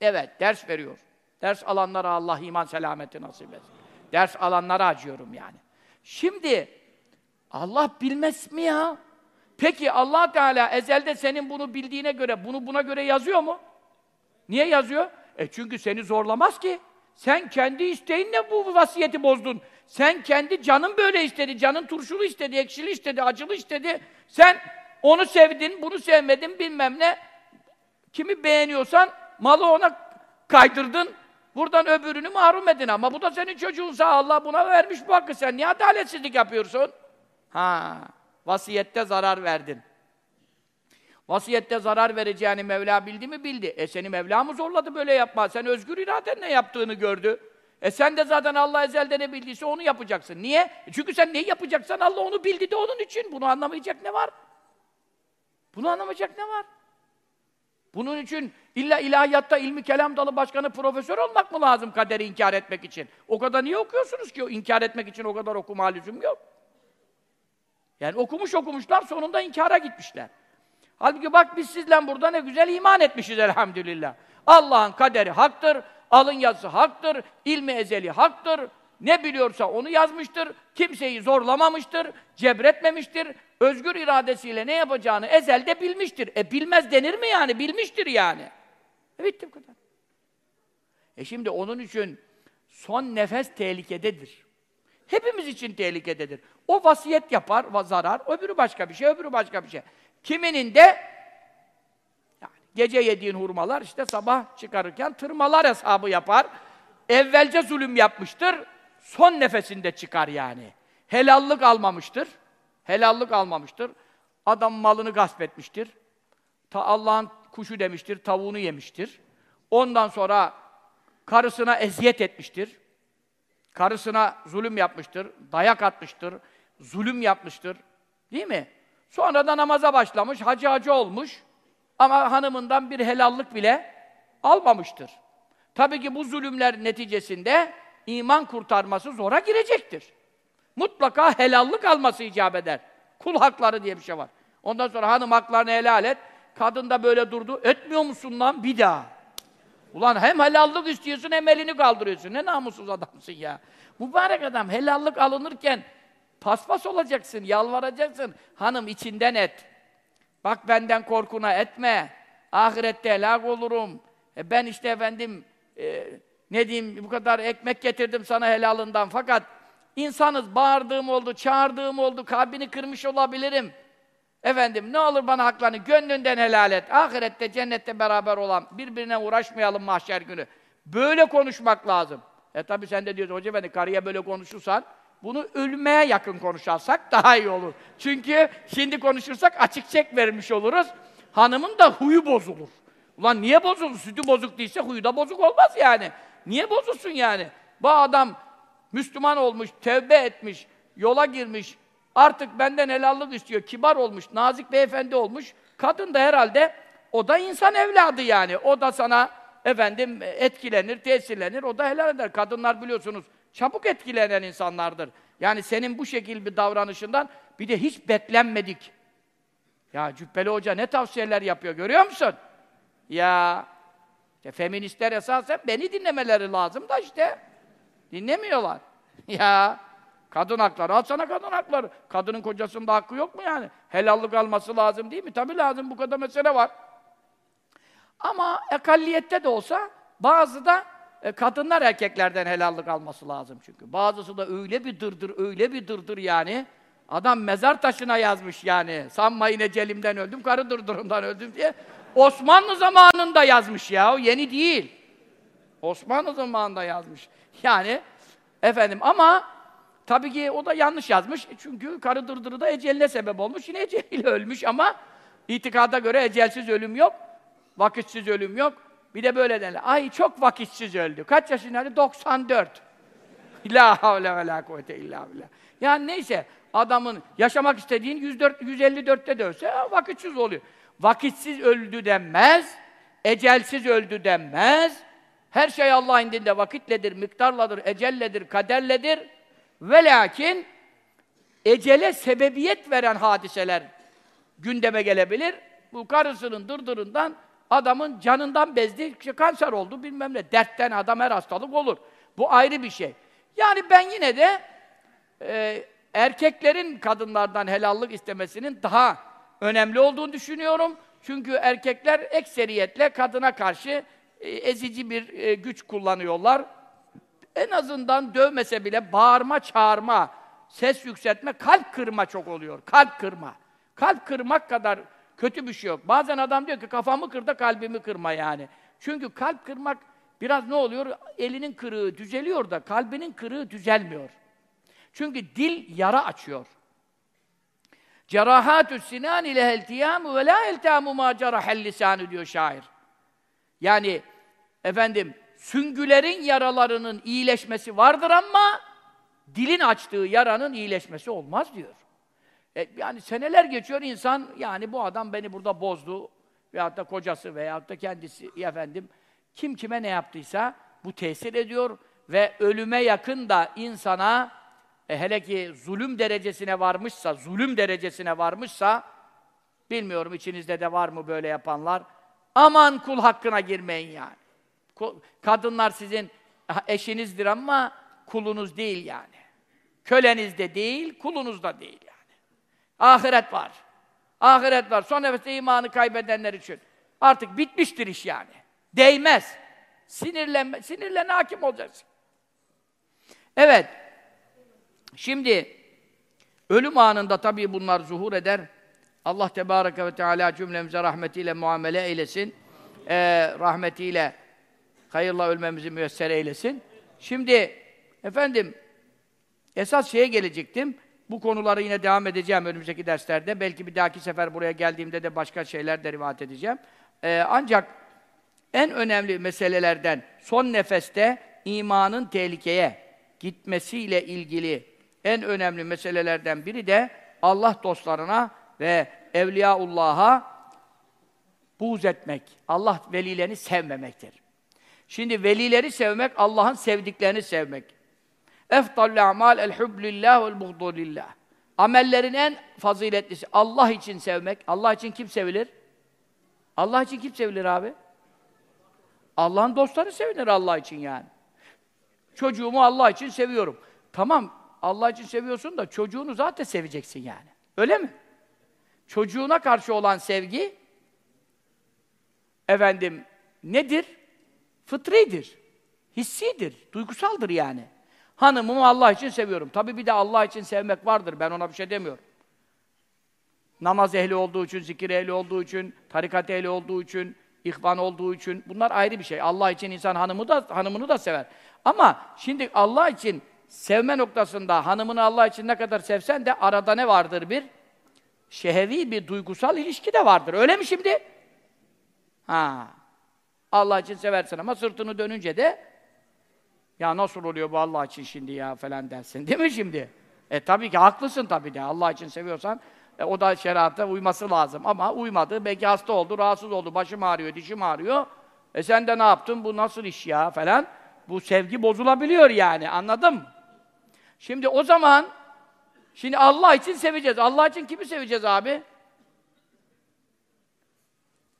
Evet, ders veriyor. Ders alanlara Allah iman selameti nasip etsin. Ders alanlara acıyorum yani. Şimdi Allah bilmez mi ya? Peki Allah Teala ezelde senin bunu bildiğine göre bunu buna göre yazıyor mu? Niye yazıyor? E çünkü seni zorlamaz ki. Sen kendi isteğinle bu vasiyeti bozdun. Sen kendi canın böyle istedi, canın turşulu istedi, ekşili istedi, acılı istedi. Sen onu sevdin, bunu sevmedin bilmem ne. Kimi beğeniyorsan malı ona kaydırdın. Buradan öbürünü mahrum edin ama bu da senin çocuğunsa Allah buna vermiş bu hakkı. Sen niye adaletsizlik yapıyorsun? Ha, vasiyette zarar verdin. Vasiyette zarar vereceğini Mevla bildi mi? Bildi. E seni Mevla mı zorladı böyle yapma? Sen özgür iradenle yaptığını gördü. E sen de zaten Allah ezelde ne bildiyse onu yapacaksın. Niye? E çünkü sen neyi yapacaksan Allah onu bildi de onun için. Bunu anlamayacak ne var? Bunu anlamayacak ne var? Bunun için illa ilahiyatta ilmi kelam dalı başkanı profesör olmak mı lazım kaderi inkar etmek için? O kadar niye okuyorsunuz ki? inkar etmek için o kadar okuma lüzum yok. Yani okumuş okumuşlar sonunda inkara gitmişler. Halbuki bak biz sizle burada ne güzel iman etmişiz elhamdülillah. Allah'ın kaderi haktır, alın yazısı haktır, ilmi ezeli haktır. Ne biliyorsa onu yazmıştır, kimseyi zorlamamıştır, cebretmemiştir, özgür iradesiyle ne yapacağını ezelde bilmiştir. E bilmez denir mi yani? Bilmiştir yani. E bitti bu kadar. E şimdi onun için son nefes tehlikededir. Hepimiz için tehlikededir. O vasiyet yapar, zarar, öbürü başka bir şey, öbürü başka bir şey. Kiminin de gece yediğin hurmalar işte sabah çıkarırken tırmalar hesabı yapar. Evvelce zulüm yapmıştır, son nefesinde çıkar yani. Helallık almamıştır. Helallık almamıştır. Adam malını gasp etmiştir. Ta Allah'ın kuşu demiştir, tavuğunu yemiştir. Ondan sonra karısına eziyet etmiştir. Karısına zulüm yapmıştır, dayak atmıştır, zulüm yapmıştır. Değil mi? Sonra da namaza başlamış, hacı hacı olmuş ama hanımından bir helallik bile almamıştır. Tabii ki bu zulümler neticesinde iman kurtarması zora girecektir. Mutlaka helallik alması icap eder. Kul hakları diye bir şey var. Ondan sonra hanım haklarını helal et. Kadın da böyle durdu. Etmiyor musun lan? Bir daha. Ulan hem helallik istiyorsun hem elini kaldırıyorsun. Ne namussuz adamsın ya. Mübarek adam helallik alınırken paspas olacaksın, yalvaracaksın. Hanım içinden et. Bak benden korkuna etme. Ahirette helak olurum. E ben işte efendim e, ne diyeyim bu kadar ekmek getirdim sana helalından fakat insanız bağırdığım oldu, çağırdığım oldu, kalbini kırmış olabilirim. Efendim ne olur bana haklarını gönlünden helal et. Ahirette, cennette beraber olan, birbirine uğraşmayalım mahşer günü. Böyle konuşmak lazım. E tabi sen de diyorsun, hoca beni karıya böyle konuşursan, bunu ölmeye yakın konuşarsak daha iyi olur. Çünkü şimdi konuşursak açık çek vermiş oluruz. Hanımın da huyu bozulur. Ulan niye bozulur? Sütü bozuk değilse huyu da bozuk olmaz yani. Niye bozulsun yani? Bu adam Müslüman olmuş, tevbe etmiş, yola girmiş, artık benden helallik istiyor, kibar olmuş, nazik beyefendi olmuş. Kadın da herhalde, o da insan evladı yani. O da sana efendim etkilenir, tesirlenir, o da helal eder. Kadınlar biliyorsunuz, çabuk etkilenen insanlardır. Yani senin bu şekil bir davranışından bir de hiç beklenmedik. Ya Cübbeli Hoca ne tavsiyeler yapıyor görüyor musun? Ya işte feministler esasen beni dinlemeleri lazım da işte dinlemiyorlar. ya kadın hakları, al sana kadın hakları. Kadının kocasının da hakkı yok mu yani? Helallik alması lazım değil mi? Tabii lazım, bu kadar mesele var. Ama ekalliyette de olsa bazı da e, kadınlar erkeklerden helallik alması lazım çünkü. Bazısı da öyle bir dırdır, öyle bir dırdır yani. Adam mezar taşına yazmış yani. Sanmayın ecelimden öldüm, karı dırdırından öldüm diye. Osmanlı zamanında yazmış ya, o yeni değil. Osmanlı zamanında yazmış. Yani efendim ama tabii ki o da yanlış yazmış. Çünkü karı dırdırı da eceline sebep olmuş. Yine eceliyle ölmüş ama itikada göre ecelsiz ölüm yok. Vakitsiz ölüm yok. Bir de böyle derler. Ay çok vakitsiz öldü. Kaç yaşındaydı? 94. La havle ve la kuvvete illa billah. Yani neyse adamın yaşamak istediğin 104 154'te de ölse vakitsiz oluyor. Vakitsiz öldü denmez. Ecelsiz öldü denmez. Her şey Allah indinde vakitledir, miktarladır, ecelledir, kaderledir. Ve lakin ecele sebebiyet veren hadiseler gündeme gelebilir. Bu karısının dırdırından adamın canından bezdi, işte kanser oldu bilmem ne. Dertten adam her hastalık olur. Bu ayrı bir şey. Yani ben yine de e, erkeklerin kadınlardan helallik istemesinin daha önemli olduğunu düşünüyorum. Çünkü erkekler ekseriyetle kadına karşı e, ezici bir e, güç kullanıyorlar. En azından dövmese bile bağırma, çağırma, ses yükseltme, kalp kırma çok oluyor. Kalp kırma. Kalp kırmak kadar kötü bir şey yok. Bazen adam diyor ki kafamı kır da kalbimi kırma yani. Çünkü kalp kırmak biraz ne oluyor? Elinin kırığı düzeliyor da kalbinin kırığı düzelmiyor. Çünkü dil yara açıyor. Cerahatü sinan ile eltiyamu ve la eltamu ma cerahel lisanı diyor şair. Yani efendim süngülerin yaralarının iyileşmesi vardır ama dilin açtığı yaranın iyileşmesi olmaz diyor. E, yani seneler geçiyor insan yani bu adam beni burada bozdu veyahut da kocası veyahut da kendisi efendim kim kime ne yaptıysa bu tesir ediyor ve ölüme yakın da insana e, hele ki zulüm derecesine varmışsa, zulüm derecesine varmışsa bilmiyorum içinizde de var mı böyle yapanlar. Aman kul hakkına girmeyin yani. Kadınlar sizin eşinizdir ama kulunuz değil yani. Köleniz de değil, kulunuz da değil. Ahiret var. Ahiret var. Son nefeste imanı kaybedenler için. Artık bitmiştir iş yani. Değmez. Sinirlenme, sinirlen hakim olacaksın. Evet. Şimdi ölüm anında tabii bunlar zuhur eder. Allah Tebareke ve Teala cümlemize rahmetiyle muamele eylesin. Ee, rahmetiyle hayırla ölmemizi müyesser eylesin. Şimdi efendim esas şeye gelecektim. Bu konuları yine devam edeceğim önümüzdeki derslerde. Belki bir dahaki sefer buraya geldiğimde de başka şeyler de rivayet edeceğim. Ee, ancak en önemli meselelerden son nefeste imanın tehlikeye gitmesiyle ilgili en önemli meselelerden biri de Allah dostlarına ve Evliyaullah'a buğz etmek, Allah velilerini sevmemektir. Şimdi velileri sevmek, Allah'ın sevdiklerini sevmek. Efdallü amal el hublillah vel buğdulillah. Amellerin en faziletlisi Allah için sevmek. Allah için kim sevilir? Allah için kim sevilir abi? Allah'ın dostları sevinir Allah için yani. Çocuğumu Allah için seviyorum. Tamam, Allah için seviyorsun da çocuğunu zaten seveceksin yani. Öyle mi? Çocuğuna karşı olan sevgi efendim nedir? Fıtridir. Hissidir, duygusaldır yani. Hanımımı Allah için seviyorum. Tabi bir de Allah için sevmek vardır. Ben ona bir şey demiyorum. Namaz ehli olduğu için, zikir ehli olduğu için, tarikat ehli olduğu için, ihvan olduğu için bunlar ayrı bir şey. Allah için insan hanımı da hanımını da sever. Ama şimdi Allah için sevme noktasında hanımını Allah için ne kadar sevsen de arada ne vardır bir? Şehevi bir duygusal ilişki de vardır. Öyle mi şimdi? Ha. Allah için seversin ama sırtını dönünce de ya nasıl oluyor bu Allah için şimdi ya falan dersin. Değil mi şimdi? E tabii ki haklısın tabii de. Allah için seviyorsan e, o da şerata uyması lazım. Ama uymadı. Belki hasta oldu, rahatsız oldu, başım ağrıyor, dişim ağrıyor. E sen de ne yaptın? Bu nasıl iş ya falan. Bu sevgi bozulabiliyor yani. Anladın mı? Şimdi o zaman şimdi Allah için seveceğiz. Allah için kimi seveceğiz abi?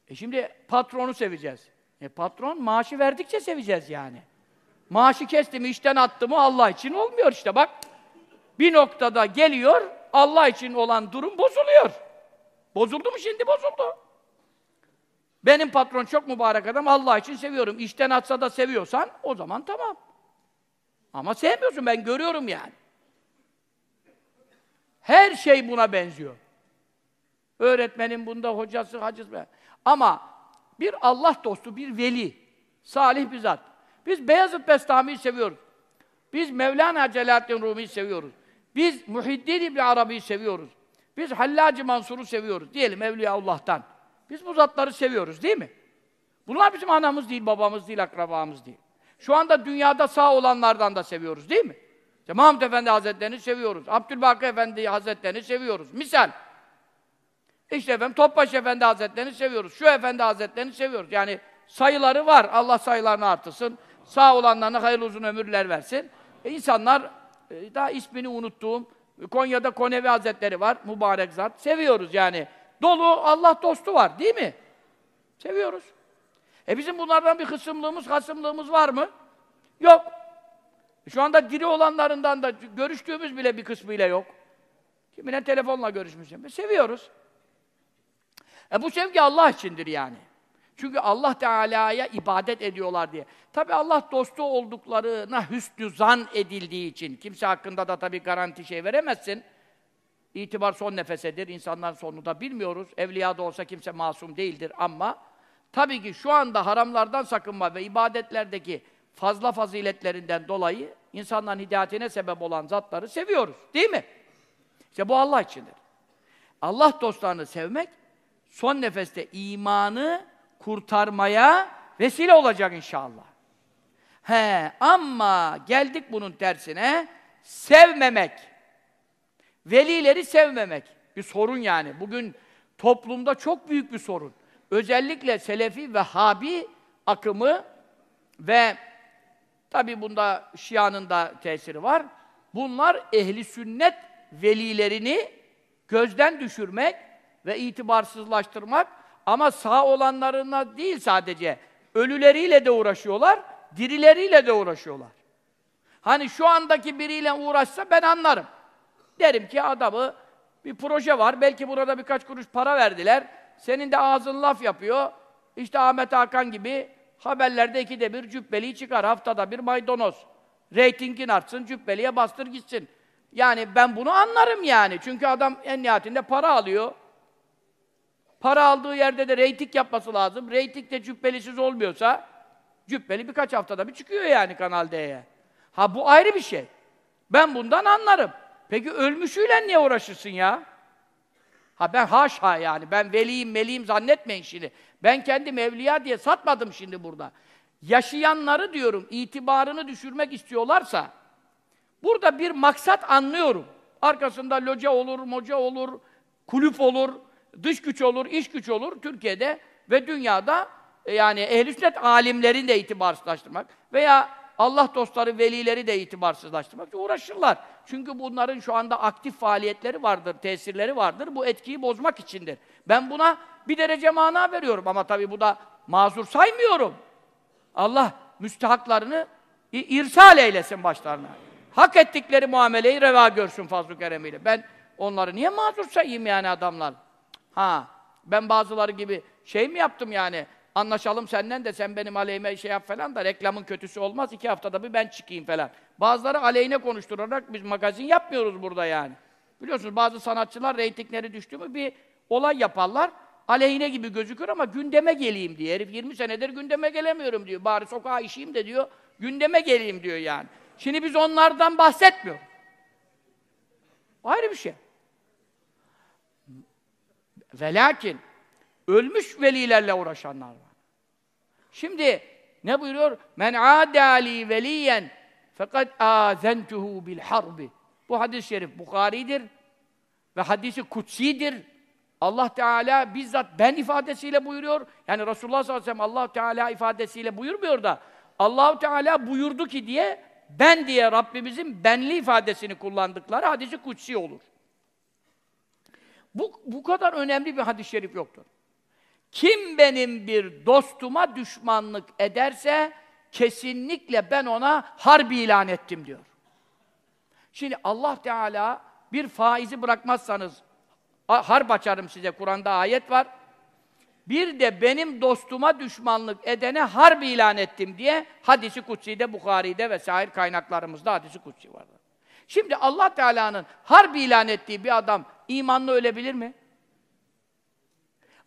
E şimdi patronu seveceğiz. E patron maaşı verdikçe seveceğiz yani. Maaşı kesti mi, işten attı mı Allah için olmuyor işte bak. Bir noktada geliyor, Allah için olan durum bozuluyor. Bozuldu mu şimdi? Bozuldu. Benim patron çok mübarek adam, Allah için seviyorum. İşten atsa da seviyorsan, o zaman tamam. Ama sevmiyorsun, ben görüyorum yani. Her şey buna benziyor. Öğretmenin bunda, hocası, hacısı. Ama bir Allah dostu, bir veli, salih bir zat. Biz Beyazıt Bestami'yi seviyoruz. Biz Mevlana Celaleddin Rumi'yi seviyoruz. Biz Muhiddin İbni Arabi'yi seviyoruz. Biz Hallacı Mansur'u seviyoruz. Diyelim Evliyaullah'tan. Biz bu zatları seviyoruz değil mi? Bunlar bizim anamız değil, babamız değil, akrabamız değil. Şu anda dünyada sağ olanlardan da seviyoruz değil mi? İşte Mahmud Efendi Hazretleri'ni seviyoruz. Abdülbaki Efendi Hazretleri'ni seviyoruz. Misal. İşte efendim Topbaş Efendi Hazretleri'ni seviyoruz. Şu Efendi Hazretleri'ni seviyoruz. Yani sayıları var. Allah sayılarını artırsın. Sağ olanlarına hayırlı uzun ömürler versin. E insanlar e, daha ismini unuttuğum Konya'da Konevi Hazretleri var. Mübarek zat. Seviyoruz yani. Dolu Allah dostu var değil mi? Seviyoruz. E bizim bunlardan bir kısımlığımız, hasımlığımız var mı? Yok. Şu anda diri olanlarından da görüştüğümüz bile bir kısmıyla yok. Kimine telefonla görüşmüşüm. Seviyoruz. E bu sevgi Allah içindir yani. Çünkü Allah Teala'ya ibadet ediyorlar diye. Tabi Allah dostu olduklarına hüsnü zan edildiği için, kimse hakkında da tabi garanti şey veremezsin. İtibar son nefesedir, insanların sonunu da bilmiyoruz. Evliya da olsa kimse masum değildir ama tabii ki şu anda haramlardan sakınma ve ibadetlerdeki fazla faziletlerinden dolayı insanların hidayetine sebep olan zatları seviyoruz. Değil mi? İşte bu Allah içindir. Allah dostlarını sevmek son nefeste imanı kurtarmaya vesile olacak inşallah. He, ama geldik bunun tersine sevmemek. Velileri sevmemek. Bir sorun yani. Bugün toplumda çok büyük bir sorun. Özellikle Selefi ve Habi akımı ve tabi bunda Şia'nın da tesiri var. Bunlar ehli sünnet velilerini gözden düşürmek ve itibarsızlaştırmak ama sağ olanlarına değil sadece, ölüleriyle de uğraşıyorlar, dirileriyle de uğraşıyorlar. Hani şu andaki biriyle uğraşsa ben anlarım. Derim ki adamı, bir proje var, belki burada birkaç kuruş para verdiler, senin de ağzın laf yapıyor, işte Ahmet Hakan gibi haberlerde ikide bir cübbeliği çıkar, haftada bir maydanoz. Reytingin artsın, cübbeliye bastır gitsin. Yani ben bunu anlarım yani. Çünkü adam en nihayetinde para alıyor. Para aldığı yerde de reyting yapması lazım. Reyting de cübbelisiz olmuyorsa cübbeli birkaç haftada bir çıkıyor yani Kanal D'ye. Ha bu ayrı bir şey. Ben bundan anlarım. Peki ölmüşüyle niye uğraşırsın ya? Ha ben haşa yani. Ben veliyim, meliyim zannetmeyin şimdi. Ben kendi evliya diye satmadım şimdi burada. Yaşayanları diyorum, itibarını düşürmek istiyorlarsa burada bir maksat anlıyorum. Arkasında loca olur, moca olur, kulüp olur, dış güç olur, iş güç olur Türkiye'de ve dünyada e, yani ehl-i sünnet alimlerini de itibarsızlaştırmak veya Allah dostları, velileri de itibarsızlaştırmak uğraşırlar. Çünkü bunların şu anda aktif faaliyetleri vardır, tesirleri vardır. Bu etkiyi bozmak içindir. Ben buna bir derece mana veriyorum ama tabii bu da mazur saymıyorum. Allah müstehaklarını irsal eylesin başlarına. Hak ettikleri muameleyi reva görsün fazl-ı keremiyle. Ben onları niye mazur sayayım yani adamlar? Ha, ben bazıları gibi şey mi yaptım yani? Anlaşalım senden de sen benim aleyhime şey yap falan da reklamın kötüsü olmaz. iki haftada bir ben çıkayım falan. Bazıları aleyhine konuşturarak biz magazin yapmıyoruz burada yani. Biliyorsunuz bazı sanatçılar reytingleri düştü mü bir olay yaparlar. Aleyhine gibi gözükür ama gündeme geleyim diye. Herif 20 senedir gündeme gelemiyorum diyor. Bari sokağa işeyim de diyor. Gündeme geleyim diyor yani. Şimdi biz onlardan bahsetmiyoruz. Ayrı bir şey. Ve lakin ölmüş velilerle uğraşanlar var. Şimdi ne buyuruyor? Men adali veliyen fakat azentuhu bil harbi. Bu hadis-i şerif Bukhari'dir ve hadisi kutsidir. Allah Teala bizzat ben ifadesiyle buyuruyor. Yani Resulullah sallallahu aleyhi ve sellem Allah Teala ifadesiyle buyurmuyor da Allah Teala buyurdu ki diye ben diye Rabbimizin benli ifadesini kullandıkları hadisi kutsi olur. Bu, bu kadar önemli bir hadis-i şerif yoktur. Kim benim bir dostuma düşmanlık ederse kesinlikle ben ona harbi ilan ettim diyor. Şimdi Allah Teala bir faizi bırakmazsanız harp açarım size Kur'an'da ayet var. Bir de benim dostuma düşmanlık edene harp ilan ettim diye hadisi kutsi'de, Bukhari'de vesaire kaynaklarımızda hadisi kutsi vardır. Şimdi Allah Teala'nın harp ilan ettiği bir adam imanlı ölebilir mi?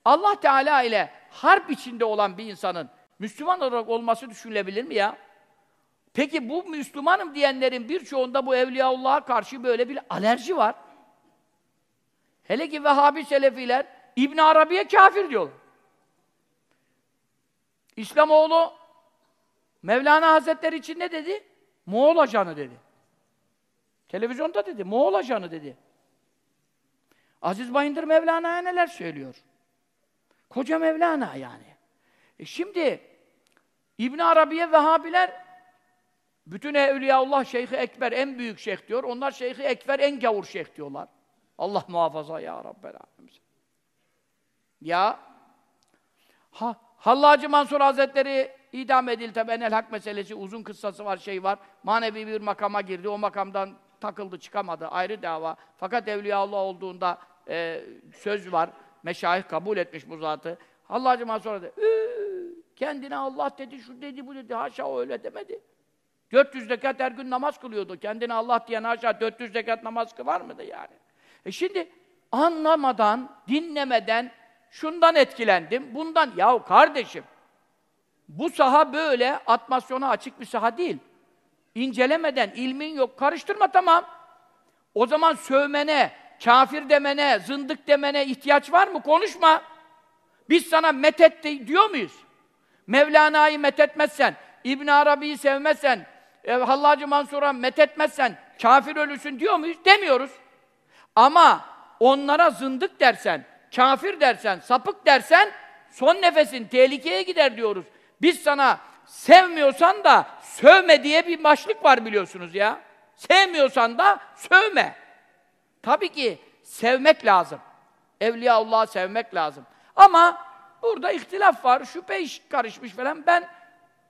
Allah Teala ile harp içinde olan bir insanın Müslüman olarak olması düşünülebilir mi ya? Peki bu Müslümanım diyenlerin birçoğunda bu Evliyaullah'a karşı böyle bir alerji var. Hele ki Vehhabi Selefiler İbn Arabi'ye kafir diyorlar. İslamoğlu Mevlana Hazretleri için ne dedi? Moğol ajanı dedi. Televizyonda dedi, Moğol ajanı dedi. Aziz Bayındır Mevlana'ya neler söylüyor? Koca Mevlana yani. E şimdi İbn Arabi'ye Vehhabiler bütün Evliyaullah Şeyhi Ekber en büyük şeyh diyor. Onlar Şeyhi Ekber en gavur şeyh diyorlar. Allah muhafaza ya Rabbel Alemin. Ya ha, Hallacı Mansur Hazretleri idam edildi tabi enel hak meselesi uzun kıssası var şey var. Manevi bir makama girdi. O makamdan takıldı çıkamadı. Ayrı dava. Fakat Evliyaullah olduğunda e, söz var. Meşayih kabul etmiş bu zatı. Hallacı Mansur dedi. Kendine Allah dedi, şu dedi, bu dedi. Haşa o öyle demedi. 400 rekat her gün namaz kılıyordu. Kendine Allah diyen haşa 400 rekat namaz var mıydı yani? E şimdi anlamadan, dinlemeden şundan etkilendim, bundan. Yahu kardeşim, bu saha böyle atmasyona açık bir saha değil. İncelemeden, ilmin yok, karıştırma tamam. O zaman sövmene, kafir demene, zındık demene ihtiyaç var mı? Konuşma. Biz sana metet diyor muyuz? Mevlana'yı methetmezsen, İbn Arabi'yi sevmezsen, e, Hallacı Mansur'a methetmezsen kafir ölüsün diyor muyuz? Demiyoruz. Ama onlara zındık dersen, kafir dersen, sapık dersen son nefesin tehlikeye gider diyoruz. Biz sana sevmiyorsan da sövme diye bir başlık var biliyorsunuz ya. Sevmiyorsan da sövme. Tabii ki sevmek lazım. Evliya Allah'ı sevmek lazım. Ama burada ihtilaf var, şüphe iş karışmış falan. Ben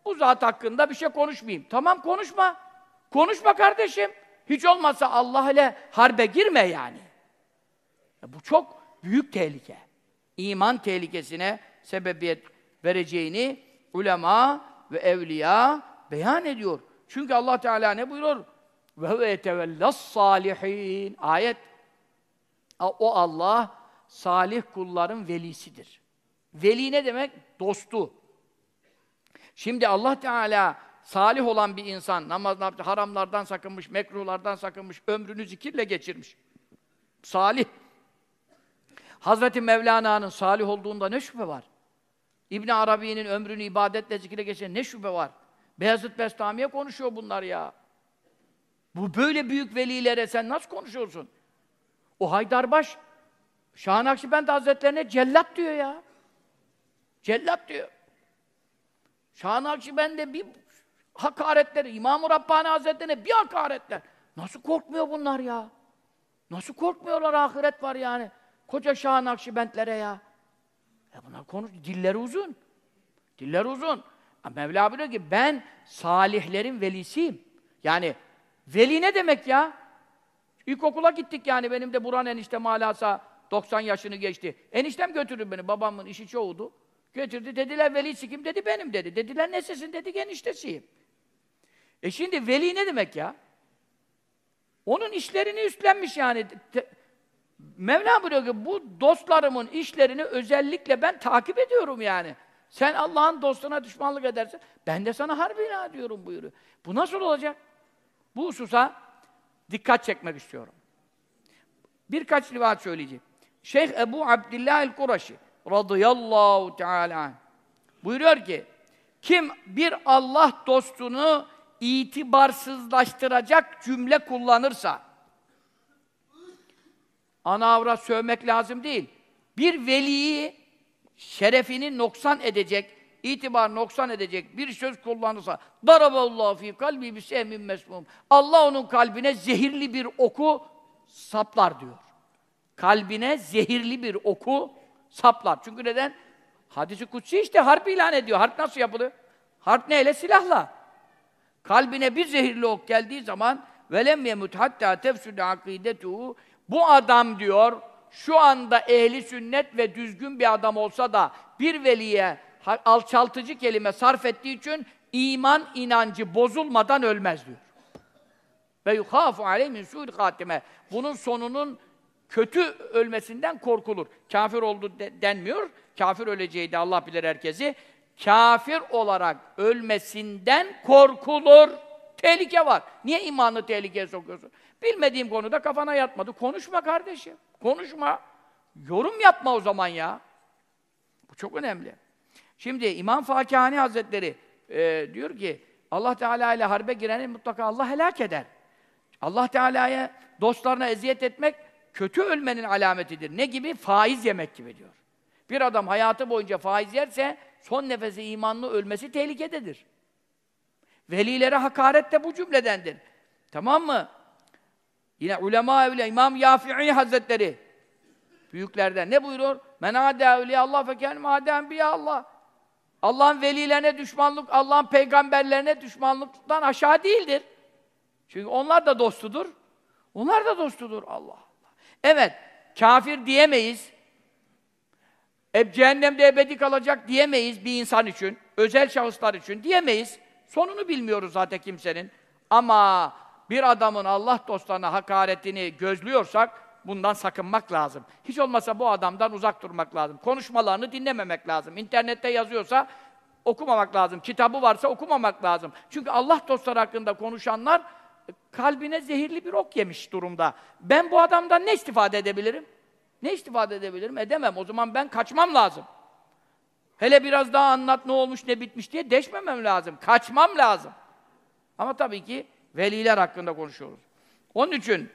bu zat hakkında bir şey konuşmayayım. Tamam konuşma. Konuşma kardeşim. Hiç olmazsa Allah ile harbe girme yani. Ya bu çok büyük tehlike. İman tehlikesine sebebiyet vereceğini ulema ve evliya beyan ediyor. Çünkü Allah Teala ne buyuruyor? Ve huve yetevellas salihin. Ayet. O Allah salih kulların velisidir. Veli ne demek? Dostu. Şimdi Allah Teala salih olan bir insan, namaz haramlardan sakınmış, mekruhlardan sakınmış, ömrünü zikirle geçirmiş. Salih. Hazreti Mevlana'nın salih olduğunda ne şüphe var? İbn Arabi'nin ömrünü ibadetle zikirle geçiren ne şüphe var? Beyazıt Bestami'ye konuşuyor bunlar ya. Bu böyle büyük velilere sen nasıl konuşuyorsun? O Haydarbaş, Şah Nakşibend Hazretlerine cellat diyor ya. Cellat diyor. Şah Nakşibend'e bir hakaretleri, İmam-ı Rabbani Hazretlerine bir hakaretler. Nasıl korkmuyor bunlar ya? Nasıl korkmuyorlar ahiret var yani? Koca Şah Nakşibendlere ya. E bunlar konuş, dilleri uzun. Dilleri uzun. Mevla buyuruyor ki ben salihlerin velisiyim. Yani veli ne demek ya? İlkokula gittik yani benim de Buran eniştem halasa 90 yaşını geçti. Eniştem götürdü beni, babamın işi çoğudu. Götürdü, dediler velisi kim? Dedi benim dedi. Dediler nesisin? Dedik eniştesiyim. E şimdi veli ne demek ya? Onun işlerini üstlenmiş yani. Mevla buyuruyor ki bu dostlarımın işlerini özellikle ben takip ediyorum yani. Sen Allah'ın dostuna düşmanlık edersen ben de sana harbi ilan ediyorum buyuruyor. Bu nasıl olacak? Bu hususa dikkat çekmek istiyorum. Birkaç rivayet söyleyeceğim. Şeyh Ebu Abdillah el-Kuraşi radıyallahu teala buyuruyor ki kim bir Allah dostunu itibarsızlaştıracak cümle kullanırsa ana avrat sövmek lazım değil. Bir veliyi şerefini noksan edecek, itibar noksan edecek bir söz kullanırsa daraballahu fi kalbi bi sehmin mesmum. Allah onun kalbine zehirli bir oku saplar diyor. Kalbine zehirli bir oku saplar. Çünkü neden? Hadisi kutsi işte harp ilan ediyor. Harp nasıl yapılır? Harp neyle? Silahla. Kalbine bir zehirli ok geldiği zaman velem yemut hatta tefsüde akidetuhu bu adam diyor şu anda ehli sünnet ve düzgün bir adam olsa da bir veliye alçaltıcı kelime sarf ettiği için iman inancı bozulmadan ölmez diyor. Ve yuhafu aleyh min su'il hatime. Bunun sonunun kötü ölmesinden korkulur. Kafir oldu de- denmiyor. Kafir öleceği de Allah bilir herkesi. Kafir olarak ölmesinden korkulur. Tehlike var. Niye imanı tehlikeye sokuyorsun? Bilmediğim konuda kafana yatmadı. Konuşma kardeşim. Konuşma. Yorum yapma o zaman ya. Bu çok önemli. Şimdi İmam Fakihani Hazretleri e, diyor ki Allah Teala ile harbe gireni mutlaka Allah helak eder. Allah Teala'ya dostlarına eziyet etmek kötü ölmenin alametidir. Ne gibi? Faiz yemek gibi diyor. Bir adam hayatı boyunca faiz yerse son nefesi imanlı ölmesi tehlikededir. Velilere hakaret de bu cümledendir. Tamam mı? Yine ulema evliya İmam Yafi'i Hazretleri büyüklerden ne buyuruyor? Men ade evliya Allah feken ade Allah. Allah'ın velilerine düşmanlık, Allah'ın peygamberlerine düşmanlıktan aşağı değildir. Çünkü onlar da dostudur. Onlar da dostudur Allah Allah. Evet, kafir diyemeyiz. Hep cehennemde ebedi kalacak diyemeyiz bir insan için, özel şahıslar için diyemeyiz. Sonunu bilmiyoruz zaten kimsenin. Ama bir adamın Allah dostlarına hakaretini gözlüyorsak bundan sakınmak lazım. Hiç olmasa bu adamdan uzak durmak lazım. Konuşmalarını dinlememek lazım. İnternette yazıyorsa okumamak lazım. Kitabı varsa okumamak lazım. Çünkü Allah dostları hakkında konuşanlar kalbine zehirli bir ok yemiş durumda. Ben bu adamdan ne istifade edebilirim? Ne istifade edebilirim? Edemem. O zaman ben kaçmam lazım. Hele biraz daha anlat ne olmuş ne bitmiş diye deşmemem lazım. Kaçmam lazım. Ama tabii ki veliler hakkında konuşuyoruz. Onun için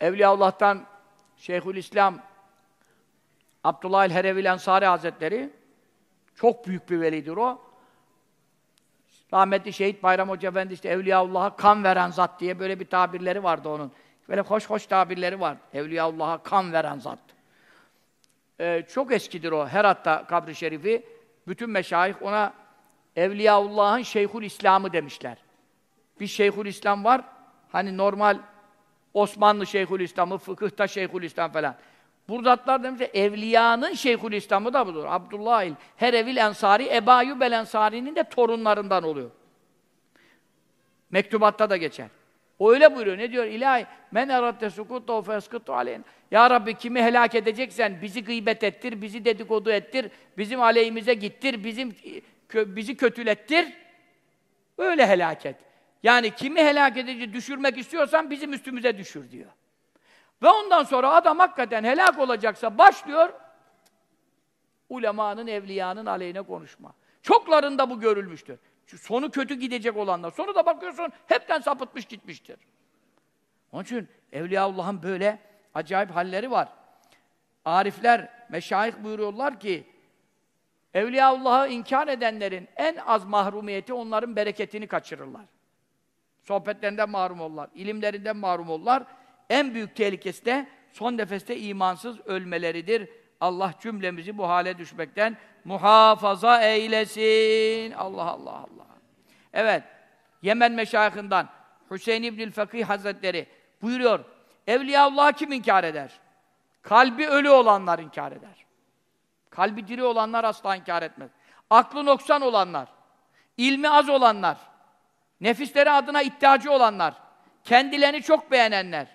Evliyaullah'tan Şeyhülislam Abdullah el-Herevil Ensari Hazretleri çok büyük bir velidir o. Rahmetli Şehit Bayram Hoca Efendi işte Evliyaullah'a kan veren zat diye böyle bir tabirleri vardı onun. Böyle hoş hoş tabirleri var. Evliyaullah'a kan veren zat. Ee, çok eskidir o. Herat'ta kabri şerifi. Bütün meşayih ona Evliyaullah'ın Şeyhül İslam'ı demişler. Bir Şeyhül İslam var. Hani normal Osmanlı Şeyhül İslam'ı, fıkıhta Şeyhül falan. Burdatlar demişler, evliyanın Şeyhül İslam'ı da budur. Abdullah il Herevil Ensari, Ebu Ayyub el Ensari'nin de torunlarından oluyor. Mektubatta da geçer. O öyle buyuruyor. Ne diyor? İlahi men eratte sukuttu feskutu aleyhin. Ya Rabbi kimi helak edeceksen bizi gıybet ettir, bizi dedikodu ettir, bizim aleyhimize gittir, bizim bizi kötülettir. Öyle helak et. Yani kimi helak edici düşürmek istiyorsan bizim üstümüze düşür diyor. Ve ondan sonra adam hakikaten helak olacaksa başlıyor ulemanın, evliyanın aleyhine konuşma. Çoklarında bu görülmüştür. Çünkü sonu kötü gidecek olanlar. Sonra da bakıyorsun hepten sapıtmış gitmiştir. Onun için Evliyaullah'ın böyle acayip halleri var. Arifler, meşayih buyuruyorlar ki Evliyaullah'ı inkar edenlerin en az mahrumiyeti onların bereketini kaçırırlar. Sohbetlerinden mahrum olurlar, ilimlerinden mahrum olurlar. En büyük tehlikesi de son nefeste imansız ölmeleridir. Allah cümlemizi bu hale düşmekten muhafaza eylesin. Allah Allah Allah. Evet, Yemen meşayihinden Hüseyin İbnül Fakih Hazretleri buyuruyor. Evliyaullah'ı kim inkar eder? Kalbi ölü olanlar inkar eder. Kalbi diri olanlar asla inkar etmez. Aklı noksan olanlar, ilmi az olanlar, nefisleri adına iddiacı olanlar, kendilerini çok beğenenler,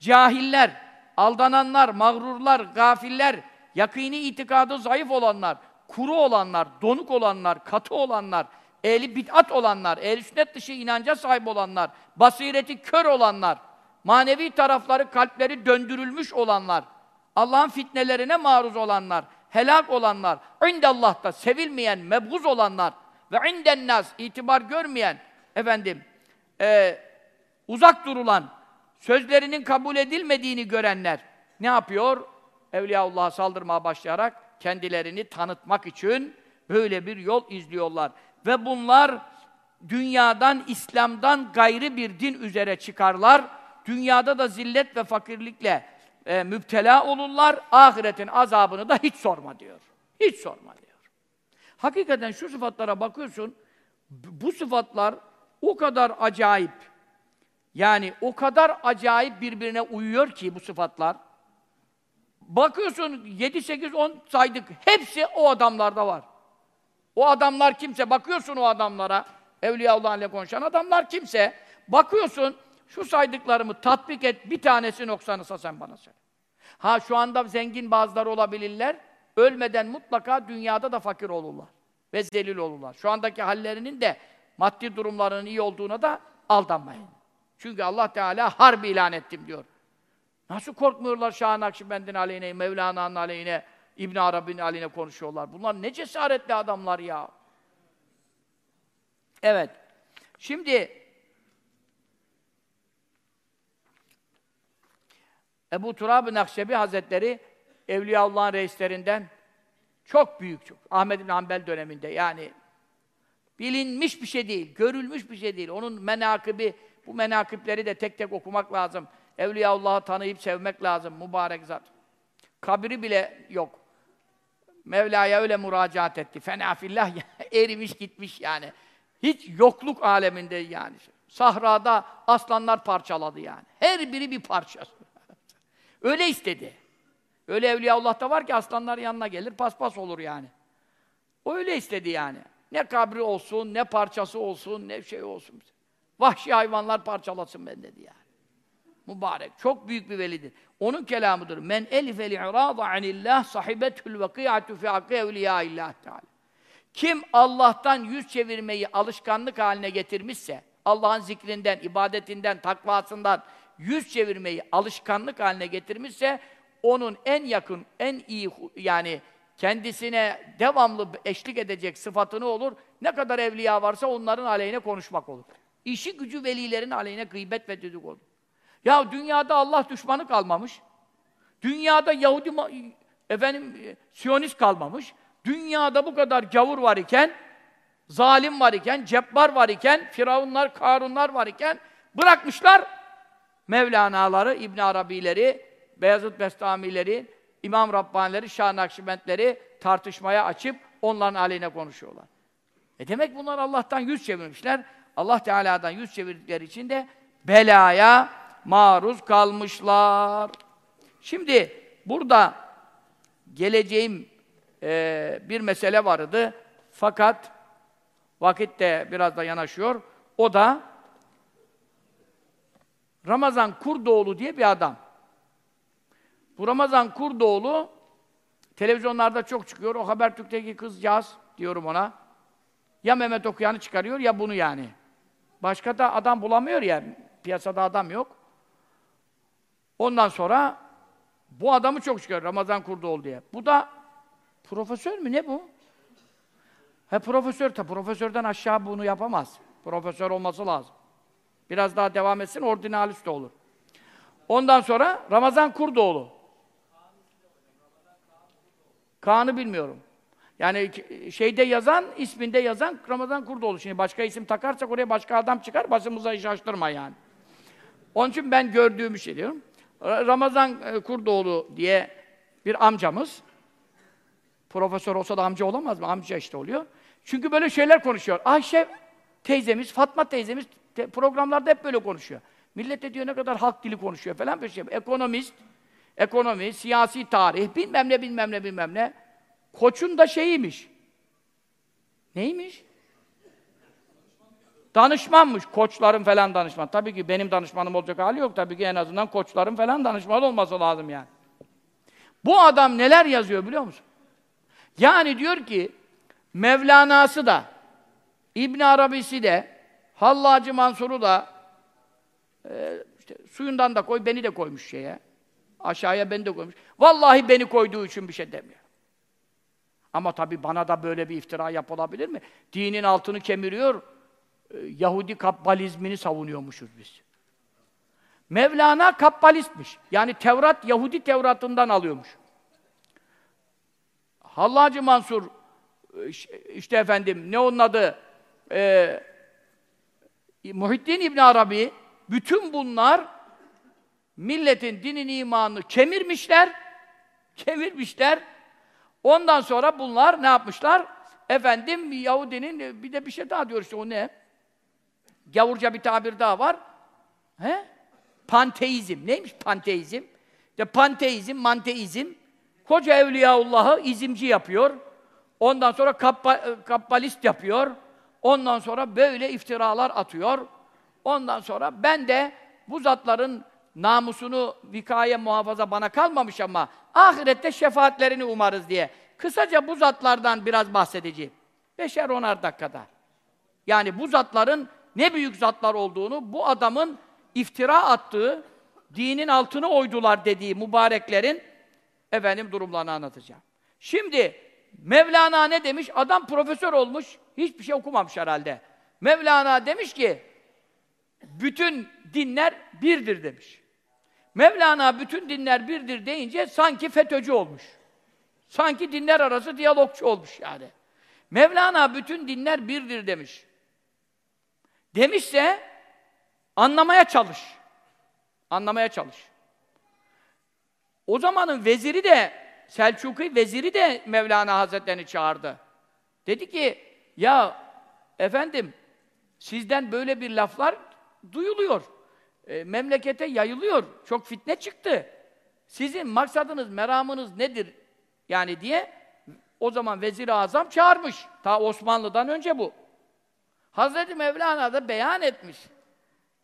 cahiller, aldananlar, mağrurlar, gafiller, yakini itikadı zayıf olanlar, kuru olanlar, donuk olanlar, katı olanlar, ehli bid'at olanlar, ehli sünnet dışı inanca sahip olanlar, basireti kör olanlar, manevi tarafları, kalpleri döndürülmüş olanlar, Allah'ın fitnelerine maruz olanlar, helak olanlar, indallah'ta sevilmeyen, mebguz olanlar ve indennaz itibar görmeyen, efendim, e, uzak durulan, sözlerinin kabul edilmediğini görenler ne yapıyor? Evliyaullah'a saldırmaya başlayarak kendilerini tanıtmak için böyle bir yol izliyorlar. Ve bunlar dünyadan, İslam'dan gayrı bir din üzere çıkarlar. Dünyada da zillet ve fakirlikle e, müptela olurlar. Ahiretin azabını da hiç sorma diyor. Hiç sorma diyor. Hakikaten şu sıfatlara bakıyorsun, bu sıfatlar o kadar acayip, yani o kadar acayip birbirine uyuyor ki bu sıfatlar. Bakıyorsun 7, 8, 10 saydık. Hepsi o adamlarda var. O adamlar kimse, bakıyorsun o adamlara, Evliyaullah ile konuşan adamlar kimse, bakıyorsun, şu saydıklarımı tatbik et, bir tanesi noksanısa sen bana söyle. Ha şu anda zengin bazıları olabilirler, ölmeden mutlaka dünyada da fakir olurlar. Ve zelil olurlar. Şu andaki hallerinin de maddi durumlarının iyi olduğuna da aldanmayın. Çünkü Allah Teala harp ilan ettim diyor. Nasıl korkmuyorlar Şah-ı Nakşibend'in aleyhine, Mevlana'nın aleyhine, İbn Arabi'nin aleyhine konuşuyorlar. Bunlar ne cesaretli adamlar ya. Evet. Şimdi Ebu Turab-ı Nakşebi Hazretleri Evliyaullah'ın reislerinden çok büyük, çok. Ahmed bin Hanbel döneminde yani bilinmiş bir şey değil, görülmüş bir şey değil. Onun menakıbi, bu menakipleri de tek tek okumak lazım. Evliyaullah'ı tanıyıp sevmek lazım, mübarek zat. Kabri bile yok. Mevla'ya öyle müracaat etti. Fenafillah erimiş gitmiş yani. Hiç yokluk aleminde yani. Sahrada aslanlar parçaladı yani. Her biri bir parçası. öyle istedi. Öyle Evliyaullah'ta var ki aslanlar yanına gelir, paspas olur yani. O öyle istedi yani. Ne kabri olsun, ne parçası olsun, ne şey olsun. Vahşi hayvanlar parçalasın ben dedi yani. Mübarek. Çok büyük bir velidir. Onun kelamıdır. Men elifel i'rada anillah sahibetül vakiyatu fi hakkı evliyaillah teala. Kim Allah'tan yüz çevirmeyi alışkanlık haline getirmişse, Allah'ın zikrinden, ibadetinden, takvasından yüz çevirmeyi alışkanlık haline getirmişse, onun en yakın, en iyi yani kendisine devamlı eşlik edecek sıfatını olur. Ne kadar evliya varsa onların aleyhine konuşmak olur. İşi gücü velilerin aleyhine gıybet ve düdük olur. Ya dünyada Allah düşmanı kalmamış. Dünyada Yahudi efendim Siyonist kalmamış. Dünyada bu kadar gavur var iken, zalim var iken, cebbar var iken, firavunlar, karunlar var iken bırakmışlar Mevlana'ları, İbn Arabileri, Beyazıt Bestamileri, İmam Rabbanileri, Şah Nakşibendleri tartışmaya açıp onların aleyhine konuşuyorlar. E demek bunlar Allah'tan yüz çevirmişler. Allah Teala'dan yüz çevirdikleri için de belaya maruz kalmışlar. Şimdi burada geleceğim e, bir mesele vardı. Fakat vakit de biraz da yanaşıyor. O da Ramazan Kurdoğlu diye bir adam. Bu Ramazan Kurdoğlu televizyonlarda çok çıkıyor. O Habertürk'teki kızcağız diyorum ona. Ya Mehmet Okuyan'ı çıkarıyor ya bunu yani. Başka da adam bulamıyor ya. Piyasada adam yok. Ondan sonra bu adamı çok çıkıyor Ramazan Kurdoğlu diye. Bu da profesör mü ne bu? He profesör ta profesörden aşağı bunu yapamaz. Profesör olması lazım. Biraz daha devam etsin ordinalist olur. Ondan sonra Ramazan Kurdoğlu. Kaan'ı bilmiyorum. Yani şeyde yazan, isminde yazan Ramazan Kurdoğlu. Şimdi başka isim takarsak oraya başka adam çıkar, başımıza iş açtırma yani. Onun için ben gördüğüm şey diyorum. Ramazan e, Kurdoğlu diye bir amcamız, profesör olsa da amca olamaz mı? Amca işte oluyor. Çünkü böyle şeyler konuşuyor. Ayşe teyzemiz, Fatma teyzemiz te programlarda hep böyle konuşuyor. Millet de diyor ne kadar halk dili konuşuyor falan bir şey. Ekonomist, ekonomi, siyasi tarih, bilmem ne bilmem ne bilmem ne. Koç'un da şeyiymiş. Neymiş? Danışmanmış, koçların falan danışman. Tabii ki benim danışmanım olacak hali yok. Tabii ki en azından koçların falan danışman olması lazım yani. Bu adam neler yazıyor biliyor musun? Yani diyor ki, Mevlana'sı da, İbn Arabisi de, Hallacı Mansur'u da, e, işte suyundan da koy, beni de koymuş şeye. Aşağıya beni de koymuş. Vallahi beni koyduğu için bir şey demiyor. Ama tabii bana da böyle bir iftira yapılabilir mi? Dinin altını kemiriyor, e, Yahudi kabbalizmini savunuyormuşuz biz. Mevlana kabbalistmiş. Yani Tevrat, Yahudi Tevrat'ından alıyormuş. Hallacı Mansur, e, işte efendim, ne onun adı? Ee, Muhittin İbn Arabi, bütün bunlar milletin dinin imanını kemirmişler, kemirmişler. Ondan sonra bunlar ne yapmışlar? Efendim Yahudinin bir de bir şey daha diyor işte o ne? Gavurca bir tabir daha var. He? Panteizm. Neymiş panteizm? De panteizm, manteizm. Koca Evliyaullah'ı izimci yapıyor. Ondan sonra kappa, e, kapbalist yapıyor. Ondan sonra böyle iftiralar atıyor. Ondan sonra ben de bu zatların namusunu vikaye muhafaza bana kalmamış ama ahirette şefaatlerini umarız diye. Kısaca bu zatlardan biraz bahsedeceğim. Beşer onar dakikada. Yani bu zatların ne büyük zatlar olduğunu, bu adamın iftira attığı, dinin altını oydular dediği mübareklerin efendim durumlarını anlatacağım. Şimdi Mevlana ne demiş? Adam profesör olmuş, hiçbir şey okumamış herhalde. Mevlana demiş ki, bütün dinler birdir demiş. Mevlana bütün dinler birdir deyince sanki FETÖ'cü olmuş. Sanki dinler arası diyalogçu olmuş yani. Mevlana bütün dinler birdir demiş. Demişse anlamaya çalış. Anlamaya çalış. O zamanın veziri de Selçuklu veziri de Mevlana Hazretlerini çağırdı. Dedi ki ya efendim sizden böyle bir laflar duyuluyor. E, memlekete yayılıyor. Çok fitne çıktı. Sizin maksadınız, meramınız nedir? Yani diye o zaman Vezir-i Azam çağırmış. Ta Osmanlı'dan önce bu. Hazreti Mevlana da beyan etmiş.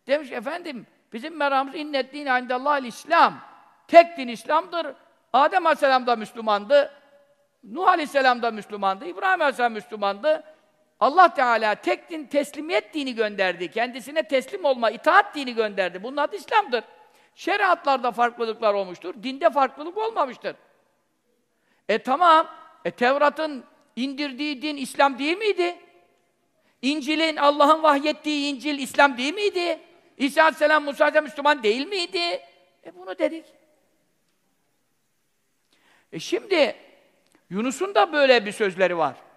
Demiş efendim bizim meramımız inneddin indallahil İslam. Tek din İslam'dır. Adem Aleyhisselam da Müslümandı. Nuh Aleyhisselam da Müslümandı. İbrahim Aleyhisselam Müslümandı. Allah Teala tek din teslimiyet dini gönderdi. Kendisine teslim olma, itaat dini gönderdi. Bunun adı İslam'dır. Şeriatlarda farklılıklar olmuştur. Dinde farklılık olmamıştır. E tamam. E Tevrat'ın indirdiği din İslam değil miydi? İncil'in, Allah'ın vahyettiği İncil İslam değil miydi? İsa Aleyhisselam, Musa Aleyhisselam Müslüman değil miydi? E bunu dedik. E şimdi Yunus'un da böyle bir sözleri var.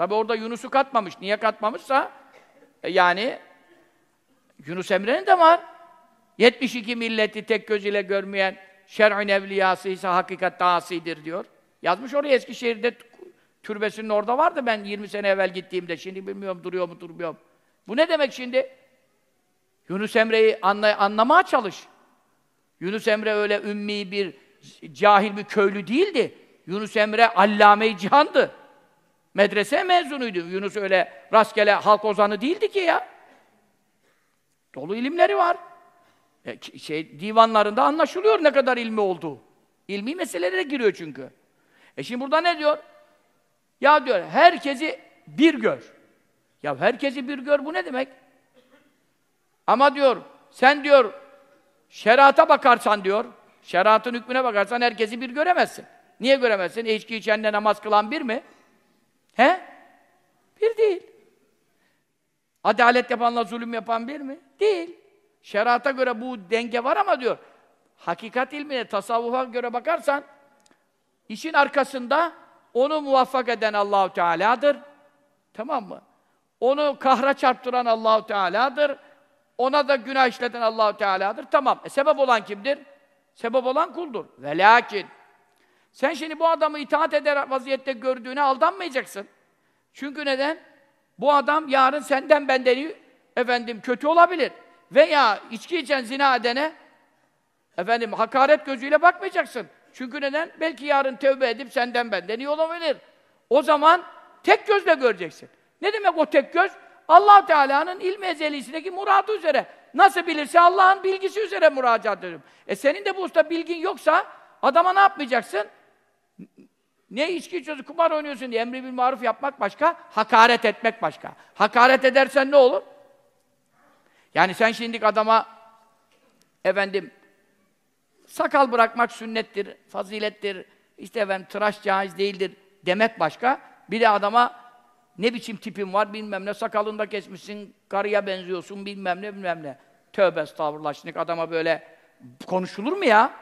Tabi orada Yunus'u katmamış. Niye katmamışsa e yani Yunus Emre'nin de var. 72 milleti tek gözüyle görmeyen şer'ün evliyası ise hakikat dağısıdır diyor. Yazmış oraya Eskişehir'de türbesinin orada vardı ben 20 sene evvel gittiğimde. Şimdi bilmiyorum duruyor mu durmuyor mu. Bu ne demek şimdi? Yunus Emre'yi anla anlamaya çalış. Yunus Emre öyle ümmi bir cahil bir köylü değildi. Yunus Emre allame-i cihandı. Medrese mezunuydu. Yunus öyle rastgele halk ozanı değildi ki ya. Dolu ilimleri var. E, şey divanlarında anlaşılıyor ne kadar ilmi olduğu. İlmi meselelere giriyor çünkü. E şimdi burada ne diyor? Ya diyor herkesi bir gör. Ya herkesi bir gör bu ne demek? Ama diyor sen diyor şerata bakarsan diyor, şeriatın hükmüne bakarsan herkesi bir göremezsin. Niye göremezsin? E, içki içenle namaz kılan bir mi? He? Bir değil. Adalet yapanla zulüm yapan bir mi? Değil. Şerata göre bu denge var ama diyor, hakikat ilmine, tasavvufa göre bakarsan, işin arkasında onu muvaffak eden Allahu Teala'dır. Tamam mı? Onu kahra çarptıran Allahu Teala'dır. Ona da günah işleten Allahu Teala'dır. Tamam. E, sebep olan kimdir? Sebep olan kuldur. Ve lakin sen şimdi bu adamı itaat eder vaziyette gördüğüne aldanmayacaksın. Çünkü neden? Bu adam yarın senden benden efendim kötü olabilir. Veya içki içen zina edene efendim hakaret gözüyle bakmayacaksın. Çünkü neden? Belki yarın tövbe edip senden benden iyi olabilir. O zaman tek gözle göreceksin. Ne demek o tek göz? allah Teala'nın ilmi ezelisindeki muradı üzere. Nasıl bilirse Allah'ın bilgisi üzere müracaat ediyorum. E senin de bu usta bilgin yoksa adama ne yapmayacaksın? Ne içki içiyorsun, kumar oynuyorsun diye emri bil maruf yapmak başka, hakaret etmek başka. Hakaret edersen ne olur? Yani sen şimdi adama efendim sakal bırakmak sünnettir, fazilettir, işte efendim tıraş caiz değildir demek başka. Bir de adama ne biçim tipin var bilmem ne, sakalını da kesmişsin, karıya benziyorsun bilmem ne bilmem ne. Tövbe estağfurullah şimdi adama böyle konuşulur mu ya?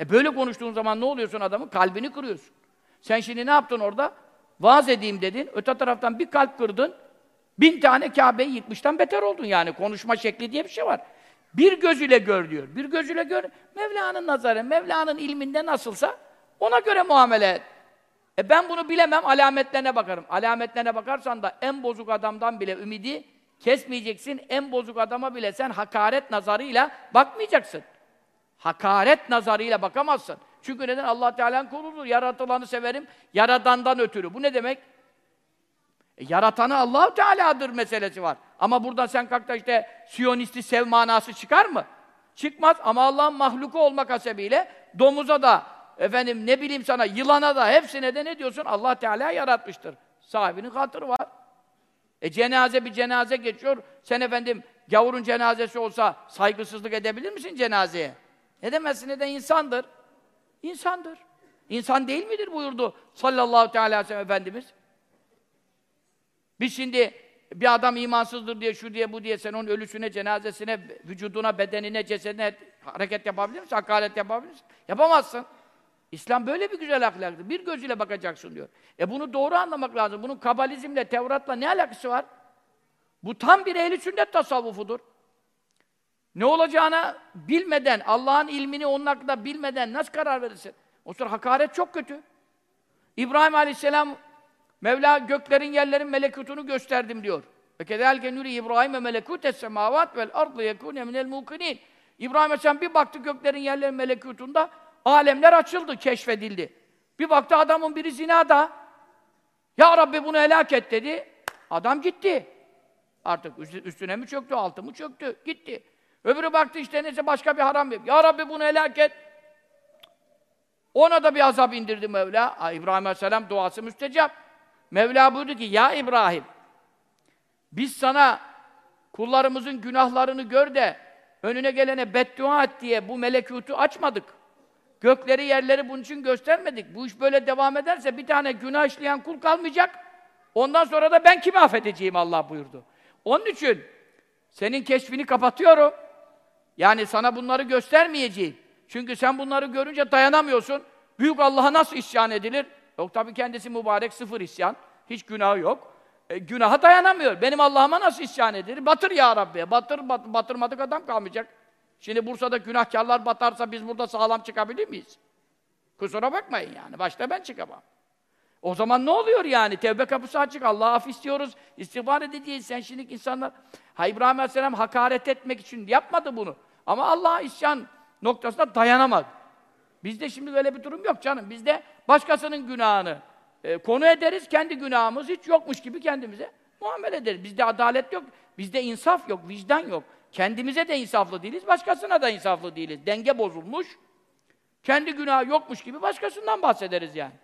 E böyle konuştuğun zaman ne oluyorsun adamın? Kalbini kırıyorsun. Sen şimdi ne yaptın orada? Vaaz edeyim dedin, öte taraftan bir kalp kırdın, bin tane Kabe'yi yıkmıştan beter oldun yani. Konuşma şekli diye bir şey var. Bir gözüyle gör diyor. Bir gözüyle gör. Mevla'nın nazarı, Mevla'nın ilminde nasılsa ona göre muamele et. E ben bunu bilemem, alametlerine bakarım. Alametlerine bakarsan da en bozuk adamdan bile ümidi kesmeyeceksin. En bozuk adama bile sen hakaret nazarıyla bakmayacaksın. Hakaret nazarıyla bakamazsın. Çünkü neden? allah Teala'nın kuludur. Yaratılanı severim, yaradandan ötürü. Bu ne demek? E, yaratanı allah Teala'dır meselesi var. Ama burada sen kalk da işte Siyonisti sev manası çıkar mı? Çıkmaz ama Allah'ın mahluku olmak hasebiyle domuza da efendim ne bileyim sana yılana da hepsine de ne diyorsun? Allah Teala yaratmıştır. Sahibinin hatırı var. E cenaze bir cenaze geçiyor. Sen efendim gavurun cenazesi olsa saygısızlık edebilir misin cenazeye? Edemezsin. Neden? insandır. İnsandır. İnsan değil midir buyurdu sallallahu teala aleyhi ve sellem Efendimiz. Biz şimdi bir adam imansızdır diye, şu diye, bu diye sen onun ölüsüne, cenazesine, vücuduna, bedenine, cesedine hareket yapabilir misin? Hakaret yapabilir misin? Yapamazsın. İslam böyle bir güzel ahlaktır. Bir gözüyle bakacaksın diyor. E bunu doğru anlamak lazım. Bunun kabalizmle, Tevrat'la ne alakası var? Bu tam bir ehli sünnet tasavvufudur. Ne olacağını bilmeden, Allah'ın ilmini onun hakkında bilmeden nasıl karar verirsin? O sonra hakaret çok kötü. İbrahim Aleyhisselam Mevla göklerin yerlerin melekutunu gösterdim diyor. Ve kezalike nuri İbrahim'e melekutes semavat vel ardı yekune minel mukinin. İbrahim Aleyhisselam bir baktı göklerin yerlerin melekutunda alemler açıldı, keşfedildi. Bir baktı adamın biri zinada. Ya Rabbi bunu helak et dedi. Adam gitti. Artık üstüne mi çöktü, altı mı çöktü, gitti. Öbürü baktı işte neyse başka bir haram yok. Ya Rabbi bunu helak et. Ona da bir azap indirdi Mevla. İbrahim Aleyhisselam duası müstecap. Mevla buyurdu ki, Ya İbrahim, biz sana kullarımızın günahlarını gör de önüne gelene beddua et diye bu melekutu açmadık. Gökleri yerleri bunun için göstermedik. Bu iş böyle devam ederse bir tane günah işleyen kul kalmayacak. Ondan sonra da ben kimi affedeceğim Allah buyurdu. Onun için senin keşfini kapatıyorum. Yani sana bunları göstermeyeceğim. Çünkü sen bunları görünce dayanamıyorsun. Büyük Allah'a nasıl isyan edilir? Yok tabii kendisi mübarek, sıfır isyan. Hiç günahı yok. E, günaha dayanamıyor. Benim Allah'ıma nasıl isyan edilir? Batır ya Rabbi. Batır, bat, batırmadık adam kalmayacak. Şimdi Bursa'da günahkarlar batarsa biz burada sağlam çıkabilir miyiz? Kusura bakmayın yani. Başta ben çıkamam. O zaman ne oluyor yani? Tevbe kapısı açık. Allah'a af istiyoruz. İstiğfar edeceğiz. Sen şimdi insanlar... Ha İbrahim Aleyhisselam hakaret etmek için yapmadı bunu. Ama Allah'a isyan noktasında dayanamadı. Bizde şimdi böyle bir durum yok canım. Bizde başkasının günahını e, konu ederiz, kendi günahımız hiç yokmuş gibi kendimize muamele ederiz. Bizde adalet yok, bizde insaf yok, vicdan yok. Kendimize de insaflı değiliz, başkasına da insaflı değiliz. Denge bozulmuş, kendi günahı yokmuş gibi başkasından bahsederiz yani.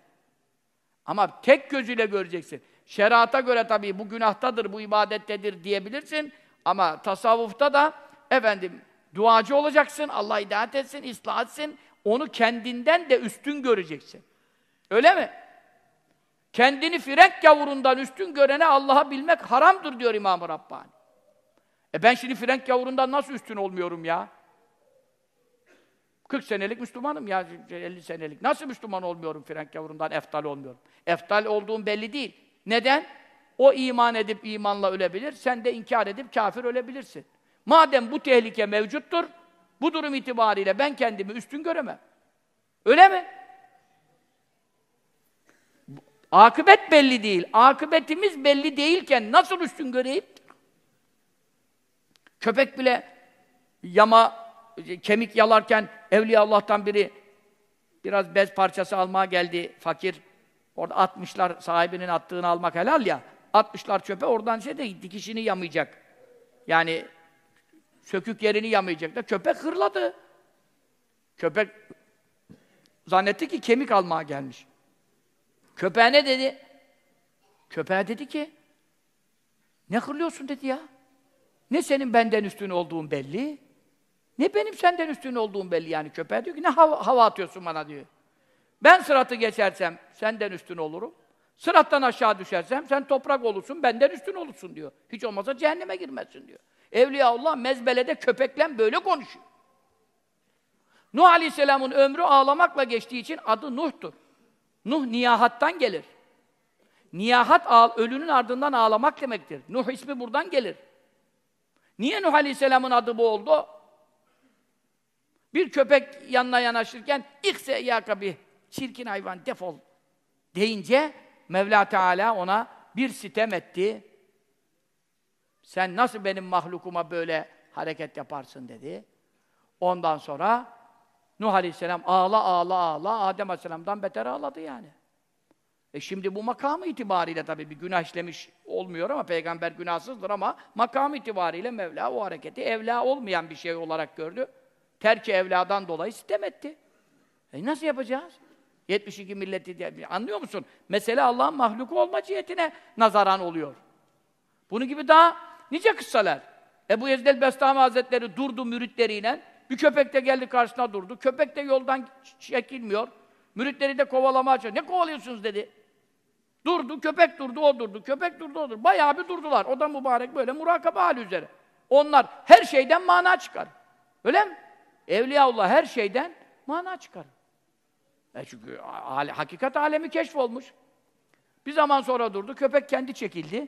Ama tek gözüyle göreceksin. Şerata göre tabii bu günahtadır, bu ibadettedir diyebilirsin. Ama tasavvufta da efendim duacı olacaksın, Allah hidayet etsin, ıslah etsin. Onu kendinden de üstün göreceksin. Öyle mi? Kendini frenk yavurundan üstün görene Allah'a bilmek haramdır diyor İmam-ı Rabbani. E ben şimdi frenk yavurundan nasıl üstün olmuyorum ya? 40 senelik Müslümanım ya, 50 senelik. Nasıl Müslüman olmuyorum frenk yavurundan, eftal olmuyorum? Eftal olduğum belli değil. Neden? O iman edip imanla ölebilir, sen de inkar edip kafir ölebilirsin. Madem bu tehlike mevcuttur, bu durum itibariyle ben kendimi üstün göremem. Öyle mi? Akıbet belli değil. Akıbetimiz belli değilken nasıl üstün göreyim? Köpek bile yama, kemik yalarken Evliya Allah'tan biri biraz bez parçası almaya geldi fakir. Orada atmışlar, sahibinin attığını almak helal ya. Atmışlar çöpe, oradan şey de dikişini yamayacak. Yani sökük yerini yamayacak da köpek hırladı. Köpek zannetti ki kemik almaya gelmiş. Köpeğe ne dedi? Köpeğe dedi ki ne hırlıyorsun dedi ya. Ne senin benden üstün olduğun belli, ne benim senden üstün olduğum belli yani. Köpeğe diyor ki ne hava, hava atıyorsun bana diyor. Ben sıratı geçersem senden üstün olurum. Sırattan aşağı düşersem sen toprak olursun, benden üstün olursun diyor. Hiç olmazsa cehenneme girmezsin diyor. Evliyaullah mezbelede köpekle böyle konuşuyor. Nuh Aleyhisselam'ın ömrü ağlamakla geçtiği için adı Nuh'tur. Nuh niyahattan gelir. Niyahat ölünün ardından ağlamak demektir. Nuh ismi buradan gelir. Niye Nuh Aleyhisselam'ın adı bu oldu? Bir köpek yanına yanaşırken ikse ya bir çirkin hayvan defol deyince Mevla Teala ona bir sitem etti. Sen nasıl benim mahlukuma böyle hareket yaparsın dedi. Ondan sonra Nuh Aleyhisselam ağla ağla ağla Adem Aleyhisselam'dan beter ağladı yani. E şimdi bu makamı itibariyle tabii bir günah işlemiş olmuyor ama peygamber günahsızdır ama makam itibariyle Mevla o hareketi evla olmayan bir şey olarak gördü. Terki evladan dolayı sitem etti. E nasıl yapacağız? 72 milleti diye. Anlıyor musun? Mesele Allah'ın mahluku olma cihetine nazaran oluyor. Bunun gibi daha nice kıssalar. Ebu Yezid el-Bestami Hazretleri durdu müritleriyle. Bir köpek de geldi karşısına durdu. Köpek de yoldan çekilmiyor. Müritleri de kovalamaya çalışıyor. Ne kovalıyorsunuz dedi. Durdu, köpek durdu, o durdu. Köpek durdu, o durdu. Bayağı bir durdular. O da mübarek böyle murakabe hali üzere. Onlar her şeyden mana çıkar. Öyle mi? Evliyaullah her şeyden mana çıkar. E çünkü hakikat alemi keşfolmuş. Bir zaman sonra durdu, köpek kendi çekildi.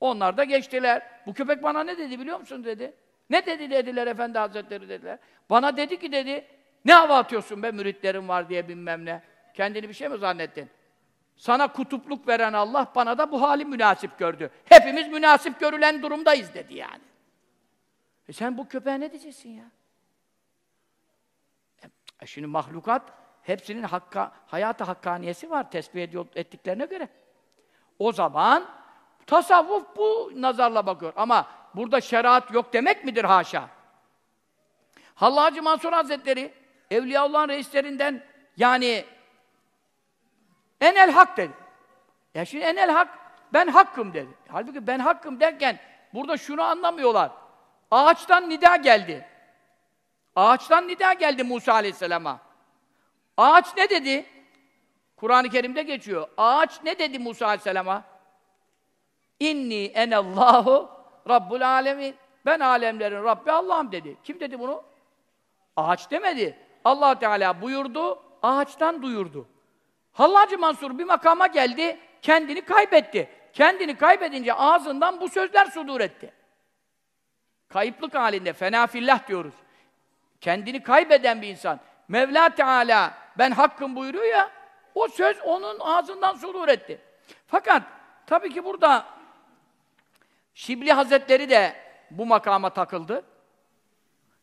Onlar da geçtiler. Bu köpek bana ne dedi biliyor musun dedi. Ne dedi dediler Efendi Hazretleri dediler. Bana dedi ki dedi, ne hava atıyorsun be müritlerim var diye bilmem ne. Kendini bir şey mi zannettin? Sana kutupluk veren Allah bana da bu hali münasip gördü. Hepimiz münasip görülen durumdayız dedi yani. E sen bu köpeğe ne diyeceksin ya? E şimdi mahlukat hepsinin hakka, hayata hakkaniyesi var tesbih ediyor, ettiklerine göre. O zaman tasavvuf bu nazarla bakıyor. Ama burada şeriat yok demek midir haşa? Hallacı Mansur Hazretleri Evliyaullah'ın reislerinden yani enel hak dedi. Ya şimdi enel hak ben hakkım dedi. Halbuki ben hakkım derken burada şunu anlamıyorlar. Ağaçtan nida geldi. Ağaçtan nida geldi Musa Aleyhisselam'a. Ağaç ne dedi? Kur'an-ı Kerim'de geçiyor. Ağaç ne dedi Musa Aleyhisselam'a? İnni enallahu rabbul alemin. Ben alemlerin Rabbi Allah'ım dedi. Kim dedi bunu? Ağaç demedi. Allah Teala buyurdu, ağaçtan duyurdu. Hallacı Mansur bir makama geldi, kendini kaybetti. Kendini kaybedince ağzından bu sözler sudur etti. Kayıplık halinde, fenafillah diyoruz. Kendini kaybeden bir insan. Mevla Teala ben hakkım buyuruyor ya, o söz onun ağzından sudur etti. Fakat tabii ki burada Şibli Hazretleri de bu makama takıldı.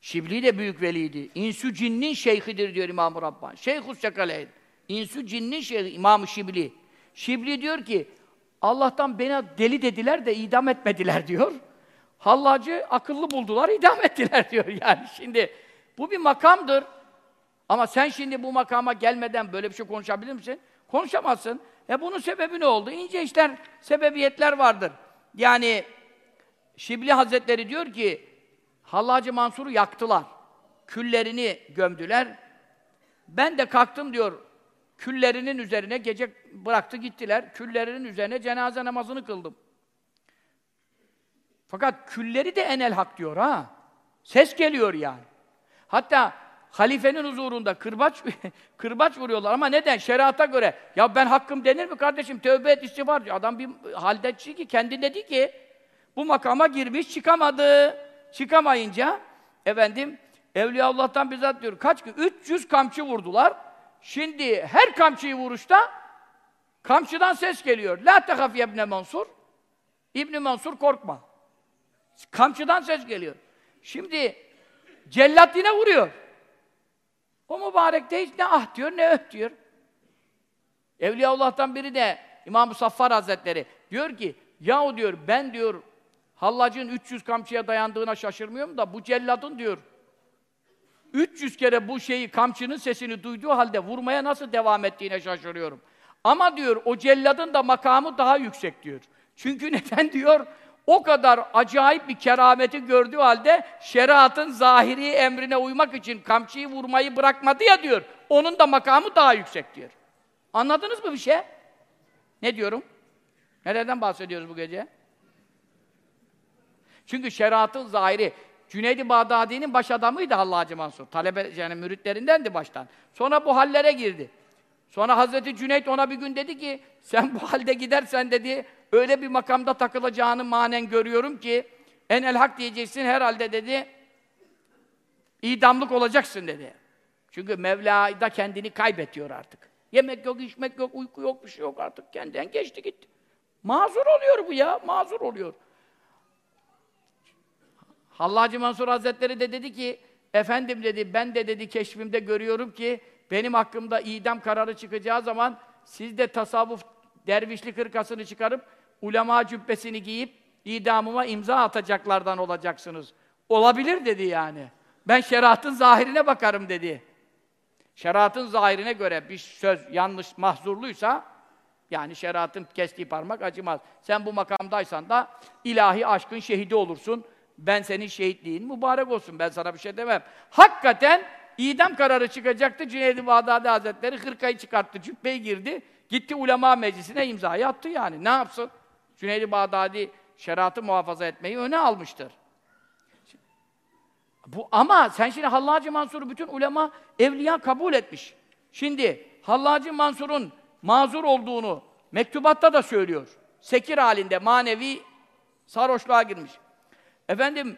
Şibli de büyük veliydi. İnsü cinnin şeyhidir diyor İmam-ı Rabban. Şeyhus Sekaleyn. İnsü cinnin şeyhi İmam-ı Şibli. Şibli diyor ki Allah'tan beni deli dediler de idam etmediler diyor. Hallacı akıllı buldular, idam ettiler diyor yani. Şimdi bu bir makamdır. Ama sen şimdi bu makama gelmeden böyle bir şey konuşabilir misin? Konuşamazsın. E bunun sebebi ne oldu? İnce işler, sebebiyetler vardır. Yani Şibli Hazretleri diyor ki Hallacı Mansur'u yaktılar. Küllerini gömdüler. Ben de kalktım diyor küllerinin üzerine gece bıraktı gittiler. Küllerinin üzerine cenaze namazını kıldım. Fakat külleri de enel hak diyor ha. Ses geliyor yani. Hatta halifenin huzurunda kırbaç kırbaç vuruyorlar ama neden? Şeriata göre. Ya ben hakkım denir mi kardeşim? Tövbe et istiğfar diyor. Adam bir halde ki kendi dedi ki bu makama girmiş çıkamadı. Çıkamayınca efendim Evliyaullah'tan bizzat diyor kaç gün? 300 kamçı vurdular. Şimdi her kamçıyı vuruşta kamçıdan ses geliyor. La tehaf ibne Mansur. İbn Mansur korkma. Kamçıdan ses geliyor. Şimdi cellat yine vuruyor. O mübarek de hiç ne ah diyor ne öh diyor. Evliyaullah'tan biri de İmam-ı Saffar Hazretleri diyor ki yahu diyor ben diyor Hallacın 300 kamçıya dayandığına şaşırmıyorum da bu celladın diyor 300 kere bu şeyi kamçının sesini duyduğu halde vurmaya nasıl devam ettiğine şaşırıyorum. Ama diyor o celladın da makamı daha yüksek diyor. Çünkü neden diyor? O kadar acayip bir kerameti gördüğü halde şeriatın zahiri emrine uymak için kamçıyı vurmayı bırakmadı ya diyor. Onun da makamı daha yüksek diyor. Anladınız mı bir şey? Ne diyorum? Nereden bahsediyoruz bu gece? Çünkü şeriatın zahiri Cüneydi Bağdadi'nin baş adamıydı Hallacı Mansur. Talebe yani müritlerindendi baştan. Sonra bu hallere girdi. Sonra Hazreti Cüneyt ona bir gün dedi ki sen bu halde gidersen dedi öyle bir makamda takılacağını manen görüyorum ki en el hak diyeceksin herhalde dedi idamlık olacaksın dedi. Çünkü Mevla da kendini kaybetiyor artık. Yemek yok, içmek yok, uyku yok, bir şey yok artık. Kendinden geçti gitti. Mazur oluyor bu ya, mazur oluyor. Hallacı Mansur Hazretleri de dedi ki, efendim dedi ben de dedi keşfimde görüyorum ki benim hakkımda idam kararı çıkacağı zaman siz de tasavvuf dervişlik hırkasını çıkarıp ulema cübbesini giyip idamıma imza atacaklardan olacaksınız. Olabilir dedi yani. Ben şeriatın zahirine bakarım dedi. Şeriatın zahirine göre bir söz yanlış, mahzurluysa yani şeriatın kestiği parmak acımaz. Sen bu makamdaysan da ilahi aşkın şehidi olursun. Ben senin şehitliğin mübarek olsun. Ben sana bir şey demem. Hakikaten idam kararı çıkacaktı. Cüneyd-i Bağdadi Hazretleri hırkayı çıkarttı, cübbeyi girdi. Gitti ulema meclisine imzayı attı yani. Ne yapsın? Cüneyd-i Bağdadi şeriatı muhafaza etmeyi öne almıştır. Bu ama sen şimdi Hallacı Mansur'u bütün ulema evliya kabul etmiş. Şimdi Hallacı Mansur'un mazur olduğunu mektubatta da söylüyor. Sekir halinde manevi sarhoşluğa girmiş. Efendim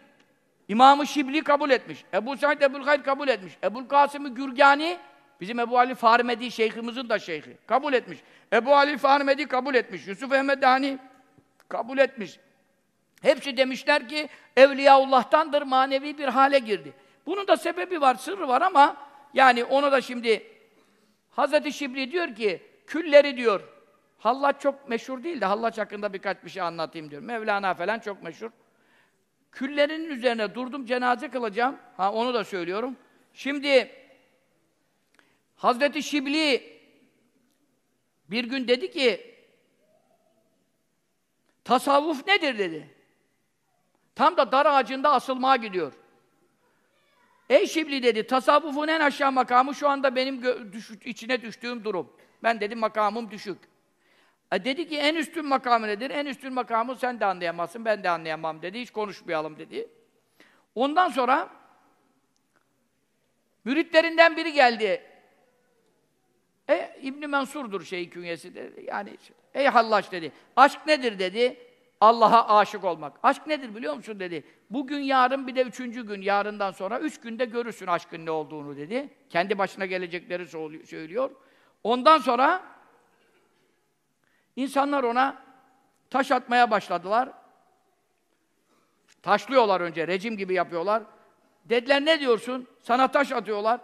İmam-ı Şibli kabul etmiş. Ebu Said Ebu'l Hayr kabul etmiş. Ebu'l Kasım-ı Gürgani bizim Ebu Ali Farmedi şeyhimizin de şeyhi kabul etmiş. Ebu Ali Farmedi kabul etmiş. Yusuf Ehmedani kabul etmiş. Hepsi demişler ki Evliyaullah'tandır, manevi bir hale girdi. Bunun da sebebi var, sırrı var ama yani onu da şimdi Hazreti Şibli diyor ki külleri diyor. Hallaç çok meşhur değil de Hallaç hakkında birkaç bir şey anlatayım diyor. Mevlana falan çok meşhur. Küllerinin üzerine durdum cenaze kılacağım. Ha onu da söylüyorum. Şimdi Hazreti Şibli bir gün dedi ki tasavvuf nedir dedi. Tam da dar ağacında asılmaya gidiyor. Ey Şibli dedi, tasavvufun en aşağı makamı şu anda benim düş içine düştüğüm durum. Ben dedim makamım düşük. E dedi ki en üstün makamı nedir? En üstün makamı sen de anlayamazsın, ben de anlayamam dedi. Hiç konuşmayalım dedi. Ondan sonra müritlerinden biri geldi. E İbn Mansur'dur şey künyesi dedi. Yani ey Hallaç dedi. Aşk nedir dedi. Allah'a aşık olmak. Aşk nedir biliyor musun dedi. Bugün yarın bir de üçüncü gün yarından sonra üç günde görürsün aşkın ne olduğunu dedi. Kendi başına gelecekleri söylüyor. Ondan sonra insanlar ona taş atmaya başladılar. Taşlıyorlar önce, rejim gibi yapıyorlar. Dediler ne diyorsun? Sana taş atıyorlar.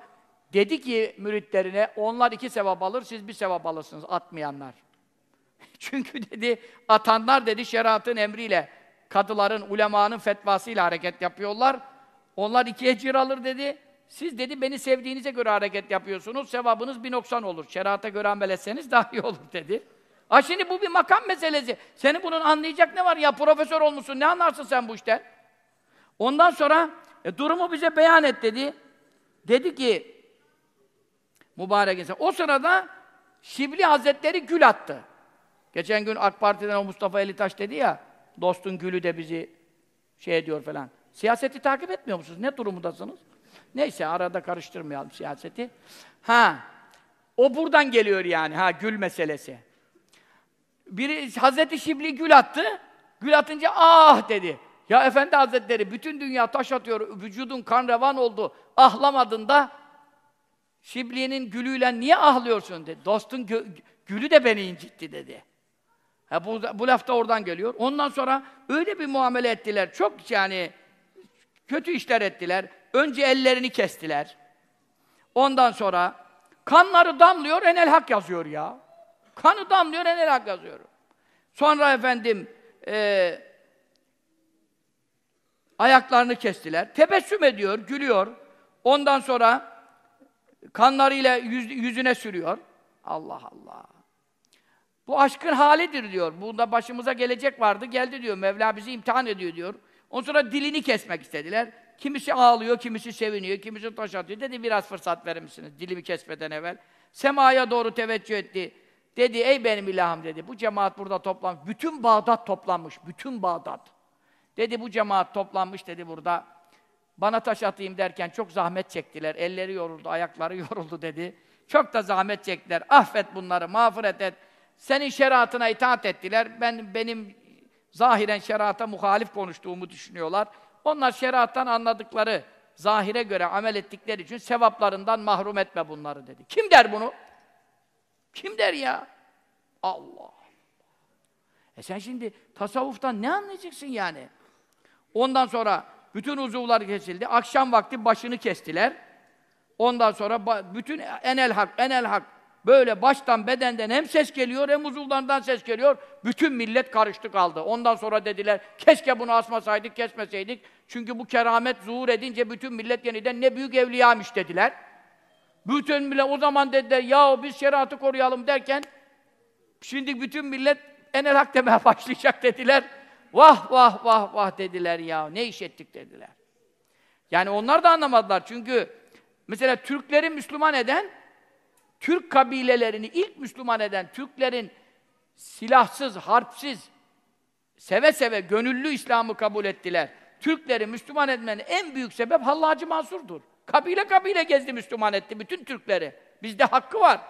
Dedi ki müritlerine, onlar iki sevap alır, siz bir sevap alırsınız, atmayanlar. Çünkü dedi, atanlar dedi şeriatın emriyle, kadıların, ulemanın fetvasıyla hareket yapıyorlar. Onlar iki ecir alır dedi. Siz dedi beni sevdiğinize göre hareket yapıyorsunuz, sevabınız bir noksan olur. Şerata göre amel etseniz daha iyi olur dedi. Ha şimdi bu bir makam meselesi. Senin bunun anlayacak ne var ya? Profesör olmuşsun, ne anlarsın sen bu işten? Ondan sonra e, durumu bize beyan et dedi. Dedi ki mübarek insan. O sırada Şibli Hazretleri gül attı. Geçen gün AK Parti'den o Mustafa Elitaş dedi ya, dostun gülü de bizi şey ediyor falan. Siyaseti takip etmiyor musunuz? Ne durumundasınız? Neyse arada karıştırmayalım siyaseti. Ha, o buradan geliyor yani, ha gül meselesi. Biri Hazreti Şibli gül attı, gül atınca ah dedi. Ya Efendi Hazretleri bütün dünya taş atıyor, vücudun kan revan oldu, ahlamadın da Şibli'nin gülüyle niye ahlıyorsun dedi. Dostun gü gülü de beni incitti dedi. Ha, bu, bu laf da oradan geliyor. Ondan sonra öyle bir muamele ettiler. Çok yani kötü işler ettiler. Önce ellerini kestiler. Ondan sonra kanları damlıyor, enel hak yazıyor ya. Kanı damlıyor, enel hak yazıyor. Sonra efendim e, ayaklarını kestiler. Tebessüm ediyor, gülüyor. Ondan sonra kanlarıyla yüz, yüzüne sürüyor. Allah Allah. Bu aşkın halidir diyor. Bunda başımıza gelecek vardı, geldi diyor. Mevla bizi imtihan ediyor diyor. Ondan sonra dilini kesmek istediler. Kimisi ağlıyor, kimisi seviniyor, kimisi taş atıyor. Dedi biraz fırsat verir misiniz dilimi kesmeden evvel. Semaya doğru teveccüh etti. Dedi ey benim ilahım dedi. Bu cemaat burada toplanmış. Bütün Bağdat toplanmış. Bütün Bağdat. Dedi bu cemaat toplanmış dedi burada. Bana taş atayım derken çok zahmet çektiler. Elleri yoruldu, ayakları yoruldu dedi. Çok da zahmet çektiler. Affet bunları, mağfiret et. Senin şeriatına itaat ettiler. Ben benim zahiren şeriata muhalif konuştuğumu düşünüyorlar. Onlar şeriattan anladıkları, zahire göre amel ettikleri için sevaplarından mahrum etme bunları dedi. Kim der bunu? Kim der ya? Allah! E sen şimdi tasavvuftan ne anlayacaksın yani? Ondan sonra Bütün uzuvlar kesildi. Akşam vakti başını kestiler. Ondan sonra bütün enel hak, enel hak böyle baştan bedenden hem ses geliyor hem uzuvlardan ses geliyor. Bütün millet karıştı kaldı. Ondan sonra dediler keşke bunu asmasaydık, kesmeseydik. Çünkü bu keramet zuhur edince bütün millet yeniden ne büyük evliyamış dediler. Bütün millet o zaman dediler ya biz şeriatı koruyalım derken şimdi bütün millet enel hak demeye başlayacak dediler. Vah vah vah vah dediler ya. Ne iş ettik dediler. Yani onlar da anlamadılar. Çünkü mesela Türkleri Müslüman eden Türk kabilelerini ilk Müslüman eden Türklerin silahsız, harpsiz, seve seve, gönüllü İslam'ı kabul ettiler. Türkleri Müslüman etmenin en büyük sebep Hallacı Mansur'dur. Kabile kabile gezdi Müslüman etti bütün Türkleri. Bizde hakkı var.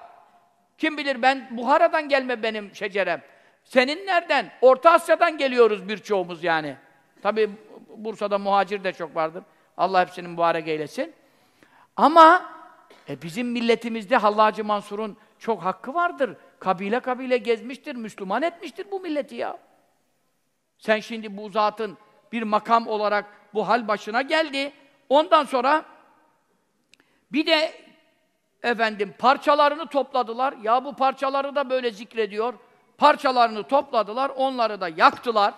Kim bilir ben Buhara'dan gelme benim şecerem. Senin nereden? Orta Asya'dan geliyoruz birçoğumuz yani. Tabi Bursa'da muhacir de çok vardır. Allah hepsinin mübarek eylesin. Ama e, bizim milletimizde Hallacı Mansur'un çok hakkı vardır. Kabile kabile gezmiştir, Müslüman etmiştir bu milleti ya. Sen şimdi bu zatın bir makam olarak bu hal başına geldi. Ondan sonra bir de efendim parçalarını topladılar. Ya bu parçaları da böyle zikrediyor. Parçalarını topladılar, onları da yaktılar.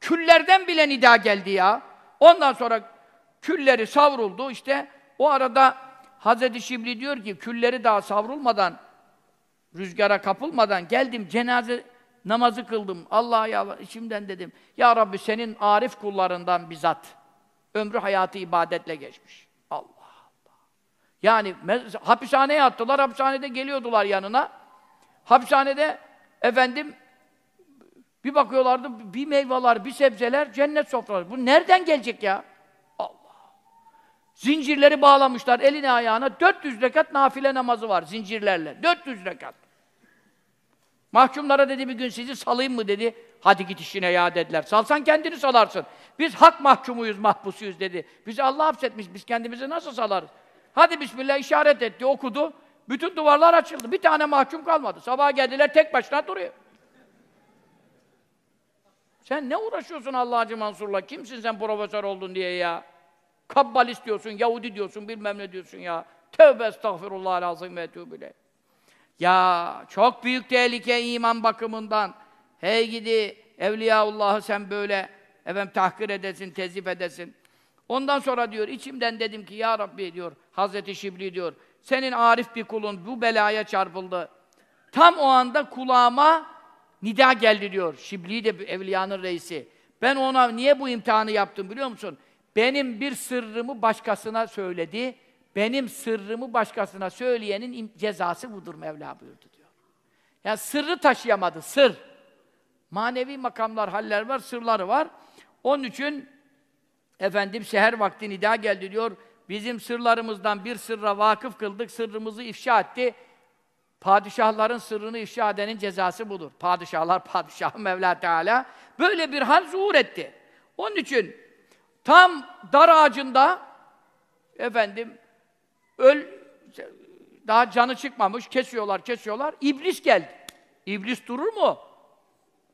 Küllerden bile nida geldi ya. Ondan sonra külleri savruldu. İşte o arada Hazreti Şibli diyor ki külleri daha savrulmadan rüzgara kapılmadan geldim cenaze namazı kıldım. Allah'a ya içimden dedim. Ya Rabbi senin arif kullarından bizzat. Ömrü hayatı ibadetle geçmiş. Yani hapishaneye attılar. Hapishanede geliyordular yanına. Hapishanede efendim bir bakıyorlardı bir meyveler, bir sebzeler cennet sofraları. Bu nereden gelecek ya? Allah. Zincirleri bağlamışlar eline ayağına. 400 rekat nafile namazı var zincirlerle. 400 rekat. Mahkumlara dedi bir gün sizi salayım mı dedi. Hadi git işine ya dediler. Salsan kendini salarsın. Biz hak mahkumuyuz, mahpusuyuz dedi. Bizi Allah hapsetmiş, biz kendimizi nasıl salarız? Hadi Bismillah işaret etti, okudu. Bütün duvarlar açıldı. Bir tane mahkum kalmadı. Sabah geldiler tek başına duruyor. Sen ne uğraşıyorsun Allah'cı Mansur'la? Kimsin sen profesör oldun diye ya? Kabbal istiyorsun, Yahudi diyorsun, bilmem ne diyorsun ya. Tövbe estağfirullah azim ve bile. Ya çok büyük tehlike iman bakımından. Hey gidi Evliyaullah'ı sen böyle efendim tahkir edesin, tezif edesin. Ondan sonra diyor içimden dedim ki ya Rabbi diyor Hazreti Şibli diyor senin arif bir kulun bu belaya çarpıldı. Tam o anda kulağıma nida geldi diyor. Şibli de evliyanın reisi. Ben ona niye bu imtihanı yaptım biliyor musun? Benim bir sırrımı başkasına söyledi. Benim sırrımı başkasına söyleyenin cezası budur Mevla buyurdu diyor. Yani sırrı taşıyamadı, sır. Manevi makamlar, haller var, sırları var. Onun için efendim seher vakti nida geldi diyor. Bizim sırlarımızdan bir sırra vakıf kıldık, sırrımızı ifşa etti. Padişahların sırrını ifşa edenin cezası budur. Padişahlar, padişah Mevla Teala böyle bir hal zuhur etti. Onun için tam dar ağacında efendim öl daha canı çıkmamış, kesiyorlar, kesiyorlar. İblis geldi. İblis durur mu?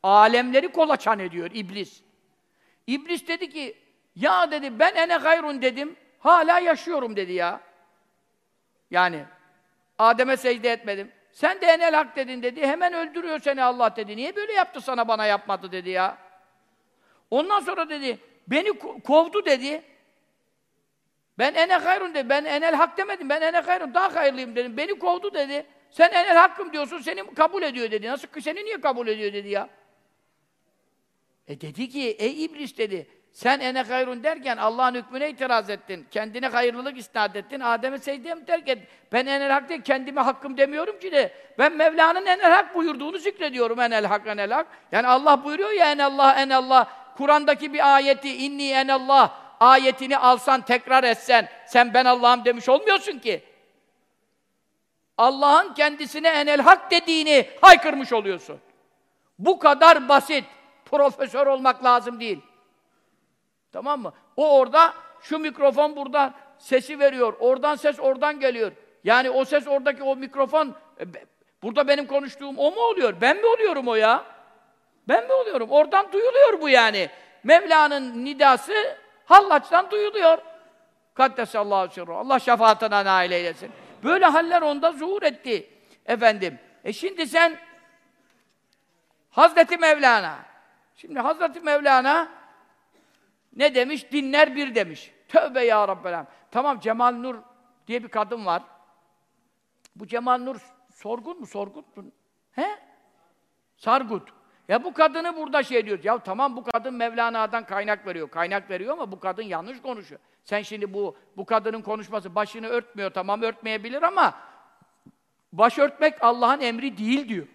Alemleri kolaçan ediyor iblis. İblis dedi ki, ya dedi ben ene gayrun dedim, hala yaşıyorum dedi ya. Yani Adem'e secde etmedim. Sen de enel hak dedin dedi. Hemen öldürüyor seni Allah dedi. Niye böyle yaptı sana bana yapmadı dedi ya. Ondan sonra dedi beni kovdu dedi. Ben ene hayrun dedi. Ben enel hak demedim. Ben ene hayrun daha hayırlıyım dedim. Beni kovdu dedi. Sen enel hakkım diyorsun. Seni kabul ediyor dedi. Nasıl seni niye kabul ediyor dedi ya. E dedi ki ey iblis dedi. Sen ene hayrun derken Allah'ın hükmüne itiraz ettin. Kendine hayırlılık isnat ettin. Adem'e secdeye mi terk ettin? Ben enel hak değil, kendime hakkım demiyorum ki de. Ben Mevla'nın enel hak buyurduğunu zikrediyorum. Enel hak, enel hak. Yani Allah buyuruyor ya enallah, enallah. Kur'an'daki bir ayeti inni enallah ayetini alsan, tekrar etsen sen ben Allah'ım demiş olmuyorsun ki. Allah'ın kendisine enel hak dediğini haykırmış oluyorsun. Bu kadar basit. Profesör olmak lazım değil. Tamam mı? O orada, şu mikrofon burada sesi veriyor. Oradan ses oradan geliyor. Yani o ses oradaki o mikrofon, e, burada benim konuştuğum o mu oluyor? Ben mi oluyorum o ya? Ben mi oluyorum? Oradan duyuluyor bu yani. Mevla'nın nidası Hallaçtan duyuluyor. Kaddesallahu sirru. Allah şefaatine nail eylesin. Böyle haller onda zuhur etti. Efendim. E şimdi sen Hazreti Mevlana. Şimdi Hazreti Mevlana ne demiş? Dinler bir demiş. Tövbe ya Rabbelem. Tamam Cemal Nur diye bir kadın var. Bu Cemal Nur sorgun mu? Sorgut mu? He? Sargut. Ya bu kadını burada şey diyor. Ya tamam bu kadın Mevlana'dan kaynak veriyor. Kaynak veriyor ama bu kadın yanlış konuşuyor. Sen şimdi bu bu kadının konuşması başını örtmüyor. Tamam örtmeyebilir ama baş örtmek Allah'ın emri değil diyor.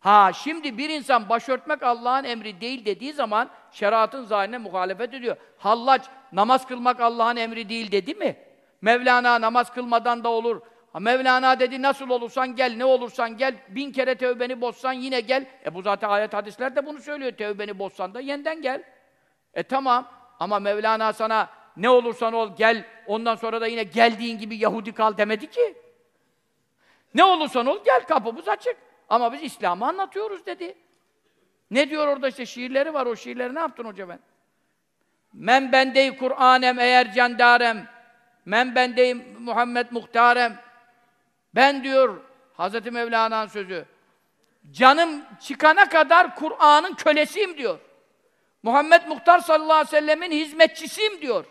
Ha şimdi bir insan başörtmek Allah'ın emri değil dediği zaman şeriatın zahirine muhalefet ediyor. Hallaç namaz kılmak Allah'ın emri değil dedi mi? Mevlana namaz kılmadan da olur. Ha, Mevlana dedi nasıl olursan gel, ne olursan gel, bin kere tövbeni bozsan yine gel. E bu zaten ayet hadisler de bunu söylüyor. Tövbeni bozsan da yeniden gel. E tamam ama Mevlana sana ne olursan ol gel, ondan sonra da yine geldiğin gibi Yahudi kal demedi ki. Ne olursan ol gel kapımız açık. Ama biz İslam'ı anlatıyoruz dedi. Ne diyor orada işte şiirleri var o şiirleri ne yaptın hoca ben? Men bendey Kur'anem eğer candarem Men bendey Muhammed muhtarem Ben diyor Hazreti Mevlana'nın sözü Canım çıkana kadar Kur'an'ın kölesiyim diyor. Muhammed Muhtar sallallahu aleyhi ve sellemin hizmetçisiyim diyor.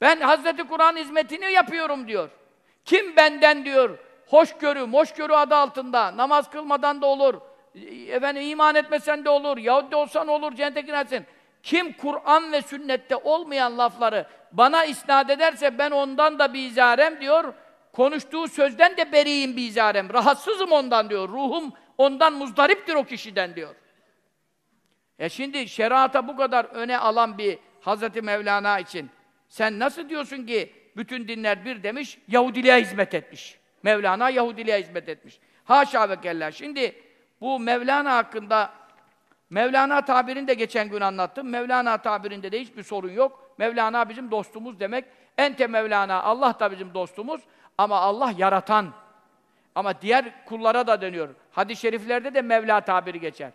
Ben Hazreti Kur'an hizmetini yapıyorum diyor. Kim benden diyor hoşgörü, hoşgörü adı altında namaz kılmadan da olur. Efendim iman etmesen de olur. Yahudi olsan olur, cennete girersin. Kim Kur'an ve sünnette olmayan lafları bana isnat ederse ben ondan da bizarem diyor. Konuştuğu sözden de beriyim bizarem. Rahatsızım ondan diyor. Ruhum ondan muzdariptir o kişiden diyor. E şimdi şerata bu kadar öne alan bir Hazreti Mevlana için sen nasıl diyorsun ki bütün dinler bir demiş, Yahudiliğe hizmet etmiş. Mevlana Yahudiliğe hizmet etmiş. Haşa ve kella. Şimdi bu Mevlana hakkında Mevlana tabirini de geçen gün anlattım. Mevlana tabirinde de hiçbir sorun yok. Mevlana bizim dostumuz demek. Ente Mevlana, Allah da bizim dostumuz. Ama Allah yaratan. Ama diğer kullara da deniyor. Hadis-i şeriflerde de Mevla tabiri geçer.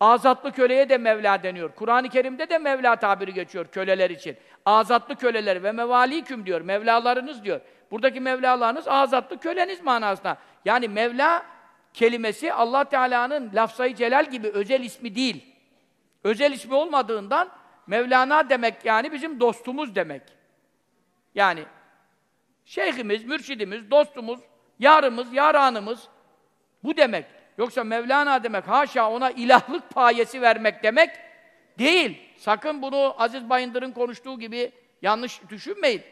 Azatlı köleye de Mevla deniyor. Kur'an-ı Kerim'de de Mevla tabiri geçiyor köleler için. Azatlı köleler ve mevaliküm diyor. Mevlalarınız diyor. Buradaki Mevlalarınız azatlı köleniz manasında. Yani Mevla kelimesi Allah Teala'nın lafzayı celal gibi özel ismi değil. Özel ismi olmadığından Mevlana demek yani bizim dostumuz demek. Yani şeyhimiz, mürşidimiz, dostumuz, yarımız, yaranımız bu demek. Yoksa Mevlana demek haşa ona ilahlık payesi vermek demek değil. Sakın bunu Aziz Bayındır'ın konuştuğu gibi yanlış düşünmeyin.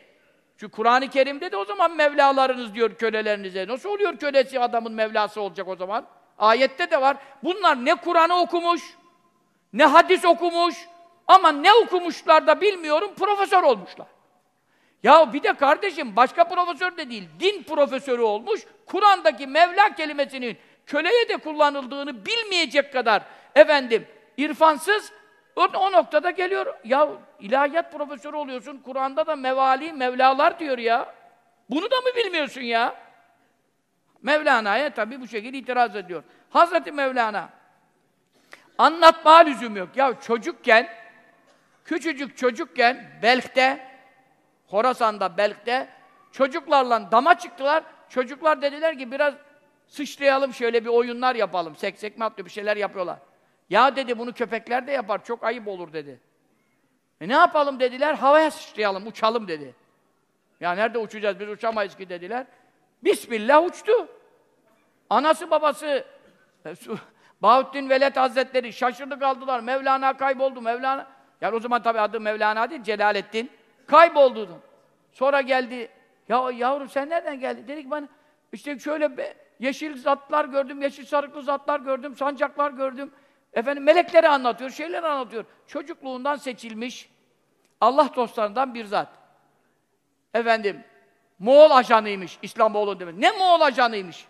Çünkü Kur'an-ı Kerim'de de o zaman Mevlalarınız diyor kölelerinize. Nasıl oluyor kölesi adamın Mevlası olacak o zaman? Ayette de var. Bunlar ne Kur'an'ı okumuş, ne hadis okumuş ama ne okumuşlar da bilmiyorum profesör olmuşlar. Ya bir de kardeşim başka profesör de değil, din profesörü olmuş, Kur'an'daki Mevla kelimesinin köleye de kullanıldığını bilmeyecek kadar efendim irfansız o, noktada geliyor. Ya ilahiyat profesörü oluyorsun. Kur'an'da da mevali, mevlalar diyor ya. Bunu da mı bilmiyorsun ya? Mevlana'ya tabii bu şekilde itiraz ediyor. Hazreti Mevlana anlatma lüzum yok. Ya çocukken küçücük çocukken Belk'te Horasan'da Belk'te çocuklarla dama çıktılar. Çocuklar dediler ki biraz sıçrayalım şöyle bir oyunlar yapalım. Seksek mi atlıyor bir şeyler yapıyorlar. Ya dedi bunu köpekler de yapar, çok ayıp olur dedi. E ne yapalım dediler, havaya sıçrayalım, uçalım dedi. Ya nerede uçacağız, biz uçamayız ki dediler. Bismillah uçtu. Anası babası, e, Bahuddin Veled Hazretleri şaşırdı kaldılar. Mevlana kayboldu, Mevlana. Yani o zaman tabii adı Mevlana değil, Celaleddin. Kayboldu. Sonra geldi, ya yavrum sen nereden geldin? Dedi ki bana, işte şöyle be, yeşil zatlar gördüm, yeşil sarıklı zatlar gördüm, sancaklar gördüm. Efendim melekleri anlatıyor, şeyler anlatıyor. Çocukluğundan seçilmiş Allah dostlarından bir zat. Efendim Moğol ajanıymış İslamoğlu demek. Ne Moğol ajanıymış?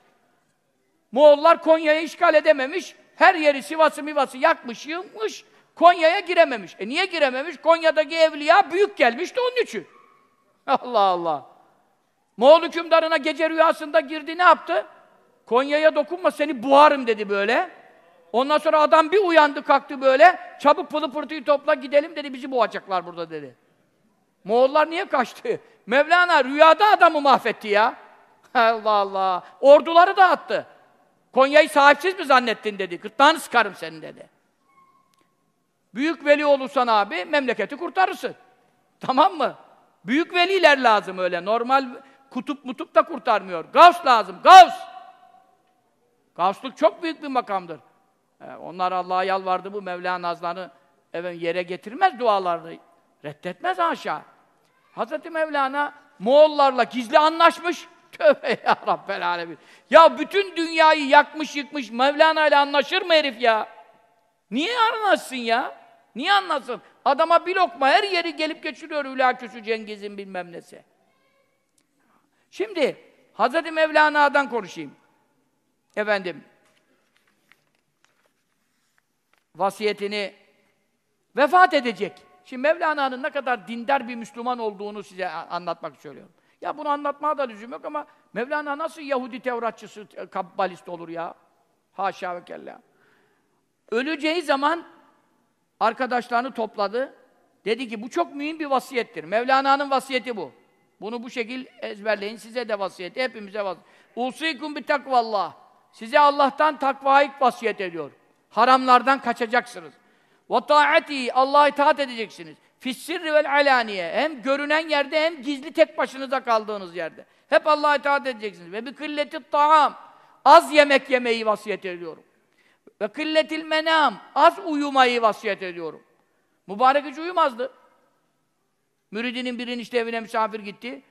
Moğollar Konya'yı işgal edememiş. Her yeri Sivas'ı Mivas'ı yakmış, yıkmış. Konya'ya girememiş. E niye girememiş? Konya'daki evliya büyük gelmişti onun için. Allah Allah. Moğol hükümdarına gece rüyasında girdi ne yaptı? Konya'ya dokunma seni buharım dedi böyle. Ondan sonra adam bir uyandı kalktı böyle. Çabuk pılı pırtıyı topla gidelim dedi. Bizi boğacaklar burada dedi. Moğollar niye kaçtı? Mevlana rüyada adamı mahvetti ya. Allah Allah. Orduları dağıttı. Konya'yı sahipsiz mi zannettin dedi. Gırtlağını sıkarım senin dedi. Büyük veli olursan abi memleketi kurtarırsın. Tamam mı? Büyük veliler lazım öyle. Normal kutup mutup da kurtarmıyor. Gavs lazım. Gavs! Gavsluk çok büyük bir makamdır. Ee, onlar Allah'a yalvardı bu Mevla nazlarını efendim, yere getirmez dualarını. Reddetmez haşa. Hazreti Mevlana Moğollarla gizli anlaşmış. Tövbe ya Rabbel Alemin. Ya bütün dünyayı yakmış yıkmış Mevlana ile anlaşır mı herif ya? Niye anlaşsın ya? Niye anlasın? Adama bir lokma her yeri gelip geçiriyor Hülaküsü Cengiz'in bilmem nesi. Şimdi Hazreti Mevlana'dan konuşayım. Efendim vasiyetini vefat edecek. Şimdi Mevlana'nın ne kadar dindar bir Müslüman olduğunu size anlatmak söylüyorum. Ya bunu anlatmaya da lüzum yok ama Mevlana nasıl Yahudi Tevratçısı, kabbalist olur ya? Haşa ve kella. Öleceği zaman arkadaşlarını topladı. Dedi ki bu çok mühim bir vasiyettir. Mevlana'nın vasiyeti bu. Bunu bu şekil ezberleyin. Size de vasiyeti, hepimize vasiyet. Usikum bi takvallah. Size Allah'tan takvayı vasiyet ediyor. Haramlardan kaçacaksınız. Taati Allah'a itaat edeceksiniz. Fissirri vel alaniye. Hem görünen yerde hem gizli tek başınıza kaldığınız yerde. Hep Allah'a itaat edeceksiniz. Ve bi kılleti taam. Az yemek yemeyi vasiyet ediyorum. Ve kılletil menam. Az uyumayı vasiyet ediyorum. Mübarek hiç uyumazdı. Müridinin birinin işte evine misafir gitti.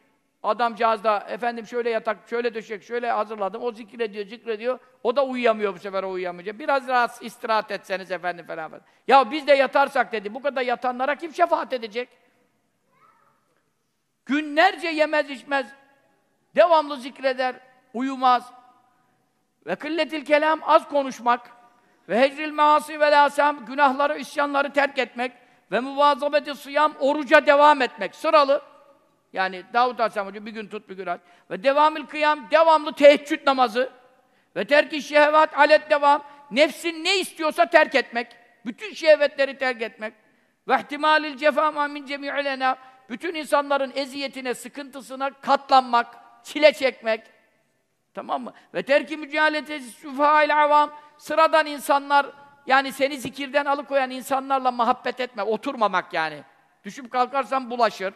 Adamcağız da efendim şöyle yatak, şöyle döşek, şöyle hazırladım. O zikrediyor, zikrediyor. O da uyuyamıyor bu sefer o uyuyamayacak. Biraz rahat istirahat etseniz efendim falan. falan. Ya biz de yatarsak dedi. Bu kadar yatanlara kim şefaat edecek? Günlerce yemez içmez. Devamlı zikreder, uyumaz. Ve kılletil kelam az konuşmak. Ve hecril maasi ve lasam günahları, isyanları terk etmek. Ve muvazabeti sıyam oruca devam etmek. Sıralı. Yani Davud Aleyhisselam Hoca bir gün tut bir gün aç. Ve devamül kıyam, devamlı teheccüd namazı. Ve terk-i şehvat alet devam. Nefsin ne istiyorsa terk etmek. Bütün şehvetleri terk etmek. Ve ihtimalil cefa min cemi'ilena. Bütün insanların eziyetine, sıkıntısına katlanmak, çile çekmek. Tamam mı? Ve terki mücaletesi süfail avam. Sıradan insanlar, yani seni zikirden alıkoyan insanlarla muhabbet etme, oturmamak yani. Düşüp kalkarsan bulaşır.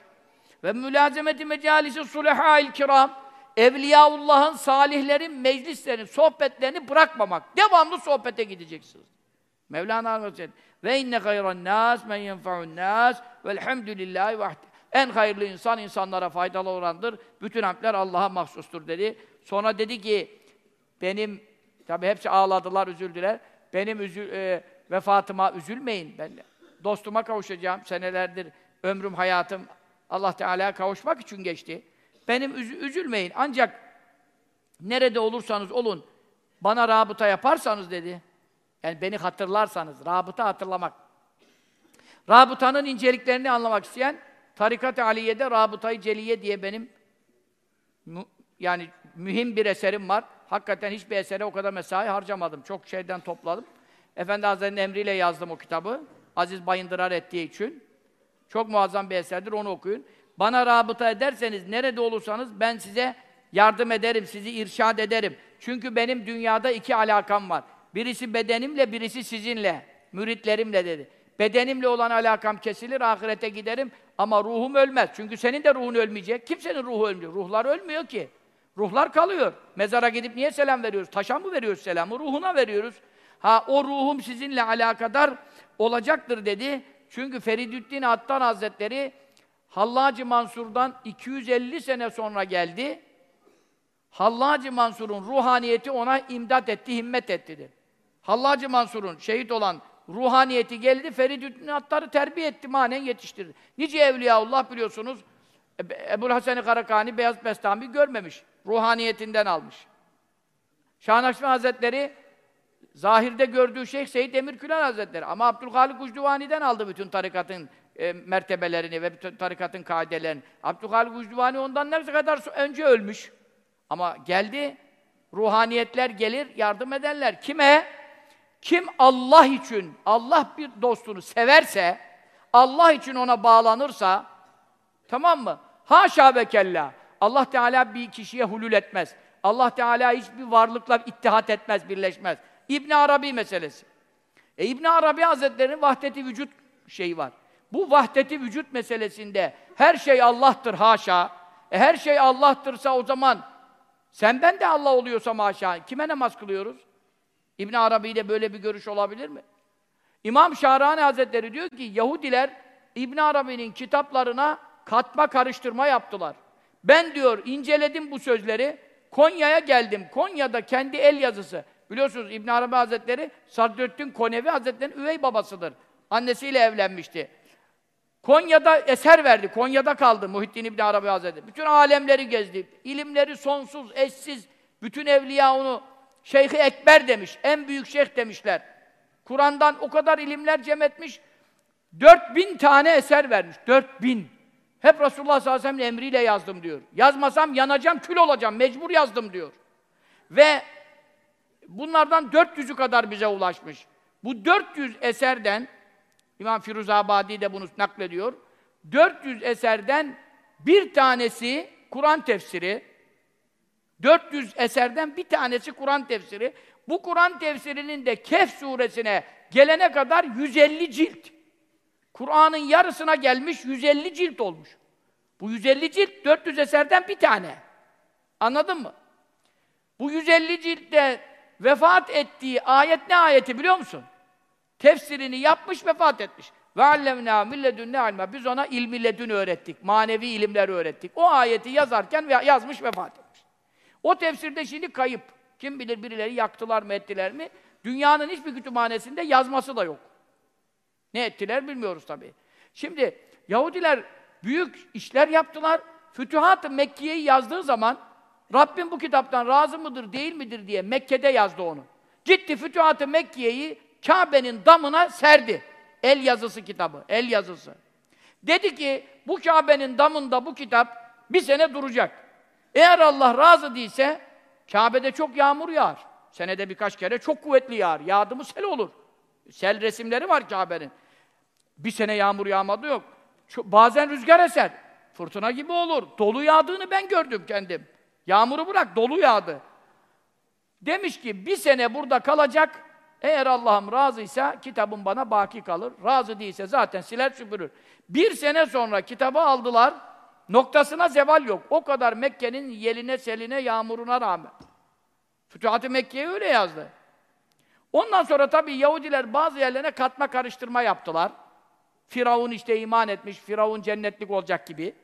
Ve mülazemeti mecalisi sulehâil kiram. Evliyaullah'ın, salihlerin, meclislerin, sohbetlerini bırakmamak. Devamlı sohbete gideceksiniz. Mevlana Hazretleri ve inne hayran nas men yenfa'un nas velhamdülillahi vahde. En hayırlı insan insanlara faydalı olandır. Bütün hamdler Allah'a mahsustur dedi. Sonra dedi ki benim tabi hepsi ağladılar, üzüldüler. Benim üzül, e, vefatıma üzülmeyin. Ben dostuma kavuşacağım. Senelerdir ömrüm, hayatım Allah Teala'ya kavuşmak için geçti. Benim üz üzülmeyin. Ancak nerede olursanız olun bana rabıta yaparsanız dedi. Yani beni hatırlarsanız, rabıta hatırlamak. Rabıtanın inceliklerini anlamak isteyen Tarikat-ı Aliye'de Rabıtayı Celiye diye benim yani mühim bir eserim var. Hakikaten hiçbir esere o kadar mesai harcamadım. Çok şeyden topladım. Efendi Hazretleri'nin emriyle yazdım o kitabı. Aziz Bayındırar ettiği için. Çok muazzam bir eserdir, onu okuyun. Bana rabıta ederseniz, nerede olursanız ben size yardım ederim, sizi irşad ederim. Çünkü benim dünyada iki alakam var. Birisi bedenimle, birisi sizinle, müritlerimle dedi. Bedenimle olan alakam kesilir, ahirete giderim ama ruhum ölmez. Çünkü senin de ruhun ölmeyecek. Kimsenin ruhu ölmüyor. Ruhlar ölmüyor ki. Ruhlar kalıyor. Mezara gidip niye selam veriyoruz? Taşa mı veriyoruz selamı? Ruhuna veriyoruz. Ha o ruhum sizinle alakadar olacaktır dedi. Çünkü Feridüddin Attar Hazretleri Hallacı Mansur'dan 250 sene sonra geldi. Hallacı Mansur'un ruhaniyeti ona imdat etti, himmet etti. Hallacı Mansur'un şehit olan ruhaniyeti geldi, Feridüddin Attar'ı terbiye etti, manen yetiştirdi. Nice Evliyaullah biliyorsunuz, Ebu'l Hasan-ı Karakani, Beyaz Bestami görmemiş. Ruhaniyetinden almış. Şah Hazretleri Zahirde gördüğü Şeyh Seyyid Emirkülen Hazretleri. Ama Abdülhalik Ucduvani'den aldı bütün tarikatın e, mertebelerini ve tarikatın kaidelerini. Abdülhalik Ucduvani ondan ne kadar önce ölmüş. Ama geldi, ruhaniyetler gelir, yardım ederler. Kime? Kim Allah için, Allah bir dostunu severse, Allah için ona bağlanırsa, tamam mı? Haşa ve kella. Allah Teala bir kişiye hulul etmez. Allah Teala hiçbir varlıkla ittihat etmez, birleşmez. İbn Arabi meselesi. E İbn Arabi Hazretleri'nin vahdeti vücut şeyi var. Bu vahdeti vücut meselesinde her şey Allah'tır haşa. E her şey Allah'tırsa o zaman sen ben de Allah oluyorsa maşa. Kime namaz kılıyoruz? İbn Arabi'de böyle bir görüş olabilir mi? İmam Şahrani Hazretleri diyor ki Yahudiler İbn Arabi'nin kitaplarına katma karıştırma yaptılar. Ben diyor inceledim bu sözleri. Konya'ya geldim. Konya'da kendi el yazısı. Biliyorsunuz İbn Arabi Hazretleri Sadrettin Konevi Hazretleri'nin üvey babasıdır. Annesiyle evlenmişti. Konya'da eser verdi. Konya'da kaldı Muhittin İbn Arabi Hazretleri. Bütün alemleri gezdi. İlimleri sonsuz, eşsiz. Bütün evliya onu Şeyh-i Ekber demiş. En büyük şeyh demişler. Kur'an'dan o kadar ilimler cem etmiş. 4000 tane eser vermiş. 4000. Hep Resulullah sallallahu aleyhi ve sellem'in emriyle yazdım diyor. Yazmasam yanacağım, kül olacağım. Mecbur yazdım diyor. Ve bunlardan 400'ü kadar bize ulaşmış. Bu 400 eserden İmam Firuzabadi de bunu naklediyor. 400 eserden bir tanesi Kur'an tefsiri. 400 eserden bir tanesi Kur'an tefsiri. Bu Kur'an tefsirinin de Kehf suresine gelene kadar 150 cilt. Kur'an'ın yarısına gelmiş 150 cilt olmuş. Bu 150 cilt 400 eserden bir tane. Anladın mı? Bu 150 ciltte vefat ettiği ayet ne ayeti biliyor musun? Tefsirini yapmış, vefat etmiş. Ve allemnâ milledünne alma. Biz ona ilmi ledün öğrettik. Manevi ilimleri öğrettik. O ayeti yazarken yazmış, vefat etmiş. O tefsirde şimdi kayıp. Kim bilir birileri yaktılar mı ettiler mi? Dünyanın hiçbir kütüphanesinde yazması da yok. Ne ettiler bilmiyoruz tabii. Şimdi Yahudiler büyük işler yaptılar. Fütühat-ı Mekke'yi yazdığı zaman Rabbim bu kitaptan razı mıdır, değil midir diye Mekke'de yazdı onu. Gitti Fütühat-ı Mekke'yi Kabe'nin damına serdi. El yazısı kitabı, el yazısı. Dedi ki, bu Kabe'nin damında bu kitap bir sene duracak. Eğer Allah razı değilse, Kabe'de çok yağmur yağar. Senede birkaç kere çok kuvvetli yağar. Yağdı mı sel olur. Sel resimleri var Kabe'nin. Bir sene yağmur yağmadı yok. Bazen rüzgar eser. Fırtına gibi olur. Dolu yağdığını ben gördüm kendim. Yağmuru bırak, dolu yağdı. Demiş ki, bir sene burada kalacak, eğer Allah'ım razıysa kitabım bana baki kalır. Razı değilse zaten siler süpürür. Bir sene sonra kitabı aldılar. Noktasına zeval yok. O kadar Mekke'nin yeline, seline, yağmuruna rağmen. Fütuhat-ı Mekke'ye öyle yazdı. Ondan sonra tabii Yahudiler bazı yerlerine katma karıştırma yaptılar. Firavun işte iman etmiş, Firavun cennetlik olacak gibi.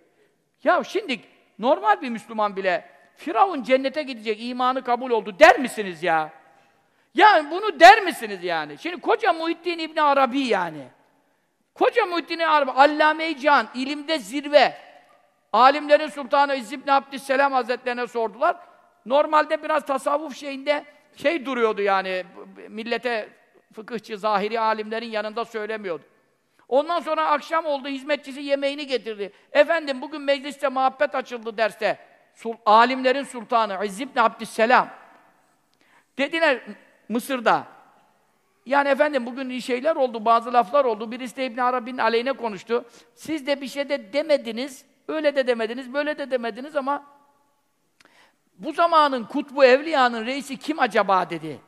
Ya şimdi normal bir Müslüman bile Firavun cennete gidecek, imanı kabul oldu der misiniz ya? Yani bunu der misiniz yani? Şimdi koca Muhittin İbn Arabi yani. Koca Muhittin İbn Arabi, Allame-i Can, ilimde zirve. Alimlerin sultanı İzz İbn Abdüsselam Hazretlerine sordular. Normalde biraz tasavvuf şeyinde şey duruyordu yani, millete fıkıhçı, zahiri alimlerin yanında söylemiyordu. Ondan sonra akşam oldu, hizmetçisi yemeğini getirdi. Efendim bugün mecliste muhabbet açıldı derste. Alimlerin sultanı İzz İbn Abdüsselam. Dediler, Mısır'da. Yani efendim bugün şeyler oldu, bazı laflar oldu. Birisi de İbn Arabi'nin aleyhine konuştu. Siz de bir şey de demediniz, öyle de demediniz, böyle de demediniz ama bu zamanın kutbu evliyanın reisi kim acaba dedi.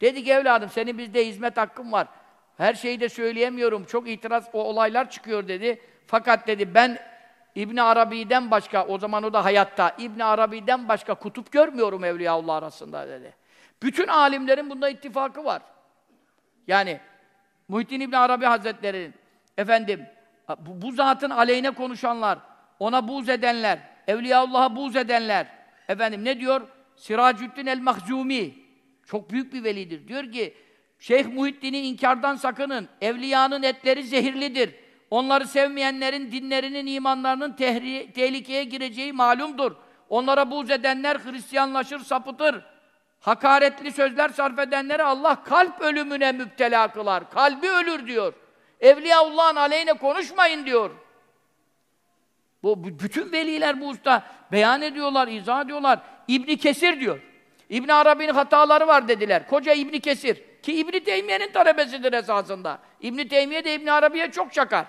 Dedi ki evladım senin bizde hizmet hakkın var. Her şeyi de söyleyemiyorum. Çok itiraz o olaylar çıkıyor dedi. Fakat dedi ben İbn Arabi'den başka o zaman o da hayatta İbn Arabi'den başka kutup görmüyorum evliyaullah arasında dedi. Bütün alimlerin bunda ittifakı var. Yani Muhittin İbn Arabi Hazretleri efendim bu, bu zatın aleyhine konuşanlar, ona buğz edenler, Evliyaullah'a buğz edenler efendim ne diyor? Siracüddin el-Mahzumi çok büyük bir velidir. Diyor ki Şeyh Muhittin'i inkardan sakının. Evliyanın etleri zehirlidir. Onları sevmeyenlerin dinlerinin, imanlarının tehri, tehlikeye gireceği malumdur. Onlara buğz edenler Hristiyanlaşır, sapıtır. Hakaretli sözler sarf edenleri Allah kalp ölümüne müptela kılar. Kalbi ölür diyor. Evliyaullah'ın aleyhine konuşmayın diyor. Bu bütün veliler bu usta beyan ediyorlar, izah ediyorlar. İbni Kesir diyor. İbn Arabi'nin hataları var dediler. Koca İbni Kesir. Ki İbn Teymiye'nin talebesidir esasında. İbn Teymiye de İbn Arabi'ye çok çakar.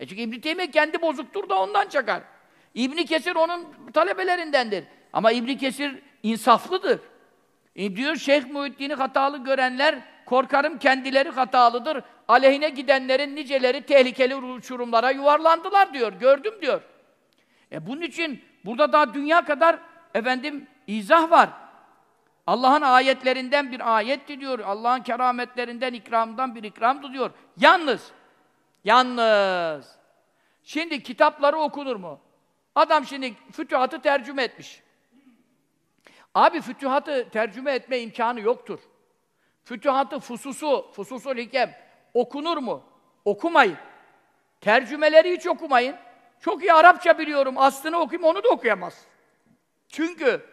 E çünkü İbn Teymiye kendi bozuktur da ondan çakar. İbn Kesir onun talebelerindendir. Ama İbn Kesir insaflıdır. E diyor Şeyh Muhiddin'i hatalı görenler korkarım kendileri hatalıdır. Aleyhine gidenlerin niceleri tehlikeli uçurumlara yuvarlandılar diyor. Gördüm diyor. E bunun için burada daha dünya kadar efendim izah var. Allah'ın ayetlerinden bir ayetti diyor. Allah'ın kerametlerinden, ikramdan bir ikramdı diyor. Yalnız, yalnız. Şimdi kitapları okunur mu? Adam şimdi fütühatı tercüme etmiş. Abi fütühatı tercüme etme imkanı yoktur. Fütühatı fususu, fususul hikem okunur mu? Okumayın. Tercümeleri hiç okumayın. Çok iyi Arapça biliyorum, aslını okuyayım, onu da okuyamaz. Çünkü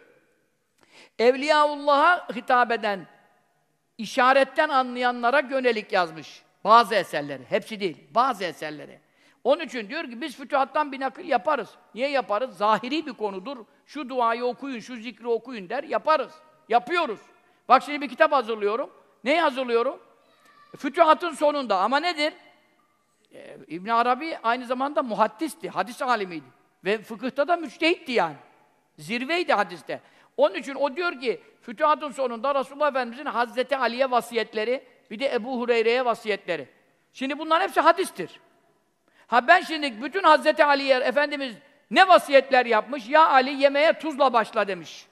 Evliyaullah'a hitap eden, işaretten anlayanlara yönelik yazmış bazı eserleri. Hepsi değil, bazı eserleri. Onun için diyor ki biz fütühattan bir nakil yaparız. Niye yaparız? Zahiri bir konudur. Şu duayı okuyun, şu zikri okuyun der, yaparız. Yapıyoruz. Bak şimdi bir kitap hazırlıyorum. Neyi hazırlıyorum? Fütühatın sonunda. Ama nedir? Ee, İbn Arabi aynı zamanda muhaddisti, hadis alimiydi. Ve fıkıhta da müçtehitti yani. Zirveydi hadiste. Onun için o diyor ki, Fütühatın sonunda Resulullah Efendimiz'in Hazreti Ali'ye vasiyetleri, bir de Ebu Hureyre'ye vasiyetleri. Şimdi bunların hepsi hadistir. Ha ben şimdi bütün Hazreti Ali'ye Efendimiz ne vasiyetler yapmış? Ya Ali yemeğe tuzla başla demiş.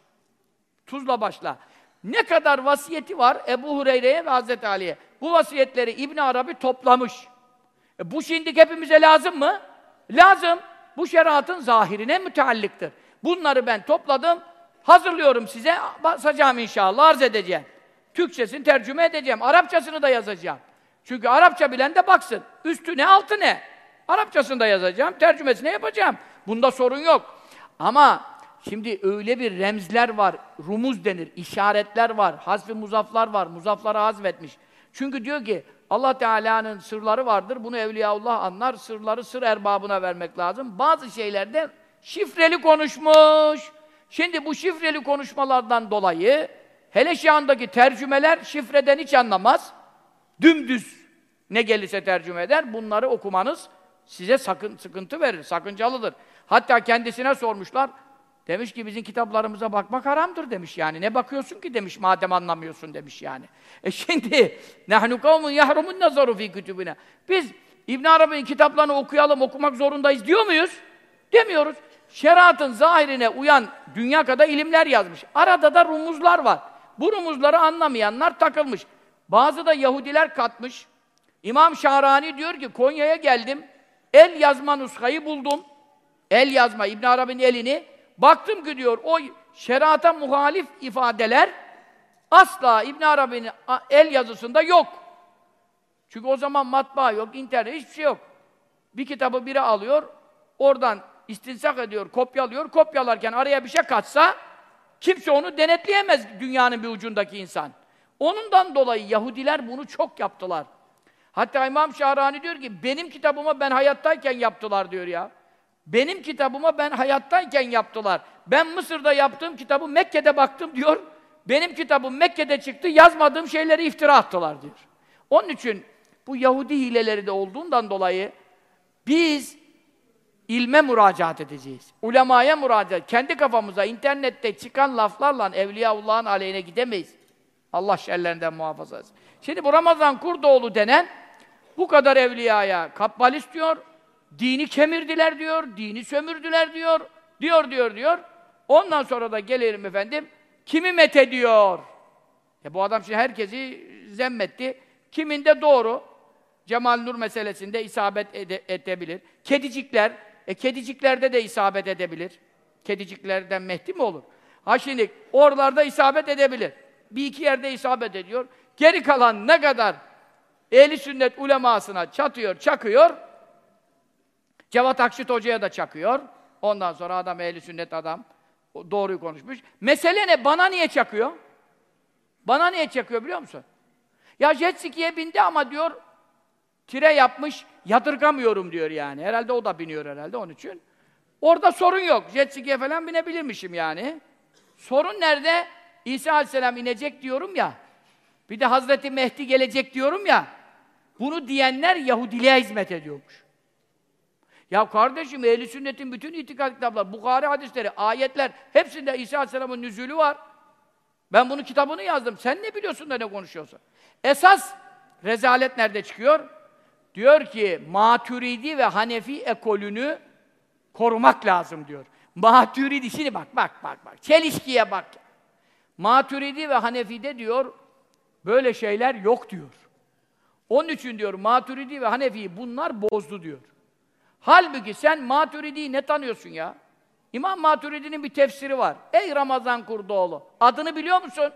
Tuzla başla. Ne kadar vasiyeti var Ebu Hureyre'ye ve Hazreti Ali'ye? Bu vasiyetleri İbn Arabi toplamış. E bu şimdi hepimize lazım mı? Lazım. Bu şeriatın zahirine müteallıktır. Bunları ben topladım, hazırlıyorum size, basacağım inşallah, arz edeceğim. Türkçesini tercüme edeceğim, Arapçasını da yazacağım. Çünkü Arapça bilen de baksın. Üstü ne, altı ne? Arapçasını da yazacağım, tercümesini yapacağım. Bunda sorun yok. Ama şimdi öyle bir remzler var, rumuz denir, işaretler var, hasf-ı muzaflar var, muzafları hazmetmiş. Çünkü diyor ki, Allah Teala'nın sırları vardır. Bunu Evliyaullah anlar. Sırları sır erbabına vermek lazım. Bazı şeylerde şifreli konuşmuş. Şimdi bu şifreli konuşmalardan dolayı hele şu andaki tercümeler şifreden hiç anlamaz. Dümdüz ne gelirse tercüme eder. Bunları okumanız size sakın sıkıntı verir, sakıncalıdır. Hatta kendisine sormuşlar. Demiş ki bizim kitaplarımıza bakmak haramdır demiş yani. Ne bakıyorsun ki demiş madem anlamıyorsun demiş yani. E şimdi nahnu kavmun yahrumun nazaru fi kütübüne. Biz İbn Arabi'nin kitaplarını okuyalım, okumak zorundayız diyor muyuz? Demiyoruz. Şeriatın zahirine uyan dünya kadar ilimler yazmış. Arada da rumuzlar var. Bu rumuzları anlamayanlar takılmış. Bazı da Yahudiler katmış. İmam Şahrani diyor ki Konya'ya geldim. El yazma nuskayı buldum. El yazma İbn Arabi'nin elini Baktım ki diyor o şerata muhalif ifadeler asla İbn Arabi'nin el yazısında yok. Çünkü o zaman matbaa yok, internet hiçbir şey yok. Bir kitabı biri alıyor, oradan istinsak ediyor, kopyalıyor. Kopyalarken araya bir şey kaçsa kimse onu denetleyemez dünyanın bir ucundaki insan. Onundan dolayı Yahudiler bunu çok yaptılar. Hatta İmam Şahrani diyor ki benim kitabıma ben hayattayken yaptılar diyor ya. Benim kitabıma ben hayattayken yaptılar. Ben Mısır'da yaptığım kitabı Mekke'de baktım diyor. Benim kitabım Mekke'de çıktı, yazmadığım şeyleri iftira attılar diyor. Onun için bu Yahudi hileleri de olduğundan dolayı biz ilme müracaat edeceğiz. Ulemaya müracaat. Kendi kafamıza internette çıkan laflarla Evliyaullah'ın aleyhine gidemeyiz. Allah şerlerinden muhafaza etsin. Şimdi bu Ramazan Kurdoğlu denen bu kadar evliyaya kabbal istiyor, Dini kemirdiler diyor, dini sömürdüler diyor, diyor diyor diyor. Ondan sonra da gelelim efendim, kimi met ediyor? E bu adam şimdi herkesi zemmetti. Kiminde doğru, Cemal Nur meselesinde isabet ede edebilir. Kedicikler, e kediciklerde de isabet edebilir. Kediciklerden Mehdi mi olur? Ha şimdi oralarda isabet edebilir. Bir iki yerde isabet ediyor. Geri kalan ne kadar ehli sünnet ulemasına çatıyor, çakıyor, Cevat Akşit Hoca'ya da çakıyor. Ondan sonra adam ehli sünnet adam doğruyu konuşmuş. Mesele ne? Bana niye çakıyor? Bana niye çakıyor biliyor musun? Ya jet ski'ye bindi ama diyor tire yapmış, yadırgamıyorum diyor yani. Herhalde o da biniyor herhalde onun için. Orada sorun yok. Jet ski'ye falan binebilirmişim yani. Sorun nerede? İsa Aleyhisselam inecek diyorum ya. Bir de Hazreti Mehdi gelecek diyorum ya, bunu diyenler Yahudiliğe hizmet ediyormuş. Ya kardeşim, ehl sünnetin bütün itikad kitapları, Bukhari hadisleri, ayetler, hepsinde İsa Aleyhisselam'ın nüzulü var. Ben bunun kitabını yazdım. Sen ne biliyorsun da ne konuşuyorsun? Esas rezalet nerede çıkıyor? Diyor ki, Maturidi ve Hanefi ekolünü korumak lazım diyor. Maturidi, şimdi bak, bak, bak, bak. Çelişkiye bak. Maturidi ve Hanefi'de diyor, böyle şeyler yok diyor. Onun için diyor, Maturidi ve Hanefi'yi bunlar bozdu diyor. Halbuki sen Maturidi'yi ne tanıyorsun ya? İmam Maturidi'nin bir tefsiri var. Ey Ramazan Kurdoğlu, adını biliyor musun?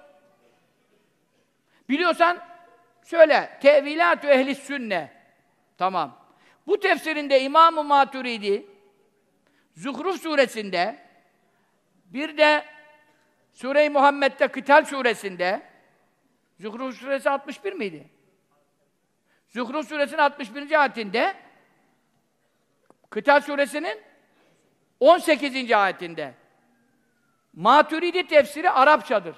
Biliyorsan söyle. Tevilatü ehli sünne. Tamam. Bu tefsirinde İmam-ı Maturidi Zuhruf suresinde bir de Sure-i Muhammed'de Kıtal suresinde Zuhruf suresi 61 miydi? Zuhruf suresinin 61. ayetinde Kıtal suresinin 18. ayetinde Maturidi tefsiri Arapçadır.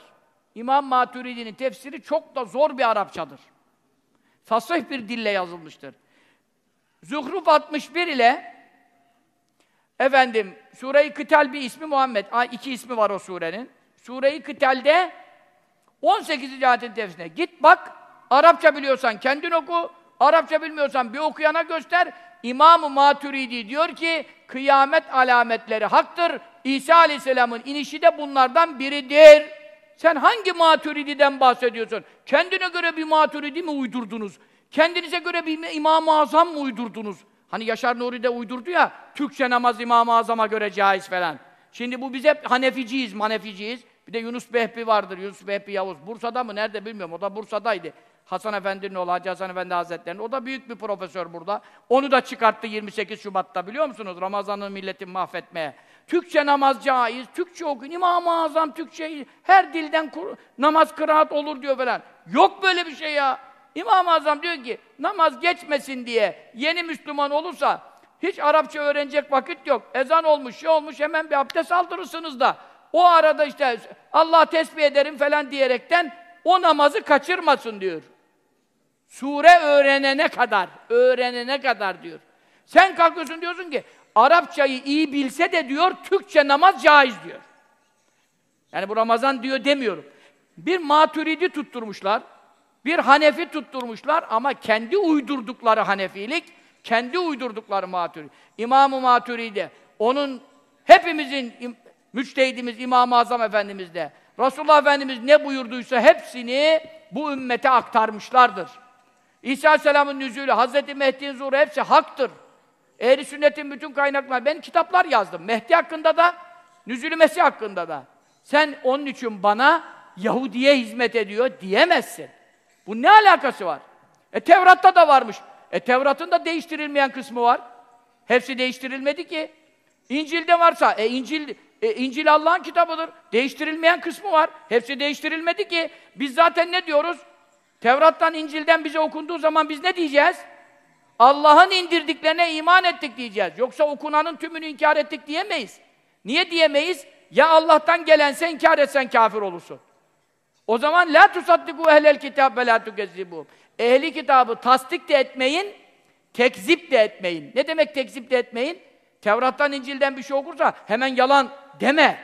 İmam Maturidi'nin tefsiri çok da zor bir Arapçadır. Fasih bir dille yazılmıştır. Zuhruf 61 ile efendim Sure-i Kıtal bir ismi Muhammed. iki ismi var o surenin. Sure-i Kıtal'de 18. ayetin tefsirine git bak. Arapça biliyorsan kendin oku. Arapça bilmiyorsan bir okuyana göster. İmam-ı Maturidi diyor ki kıyamet alametleri haktır. İsa Aleyhisselam'ın inişi de bunlardan biridir. Sen hangi Maturidi'den bahsediyorsun? Kendine göre bir Maturidi mi uydurdunuz? Kendinize göre bir İmam-ı Azam mı uydurdunuz? Hani Yaşar Nuri de uydurdu ya, Türkçe namaz İmam-ı Azam'a göre caiz falan. Şimdi bu biz hep Haneficiyiz, Maneficiyiz. Bir de Yunus Behbi vardır, Yunus Behbi Yavuz. Bursa'da mı, nerede bilmiyorum, o da Bursa'daydı. Hasan Efendi'nin oğlu Hacı Hasan Efendi Hazretleri'nin. O da büyük bir profesör burada. Onu da çıkarttı 28 Şubat'ta biliyor musunuz? Ramazan'ı milletin mahvetmeye. Türkçe namaz caiz, Türkçe okuyun, İmam-ı Azam Türkçe, her dilden namaz kıraat olur diyor falan. Yok böyle bir şey ya. İmam-ı Azam diyor ki, namaz geçmesin diye yeni Müslüman olursa, hiç Arapça öğrenecek vakit yok. Ezan olmuş, şey olmuş, hemen bir abdest aldırırsınız da. O arada işte Allah tesbih ederim falan diyerekten o namazı kaçırmasın diyor. Sure öğrenene kadar, öğrenene kadar diyor. Sen kalkıyorsun diyorsun ki, Arapçayı iyi bilse de diyor, Türkçe namaz caiz diyor. Yani bu Ramazan diyor demiyorum. Bir maturidi tutturmuşlar, bir Hanefi tutturmuşlar ama kendi uydurdukları Hanefilik, kendi uydurdukları Maturidi. İmam-ı Maturidi, onun hepimizin im, müçtehidimiz İmam-ı Azam Efendimiz de, Resulullah Efendimiz ne buyurduysa hepsini bu ümmete aktarmışlardır. İsa Aleyhisselam'ın nüzulü, Hazreti Mehdi'nin zuhuru hepsi haktır. Ehli sünnetin bütün kaynakları, ben kitaplar yazdım. Mehdi hakkında da, nüzulü Mesih hakkında da. Sen onun için bana Yahudiye hizmet ediyor diyemezsin. Bu ne alakası var? E Tevrat'ta da varmış. E Tevrat'ın da değiştirilmeyen kısmı var. Hepsi değiştirilmedi ki. İncil'de varsa, e İncil, e, İncil Allah'ın kitabıdır. Değiştirilmeyen kısmı var. Hepsi değiştirilmedi ki. Biz zaten ne diyoruz? Tevrat'tan, İncil'den bize okunduğu zaman biz ne diyeceğiz? Allah'ın indirdiklerine iman ettik diyeceğiz. Yoksa okunanın tümünü inkar ettik diyemeyiz. Niye diyemeyiz? Ya Allah'tan gelense inkar etsen kafir olursun. O zaman la tusaddiku ehlel kitab ve la tukezzibu. Ehli kitabı tasdik de etmeyin, tekzip de etmeyin. Ne demek tekzip de etmeyin? Tevrat'tan, İncil'den bir şey okursa hemen yalan deme.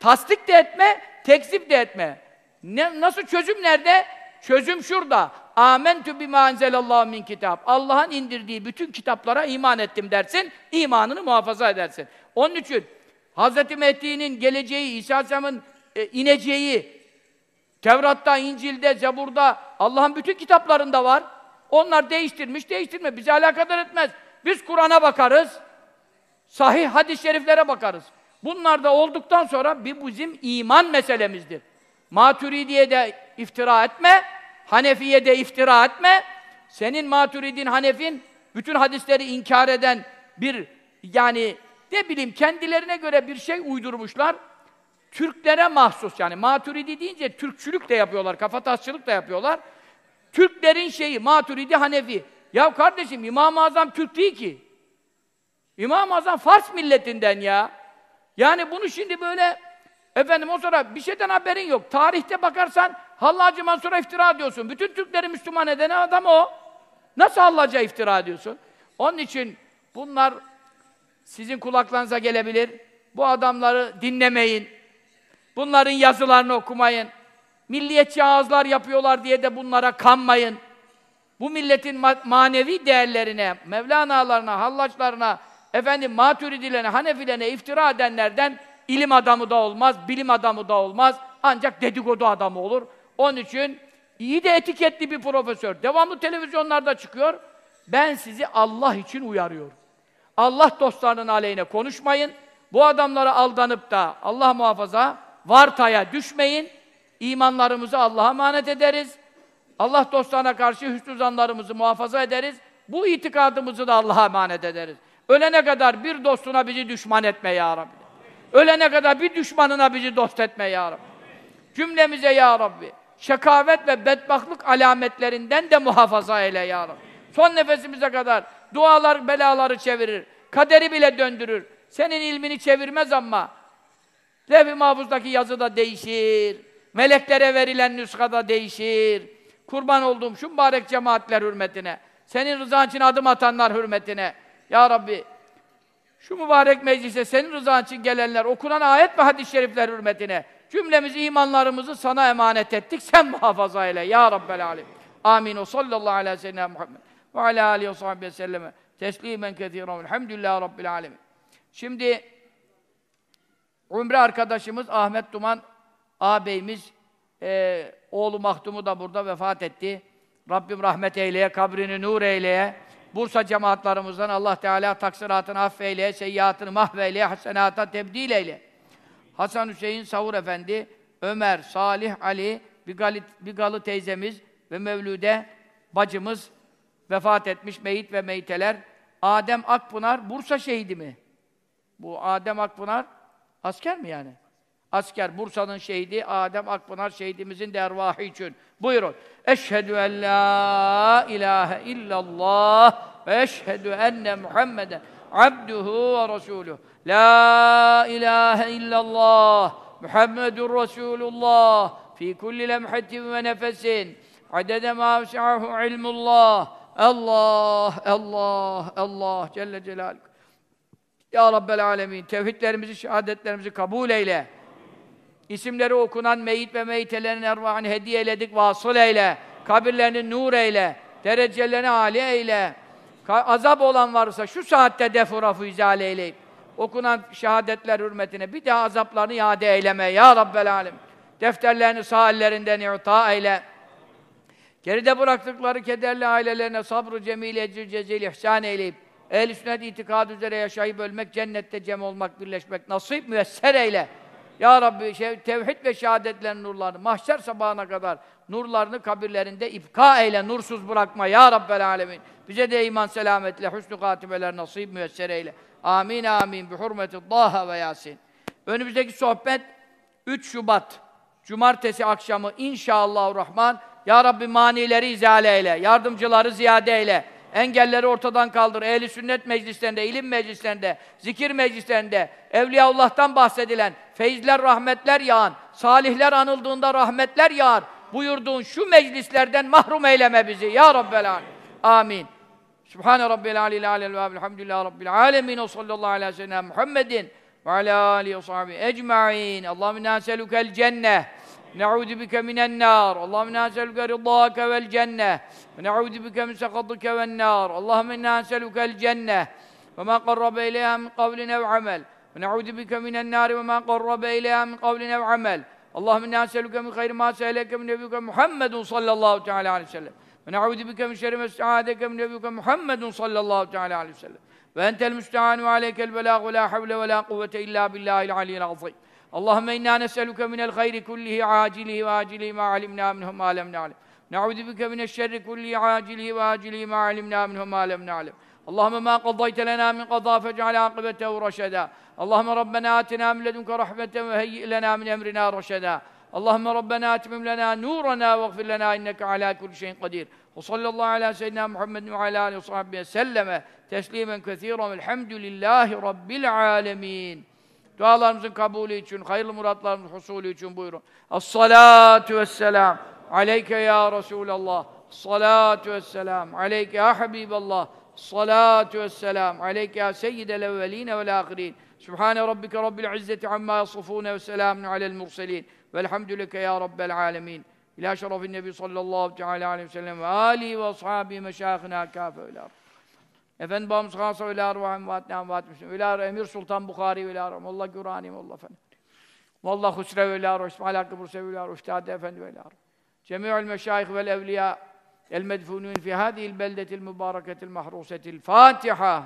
Tasdik de etme, tekzip de etme. Ne, nasıl çözüm nerede? Çözüm şurada. Âmentü bimâ enzelallahu min kitap. Allah'ın indirdiği bütün kitaplara iman ettim dersin, imanını muhafaza edersin. Onun için Hz. Mehdi'nin geleceği, İsa Aleyhisselam'ın e, ineceği, Tevrat'ta, İncil'de, Zebur'da, Allah'ın bütün kitaplarında var. Onlar değiştirmiş, değiştirme. Bizi alakadar etmez. Biz Kur'an'a bakarız, sahih hadis-i şeriflere bakarız. Bunlar da olduktan sonra bir bizim iman meselemizdir. Maturidiye de iftira etme, Hanefiye de iftira etme. Senin Maturidin, Hanefin bütün hadisleri inkar eden bir yani ne bileyim kendilerine göre bir şey uydurmuşlar. Türklere mahsus yani Maturidi deyince Türkçülük de yapıyorlar, kafatasçılık da yapıyorlar. Türklerin şeyi Maturidi Hanefi. Ya kardeşim İmam-ı Azam Türk değil ki. İmam-ı Azam Fars milletinden ya. Yani bunu şimdi böyle efendim o sonra bir şeyden haberin yok. Tarihte bakarsan Hallacı Mansur'a iftira diyorsun. Bütün Türkleri Müslüman eden adam o. Nasıl Hallac'a iftira diyorsun? Onun için bunlar sizin kulaklarınıza gelebilir. Bu adamları dinlemeyin. Bunların yazılarını okumayın. Milliyetçi ağızlar yapıyorlar diye de bunlara kanmayın. Bu milletin ma manevi değerlerine, Mevlana'larına, Hallaçlarına, efendim Maturidilerine, Hanefilerine iftira edenlerden ilim adamı da olmaz, bilim adamı da olmaz. Ancak dedikodu adamı olur. Onun için iyi de etiketli bir profesör. Devamlı televizyonlarda çıkıyor. Ben sizi Allah için uyarıyorum. Allah dostlarının aleyhine konuşmayın. Bu adamlara aldanıp da Allah muhafaza vartaya düşmeyin. İmanlarımızı Allah'a emanet ederiz. Allah dostlarına karşı hüsnü zanlarımızı muhafaza ederiz. Bu itikadımızı da Allah'a emanet ederiz. Ölene kadar bir dostuna bizi düşman etme ya Rabbi. Ölene kadar bir düşmanına bizi dost etme ya Rabbi. Cümlemize ya Rabbi. Şekavet ve bedbahtlık alametlerinden de muhafaza eyle ya Rabbi. Son nefesimize kadar dualar belaları çevirir. Kaderi bile döndürür. Senin ilmini çevirmez ama Levh-i Mahfuz'daki yazı da değişir. Meleklere verilen nüska da değişir. Kurban olduğum şu mübarek cemaatler hürmetine, senin rızan için adım atanlar hürmetine, Ya Rabbi, şu mübarek meclise senin rızan için gelenler, okunan ayet ve hadis-i şerifler hürmetine, cümlemizi, imanlarımızı sana emanet ettik, sen muhafaza eyle, Ya Rabbel Alem. Amin. O sallallahu aleyhi ve sellem Muhammed ve alâ aleyhi ve sahibi selleme teslimen kethiren. Elhamdülillah Rabbil alemin. Şimdi Umre arkadaşımız Ahmet Duman ağabeyimiz e, oğlu Mahtum'u da burada vefat etti. Rabbim rahmet eyleye, kabrini nur eyleye. Bursa cemaatlarımızdan Allah Teala taksiratını affeyleye, seyyiatını mahveyleye, hasenata tebdil eyle. Hasan Hüseyin Savur Efendi, Ömer, Salih, Ali, Bigali, Bigalı teyzemiz ve Mevlüde bacımız vefat etmiş meyit ve meyteler. Adem Akpınar Bursa şehidi mi? Bu Adem Akpınar asker mi yani? Asker Bursa'nın şehidi Adem Akpınar şehidimizin de ervahı için. Buyurun. Eşhedü en la ilahe illallah ve eşhedü enne Muhammeden abduhu ve resuluhu. La ilahe illallah Muhammedun Resulullah fi kulli lemhatin ve nefesin adede ma ilmullah Allah, Allah, Allah Celle Celaluhu. Ya Rabbel Alemin, tevhidlerimizi, şehadetlerimizi kabul eyle. İsimleri okunan meyit ve meyitelerin ervahını hediye eyledik, vasıl eyle. Kabirlerini nur eyle. Derecelerini âli eyle. Ka azap olan varsa şu saatte defurafu izale eyleyip okunan şehadetler hürmetine bir daha azaplarını iade eyleme ya Rabbel Alem. Defterlerini sağ ellerinden i'ta eyle. Geride bıraktıkları kederli ailelerine sabrı cemil ecri cezil ihsan eyleyip ehl-i sünnet itikad üzere yaşayıp ölmek, cennette cem olmak, birleşmek nasip müesser eyle. Ya Rabbi şey, tevhid ve şehadetlerin nurlarını mahşer sabahına kadar nurlarını kabirlerinde ipka eyle, nursuz bırakma ya Rabbel alemin. Bize de iman selametle, hüsnü katibeler nasip müesser eyle. Amin amin. Bi hurmeti Daha ve Yasin. Önümüzdeki sohbet 3 Şubat Cumartesi akşamı inşallah Rahman Ya Rabbi manileri izale eyle, yardımcıları ziyade eyle. Engelleri ortadan kaldır. Ehli sünnet meclislerinde, ilim meclislerinde, zikir meclislerinde, Evliyaullah'tan bahsedilen, feyizler, rahmetler yağan, salihler anıldığında rahmetler yağar. Buyurduğun şu meclislerden mahrum eyleme bizi. Ya Rabbel Alem. Amin. Sübhane Rabbil Aleyhi Aleyhi ve Elhamdülillahi Rabbil Alemin ve sallallahu aleyhi ve sellem Muhammedin ve ala alihi ve sahbihi ecma'in. Allahümme naselukel cenneh. نعوذ بك من النار. اللهم أنا نسالك رضاك والجنة. ونعوذ بك من سخطك والنار. اللهم أنا نسالك الجنة وما قرب إليها من قول أو عمل. ونعوذ بك من النار وما قرب إليها من قول أو عمل. اللهم أنا نسالك من خير ما سألك من نبيك محمد صلى الله تعالى عليه وسلم. ونعوذ بك من شر ما استعاذك من نبيك محمد صلى الله تعالى عليه وسلم. وأنت المستعان وعليك البلاغ. ولا حول ولا قوة إلا بالله العلي العظيم. اللهم إنا نسألك من الخير كله عاجله وآجله ما علمنا منه ما لم نعلم. نعوذ بك من الشر كله عاجله وآجله ما علمنا منه ما لم نعلم. اللهم ما قضيت لنا من قضاء فاجعل عاقبته رشدا. اللهم ربنا آتنا من لدنك رحمة وهيئ لنا من أمرنا رشدا. اللهم ربنا أتمم لنا نورنا واغفر لنا إنك على كل شيء قدير. وصلى الله على سيدنا محمد وعلى آله وصحبه وسلم تسليما كثيرا والحمد لله رب العالمين. Dualarımızın kabulü için, hayırlı muratlarımızın husulü için buyurun. Es-salatu vesselam. Aleyke ya Resulallah. Salatu vesselam. Aleyke ya Habiballah. Salatu vesselam. Aleyke ya seyyidel evveline vel ahirin. Sübhane rabbike rabbil izzeti amma yasifune ve selamun alel murselin. Velhamdülike ya rabbel alemin. İlâ şerefin nebi sallallahu teâlâ aleyhi ve sellem ve âlihi ve ashabihi meşâhına kâfe ve lâ. Efendi babamız khasa ve lâ ruhâhim ve atnâhim ve atmışım. Ve lâ emir sultan Bukhari ve lâ Allah gürânim Allah efendi. Vallah ve lâ ruh. İsmail Hakkı Burse ve lâ ruh. İhtâde efendi lâ ruh. Cemi'ül meşâih vel evliyâ. El medfûnûn fi hâdihil beldetil mübâreketil mahrûsetil Fâtiha.